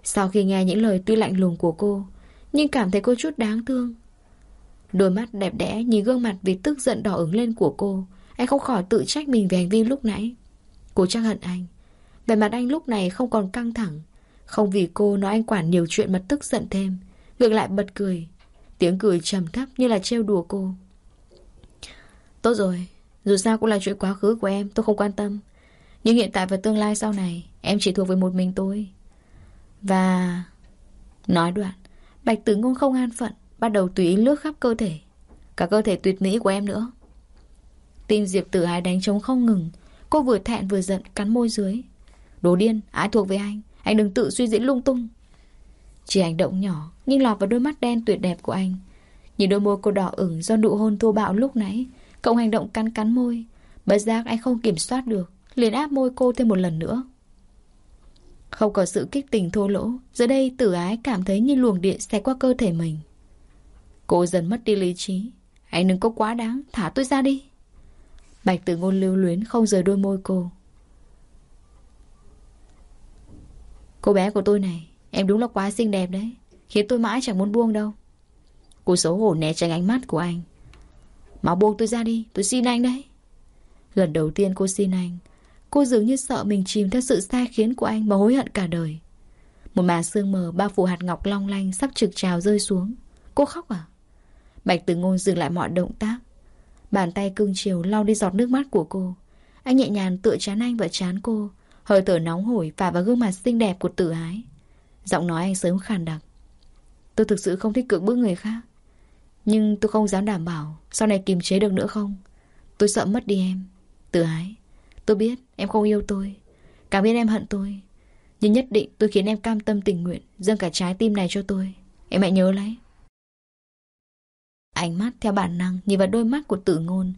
Sau khi nghe những lời tuy lạnh lùng của cô, nhưng cảm thấy cô chút đáng thương. Đôi mắt đẹp đẽ nhìn gương mặt vì tức giận đỏ ứng lên của cô. Anh không khỏi tự trách mình về hành vi lúc nãy. Cô chắc hận anh. Về mặt anh lúc này không còn căng thẳng. Không vì cô nói anh quản nhiều chuyện mà tức giận thêm. Ngược lại bật cười. Tiếng cười trầm thấp như là trêu đùa cô. Tốt rồi Dù sao cũng là chuyện quá khứ của em Tôi không quan tâm. Nhưng hiện tại và tương lai sau này Em chỉ thuộc về một mình tôi. Và... Nói đoạn Bạch tử ngôn không an phận Bắt đầu tùy ý lướt khắp cơ thể. Cả cơ thể tuyệt mỹ của em nữa. Tim Diệp tử ái đánh trống không ngừng. Cô vừa thẹn vừa giận cắn môi dưới. Đồ điên, ai thuộc về anh. Anh đừng tự suy diễn lung tung. Chỉ hành động nhỏ nhưng lọt vào đôi mắt đen tuyệt đẹp của anh. Nhìn đôi môi cô đỏ ửng do nụ hôn thô bạo lúc nãy, Cộng hành động cắn cắn môi. Bất giác anh không kiểm soát được, liền áp môi cô thêm một lần nữa. Không có sự kích tình thô lỗ, Giờ đây tử ái cảm thấy như luồng điện xẹt qua cơ thể mình. Cô dần mất đi lý trí. Anh đừng có quá đáng, Thả tôi ra đi. Bạch tử ngôn lưu luyến không rời đôi môi cô. Cô bé của tôi này, Em đúng là quá xinh đẹp đấy. Khiến tôi mãi chẳng muốn buông đâu. Cô xấu hổ né tránh ánh mắt của anh. Mà buông tôi ra đi, Tôi xin anh đấy. Lần đầu tiên cô xin anh, Cô dường như sợ mình chìm theo sự sai khiến của anh Mà hối hận cả đời. Một màn sương mờ bao phủ hạt ngọc long lanh Sắp trực trào rơi xuống. Cô khóc à? Bạch Tử Ngôn dừng lại mọi động tác. Bàn tay cưng chiều lau đi giọt nước mắt của cô. Anh nhẹ nhàng tựa chán anh và chán cô, Hơi thở nóng hổi phả vào gương mặt xinh đẹp của tử ái. Giọng nói anh sớm khàn đặc. Tôi thực sự không thích cưỡng bức người khác. Nhưng tôi không dám đảm bảo Sau này kiềm chế được nữa không. Tôi sợ mất đi em. Tử ái. Tôi biết em không yêu tôi. Cảm biết em hận tôi. Nhưng nhất định tôi khiến em cam tâm tình nguyện Dâng cả trái tim này cho tôi. Em hãy nhớ lấy. Ánh mắt theo bản năng nhìn vào đôi mắt của tử ngôn.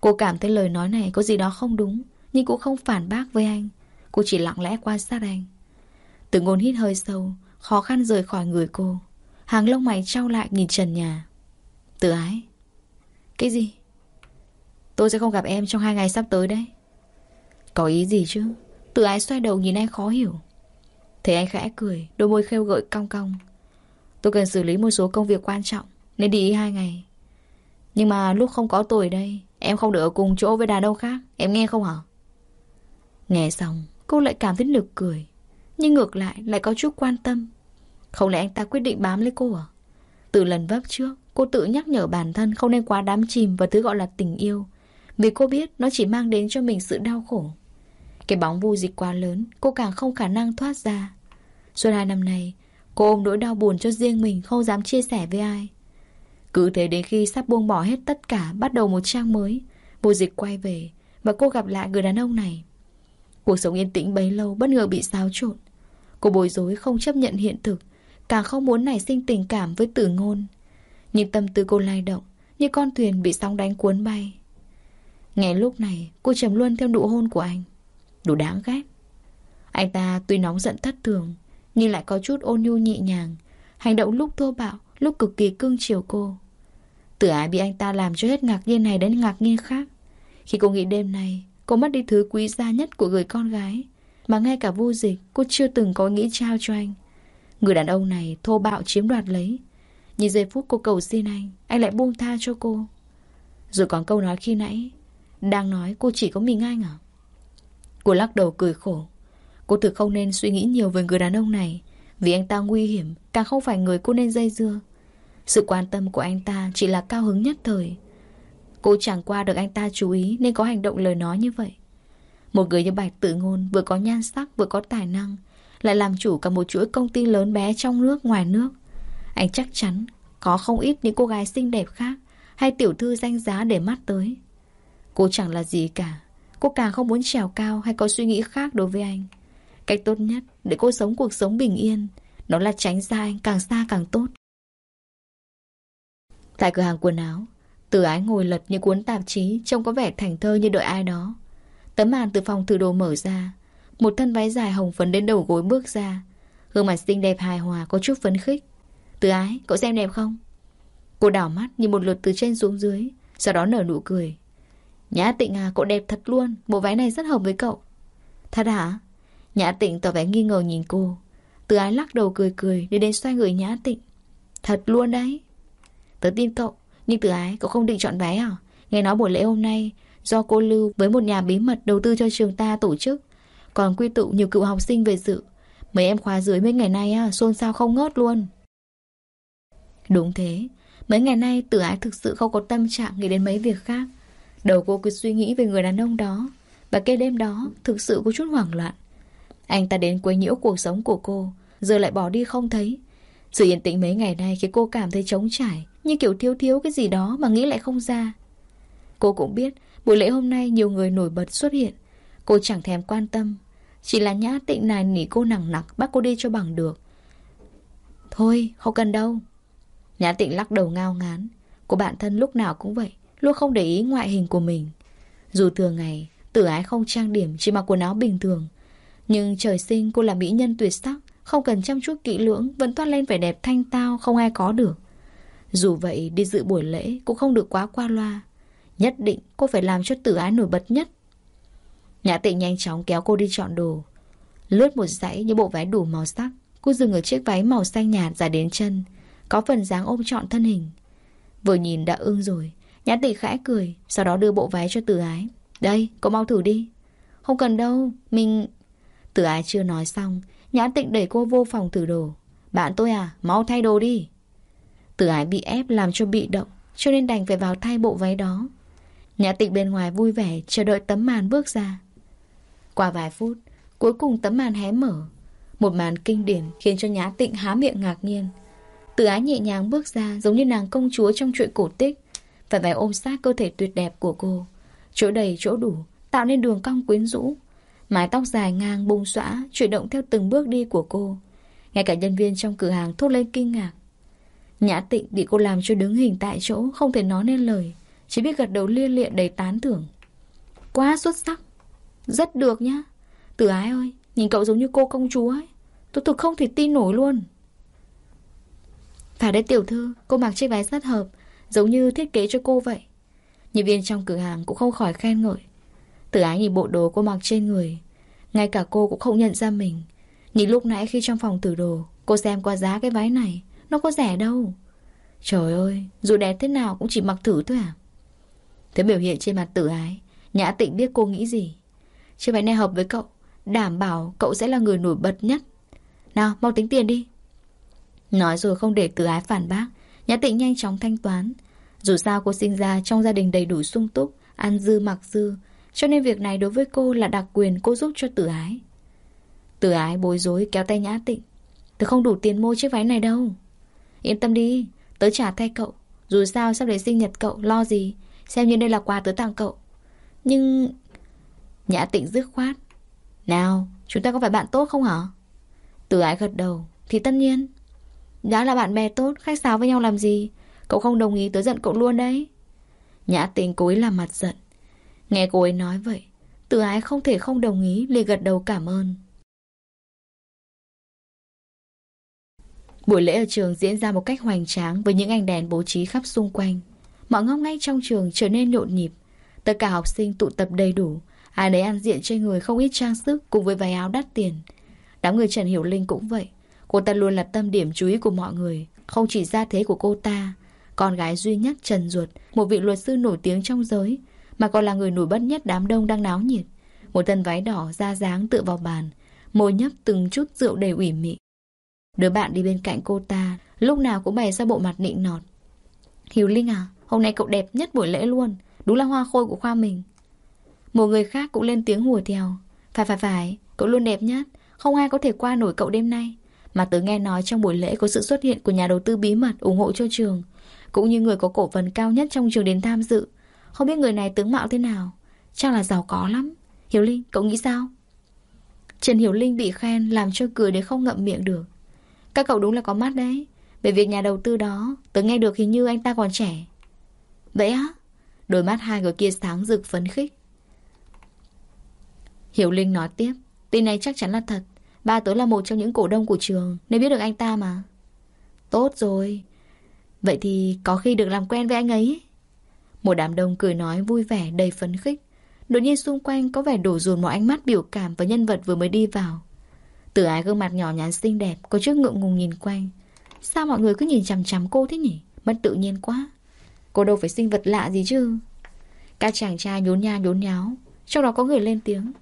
Cô cảm thấy lời nói này có gì đó không đúng, Nhưng cũng không phản bác với anh. Cô chỉ lặng lẽ quan sát anh. Tử ngôn hít hơi sâu, Khó khăn rời khỏi người cô. Hàng lông mày trao lại nhìn trần nhà. Tử ái. Cái gì? Tôi sẽ không gặp em trong hai ngày sắp tới đấy. Có ý gì chứ? Tử ái xoay đầu nhìn anh khó hiểu. Thấy anh khẽ cười, Đôi môi khêu gợi cong cong. Tôi cần xử lý một số công việc quan trọng, Nên đi hai ngày. Nhưng mà lúc không có tôi ở đây, Em không được ở cùng chỗ với đàn ông khác, Em nghe không hả? Nghe xong, cô lại cảm thấy nực cười. Nhưng ngược lại lại có chút quan tâm. Không lẽ anh ta quyết định bám lấy cô à? Từ lần vấp trước Cô tự nhắc nhở bản thân không nên quá đám chìm vào thứ gọi là tình yêu. Vì cô biết nó chỉ mang đến cho mình sự đau khổ. Cái bóng vu dịch quá lớn Cô càng không khả năng thoát ra. Suốt hai năm nay, Cô ôm nỗi đau buồn cho riêng mình Không dám chia sẻ với ai. Cứ thế đến khi sắp buông bỏ hết tất cả Bắt đầu một trang mới Vô dịch quay về Và cô gặp lại người đàn ông này. Cuộc sống yên tĩnh bấy lâu bất ngờ bị xáo trộn. Cô bối rối không chấp nhận hiện thực. Càng không muốn nảy sinh tình cảm với tử ngôn. Nhưng tâm tư cô lay động, Như con thuyền bị sóng đánh cuốn bay. Ngay lúc này, Cô trầm luôn theo nụ hôn của anh. Đủ đáng ghét. Anh ta tuy nóng giận thất thường, Nhưng lại có chút ôn nhu nhẹ nhàng. Hành động lúc thô bạo, Lúc cực kỳ cưng chiều cô. Tử ái bị anh ta làm cho hết ngạc nhiên này đến ngạc nhiên khác? Khi cô nghĩ đêm nay, Cô mất đi thứ quý giá nhất của người con gái, Mà ngay cả vô dịch, Cô chưa từng có nghĩ trao cho anh. Người đàn ông này thô bạo chiếm đoạt lấy. Nhìn giây phút cô cầu xin anh Anh lại buông tha cho cô. Rồi còn câu nói khi nãy, Đang nói cô chỉ có mình anh à? Cô lắc đầu cười khổ. Cô thực không nên suy nghĩ nhiều về người đàn ông này, Vì anh ta nguy hiểm, Càng không phải người cô nên dây dưa. Sự quan tâm của anh ta chỉ là cao hứng nhất thời. Cô chẳng qua được anh ta chú ý Nên có hành động lời nói như vậy. Một người như Bạch Tự Ngôn Vừa có nhan sắc, vừa có tài năng lại làm chủ cả một chuỗi công ty lớn bé trong nước, ngoài nước. Anh chắc chắn Có không ít những cô gái xinh đẹp khác Hay tiểu thư danh giá để mắt tới. Cô chẳng là gì cả. Cô càng không muốn trèo cao hay có suy nghĩ khác đối với anh. Cách tốt nhất để cô sống cuộc sống bình yên, Đó là tránh xa anh càng xa càng tốt. Tại cửa hàng quần áo, từ ái ngồi lật những cuốn tạp chí Trông có vẻ thành thơ như đợi ai đó. Tấm màn từ phòng thử đồ mở ra một thân váy dài hồng phấn đến đầu gối bước ra. Gương mặt xinh đẹp hài hòa Có chút phấn khích. Từ ái, cậu xem đẹp không? Cô đảo mắt nhìn một lượt từ trên xuống dưới Sau đó nở nụ cười. Nhã tịnh à, cậu đẹp thật luôn Bộ váy này rất hợp với cậu. Thật hả? Nhã tịnh tỏ vẻ nghi ngờ nhìn cô. Từ ái lắc đầu cười cười Đi đến xoay người nhã tịnh. Thật luôn đấy. Tớ tin cậu nhưng từ ái cậu không định chọn váy à? Nghe nói buổi lễ hôm nay Do cô Lưu với một nhà bí mật đầu tư cho trường ta tổ chức. Còn quy tụ nhiều cựu học sinh về dự Mấy em khóa dưới mấy ngày nay à, xôn xao không ngớt luôn. Đúng thế. Mấy ngày nay tử ái thực sự không có tâm trạng nghĩ đến mấy việc khác. Đầu cô cứ suy nghĩ về người đàn ông đó. Và cái đêm đó thực sự có chút hoảng loạn. Anh ta đến quấy nhiễu cuộc sống của cô Giờ lại bỏ đi không thấy. Sự yên tĩnh mấy ngày nay khiến cô cảm thấy trống trải Như kiểu thiếu thiếu cái gì đó mà nghĩ lại không ra. Cô cũng biết Buổi lễ hôm nay nhiều người nổi bật xuất hiện. Cô chẳng thèm quan tâm. Chỉ là nhã tịnh này nỉ cô nặng nặc Bắt cô đi cho bằng được. Thôi, không cần đâu. Nhã tịnh lắc đầu ngao ngán. Cô bạn thân lúc nào cũng vậy, Luôn không để ý ngoại hình của mình. Dù thường ngày, Tử ái không trang điểm Chỉ mặc quần áo bình thường. Nhưng trời sinh cô là mỹ nhân tuyệt sắc, Không cần chăm chút kỹ lưỡng, Vẫn toát lên vẻ đẹp thanh tao, Không ai có được. Dù vậy, đi dự buổi lễ Cũng không được quá qua loa. Nhất định cô phải làm cho tử ái nổi bật nhất. Nhã tịnh nhanh chóng kéo cô đi chọn đồ. Lướt một dãy những bộ váy đủ màu sắc Cô dừng ở chiếc váy màu xanh nhạt dài đến chân Có phần dáng ôm trọn thân hình. Vừa nhìn đã ưng rồi Nhã tịnh khẽ cười Sau đó đưa bộ váy cho tử ái. Đây, cậu mau thử đi. Không cần đâu, mình... Tử ái chưa nói xong Nhã tịnh đẩy cô vô phòng thử đồ. Bạn tôi à, mau thay đồ đi. Tử ái bị ép làm cho bị động Cho nên đành phải vào thay bộ váy đó. Nhã tịnh bên ngoài vui vẻ Chờ đợi tấm màn bước ra. Qua vài phút, Cuối cùng tấm màn hé mở. Một màn kinh điển khiến cho Nhã tịnh há miệng ngạc nhiên. Tử ái nhẹ nhàng bước ra Giống như nàng công chúa trong chuyện cổ tích, Phải phải ôm sát cơ thể tuyệt đẹp của cô. Chỗ đầy chỗ đủ, Tạo nên đường cong quyến rũ. Mái tóc dài ngang bung xõa Chuyển động theo từng bước đi của cô. Ngay cả nhân viên trong cửa hàng thốt lên kinh ngạc. Nhã tịnh bị cô làm cho đứng hình tại chỗ, Không thể nói nên lời, chỉ biết gật đầu lia lịa đầy tán thưởng. Quá xuất sắc. Rất được nhá. Tử ái ơi Nhìn cậu giống như cô công chúa ấy. Tôi thực không thể tin nổi luôn. Phải đấy tiểu thư Cô mặc chiếc váy rất hợp Giống như thiết kế cho cô vậy. Nhân viên trong cửa hàng cũng không khỏi khen ngợi. Tử ái nhìn bộ đồ cô mặc trên người Ngay cả cô cũng không nhận ra mình. Nhìn lúc nãy khi trong phòng tử đồ Cô xem qua giá cái váy này Nó có rẻ đâu. Trời ơi, dù đẹp thế nào cũng chỉ mặc thử thôi à. Thế biểu hiện trên mặt tử ái Nhã tịnh biết cô nghĩ gì? Chiếc váy này hợp với cậu, Đảm bảo cậu sẽ là người nổi bật nhất. Nào, mau tính tiền đi. Nói rồi không để tử ái phản bác, Nhã tịnh nhanh chóng thanh toán. Dù sao cô sinh ra trong gia đình đầy đủ sung túc Ăn dư mặc dư, Cho nên việc này đối với cô là đặc quyền cô giúp cho tử ái. Tử ái bối rối kéo tay nhã tịnh. Tớ không đủ tiền mua chiếc váy này đâu. Yên tâm đi, Tớ trả thay cậu. Dù sao sắp đến sinh nhật cậu, lo gì? Xem như đây là quà tớ tặng cậu. Nhưng Nhã tịnh dứt khoát. Nào, chúng ta có phải bạn tốt không hả? Từ ái gật đầu. Thì tất nhiên. Đã là bạn bè tốt, khách sáo với nhau làm gì? Cậu không đồng ý tớ giận cậu luôn đấy. Nhã tịnh cố ý làm mặt giận. Nghe cô ấy nói vậy, Từ ái không thể không đồng ý, liền gật đầu cảm ơn. Buổi lễ ở trường diễn ra một cách hoành tráng với những ánh đèn bố trí khắp xung quanh. Mọi ngóc ngách trong trường trở nên nhộn nhịp. Tất cả học sinh tụ tập đầy đủ. Ai nấy ăn diện trên người không ít trang sức Cùng với váy áo đắt tiền. Đám người Trần Hiểu Linh cũng vậy. Cô ta luôn là tâm điểm chú ý của mọi người Không chỉ gia thế của cô ta. Con gái duy nhất Trần Ruột, Một vị luật sư nổi tiếng trong giới Mà còn là người nổi bật nhất đám đông đang náo nhiệt. Một thân váy đỏ da dáng tựa vào bàn Môi nhấp từng chút rượu đầy ủy mị. Đứa bạn đi bên cạnh cô ta Lúc nào cũng bày ra bộ mặt nịnh nọt. Hiểu Linh à Hôm nay cậu đẹp nhất buổi lễ luôn Đúng là hoa khôi của khoa mình. Một người khác cũng lên tiếng hùa theo. Phải phải phải, cậu luôn đẹp nhất. Không ai có thể qua nổi cậu đêm nay. Mà tớ nghe nói trong buổi lễ có sự xuất hiện Của nhà đầu tư bí mật ủng hộ cho trường Cũng như người có cổ phần cao nhất trong trường đến tham dự. Không biết người này tướng mạo thế nào? Chắc là giàu có lắm. Hiểu Linh, cậu nghĩ sao? Trần Hiểu Linh bị khen Làm cho cười để không ngậm miệng được. Các cậu đúng là có mắt đấy. Về việc nhà đầu tư đó Tớ nghe được hình như anh ta còn trẻ. Vậy á? Đôi mắt hai người kia sáng rực phấn khích. Hiểu Linh nói tiếp. Tin này chắc chắn là thật. Ba tớ là một trong những cổ đông của trường. Nên biết được anh ta mà. Tốt rồi. Vậy thì có khi được làm quen với anh ấy. Một đám đông cười nói vui vẻ đầy phấn khích. Đột nhiên xung quanh có vẻ đổ dồn một ánh mắt biểu cảm và nhân vật vừa mới đi vào. Tử ái gương mặt nhỏ nhắn xinh đẹp, có chút ngượng ngùng nhìn quanh. Sao mọi người cứ nhìn chằm chằm cô thế nhỉ? Mất tự nhiên quá. Cô đâu phải sinh vật lạ gì chứ Các chàng trai nhốn nha nhốn nháo Trong đó có người lên tiếng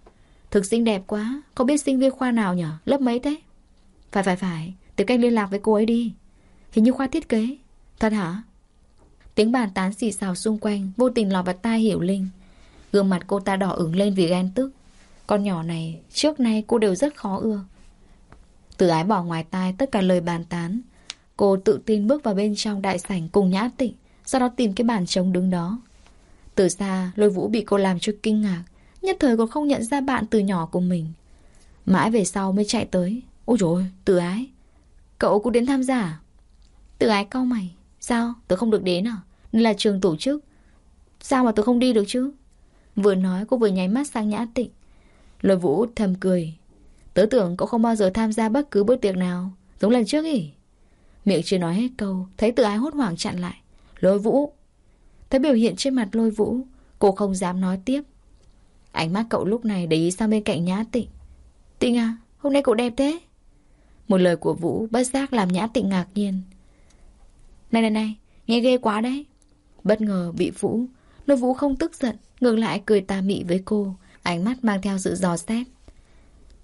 Thực xinh đẹp quá. Có biết sinh viên khoa nào nhở? Lớp mấy thế? Phải phải phải. Tìm cách liên lạc với cô ấy đi. Hình như khoa thiết kế. Thật hả? Tiếng bàn tán xì xào xung quanh Vô tình lọt vào tai hiểu Linh. Gương mặt cô ta đỏ ửng lên vì ghen tức. Con nhỏ này, trước nay cô đều rất khó ưa. Từ ái bỏ ngoài tai tất cả lời bàn tán, Cô tự tin bước vào bên trong đại sảnh cùng nhã tịnh, Sau đó tìm cái bàn trống đứng đó. Từ xa, lôi vũ bị cô làm cho kinh ngạc. Nhất thời còn không nhận ra bạn từ nhỏ của mình. Mãi về sau mới chạy tới. Ôi trời từ ái. Cậu cũng đến tham gia à? Từ ái cau mày. Sao? Tớ không được đến à? Nên là trường tổ chức. Sao mà tớ không đi được chứ? Vừa nói, cô vừa nháy mắt sang nhã tịnh. Lôi vũ thầm cười. Tớ tưởng cậu không bao giờ tham gia bất cứ bữa tiệc nào. Giống lần trước ý. Miệng chưa nói hết câu, Thấy từ ái hốt hoảng chặn lại. Lôi vũ. Thấy biểu hiện trên mặt lôi vũ. Cô không dám nói tiếp. Ánh mắt cậu lúc này để ý sang bên cạnh nhã tịnh. Tịnh à Hôm nay cậu đẹp thế. Một lời của Vũ bất giác làm nhã tịnh ngạc nhiên. Này này này, Nghe ghê quá đấy. Bất ngờ bị Vũ Lôi Vũ không tức giận, Ngược lại cười tà mị với cô, Ánh mắt mang theo sự dò xét.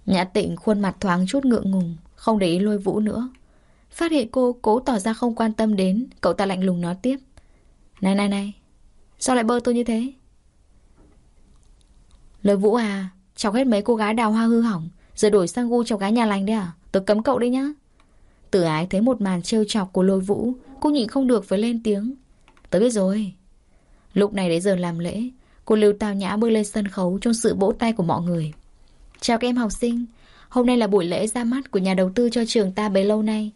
Nhã tịnh khuôn mặt thoáng chút ngượng ngùng, Không để ý lôi Vũ nữa. Phát hiện cô cố tỏ ra không quan tâm đến, Cậu ta lạnh lùng nói tiếp. Này này này, Sao lại bơ tôi như thế? Lôi Vũ à Chọc hết mấy cô gái đào hoa hư hỏng Rồi đổi sang gu chọc gái nhà lành đấy à? Tôi cấm cậu đấy nhá. Tử ái thấy một màn trêu chọc của lôi vũ, Cô nhịn không được phải lên tiếng. Tớ biết rồi. Lúc này đến giờ làm lễ, Cô lưu tào nhã bước lên sân khấu Trong sự vỗ tay của mọi người. Chào các em học sinh, Hôm nay là buổi lễ ra mắt của nhà đầu tư cho trường ta bấy lâu nay.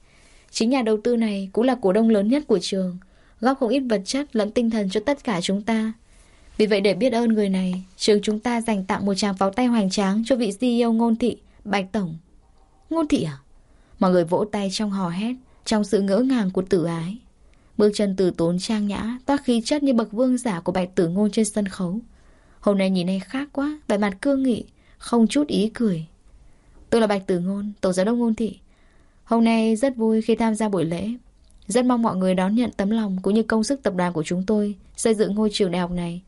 Chính nhà đầu tư này Cũng là cổ đông lớn nhất của trường, Góp không ít vật chất lẫn tinh thần cho tất cả chúng ta. Vì vậy để biết ơn người này, Trường chúng ta dành tặng một tràng pháo tay hoành tráng Cho vị CEO ngôn thị Bạch Tổng. Ngôn thị à? Mọi người vỗ tay trong hò hét, Trong sự ngỡ ngàng của tử ái. Bước chân từ tốn trang nhã, Toát khí chất như bậc vương giả của bạch tử ngôn trên sân khấu. Hôm nay nhìn anh khác quá, Vẻ mặt cương nghị, Không chút ý cười. Tôi là bạch tử ngôn, Tổng giám đốc ngôn thị. Hôm nay rất vui khi tham gia buổi lễ. Rất mong mọi người đón nhận tấm lòng Cũng như công sức tập đoàn của chúng tôi Xây dựng ngôi trường đại học này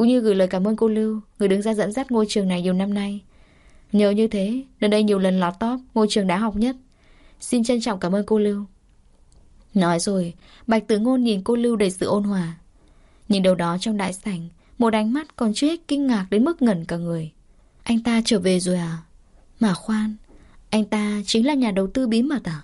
cũng như gửi lời cảm ơn cô Lưu, Người đứng ra dẫn dắt ngôi trường này nhiều năm nay. Nhờ như thế Đến đây nhiều lần lọt top ngôi trường đã học nhất. Xin trân trọng cảm ơn cô Lưu. Nói rồi, Bạch tử ngôn nhìn cô Lưu đầy sự ôn hòa. Nhìn đầu đó trong đại sảnh, Một ánh mắt còn chưa hết kinh ngạc đến mức ngẩn cả người. Anh ta trở về rồi à? Mà khoan, Anh ta chính là nhà đầu tư bí mật à?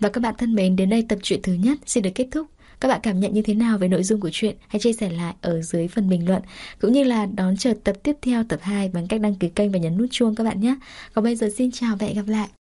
Và các bạn thân mến, Đến đây tập truyện thứ nhất xin được kết thúc các bạn cảm nhận như thế nào về nội dung của chuyện? Hãy chia sẻ lại ở dưới phần bình luận. Cũng như là đón chờ tập tiếp theo, tập 2 Bằng cách đăng ký kênh và nhấn nút chuông các bạn nhé. Còn bây giờ xin chào và hẹn gặp lại.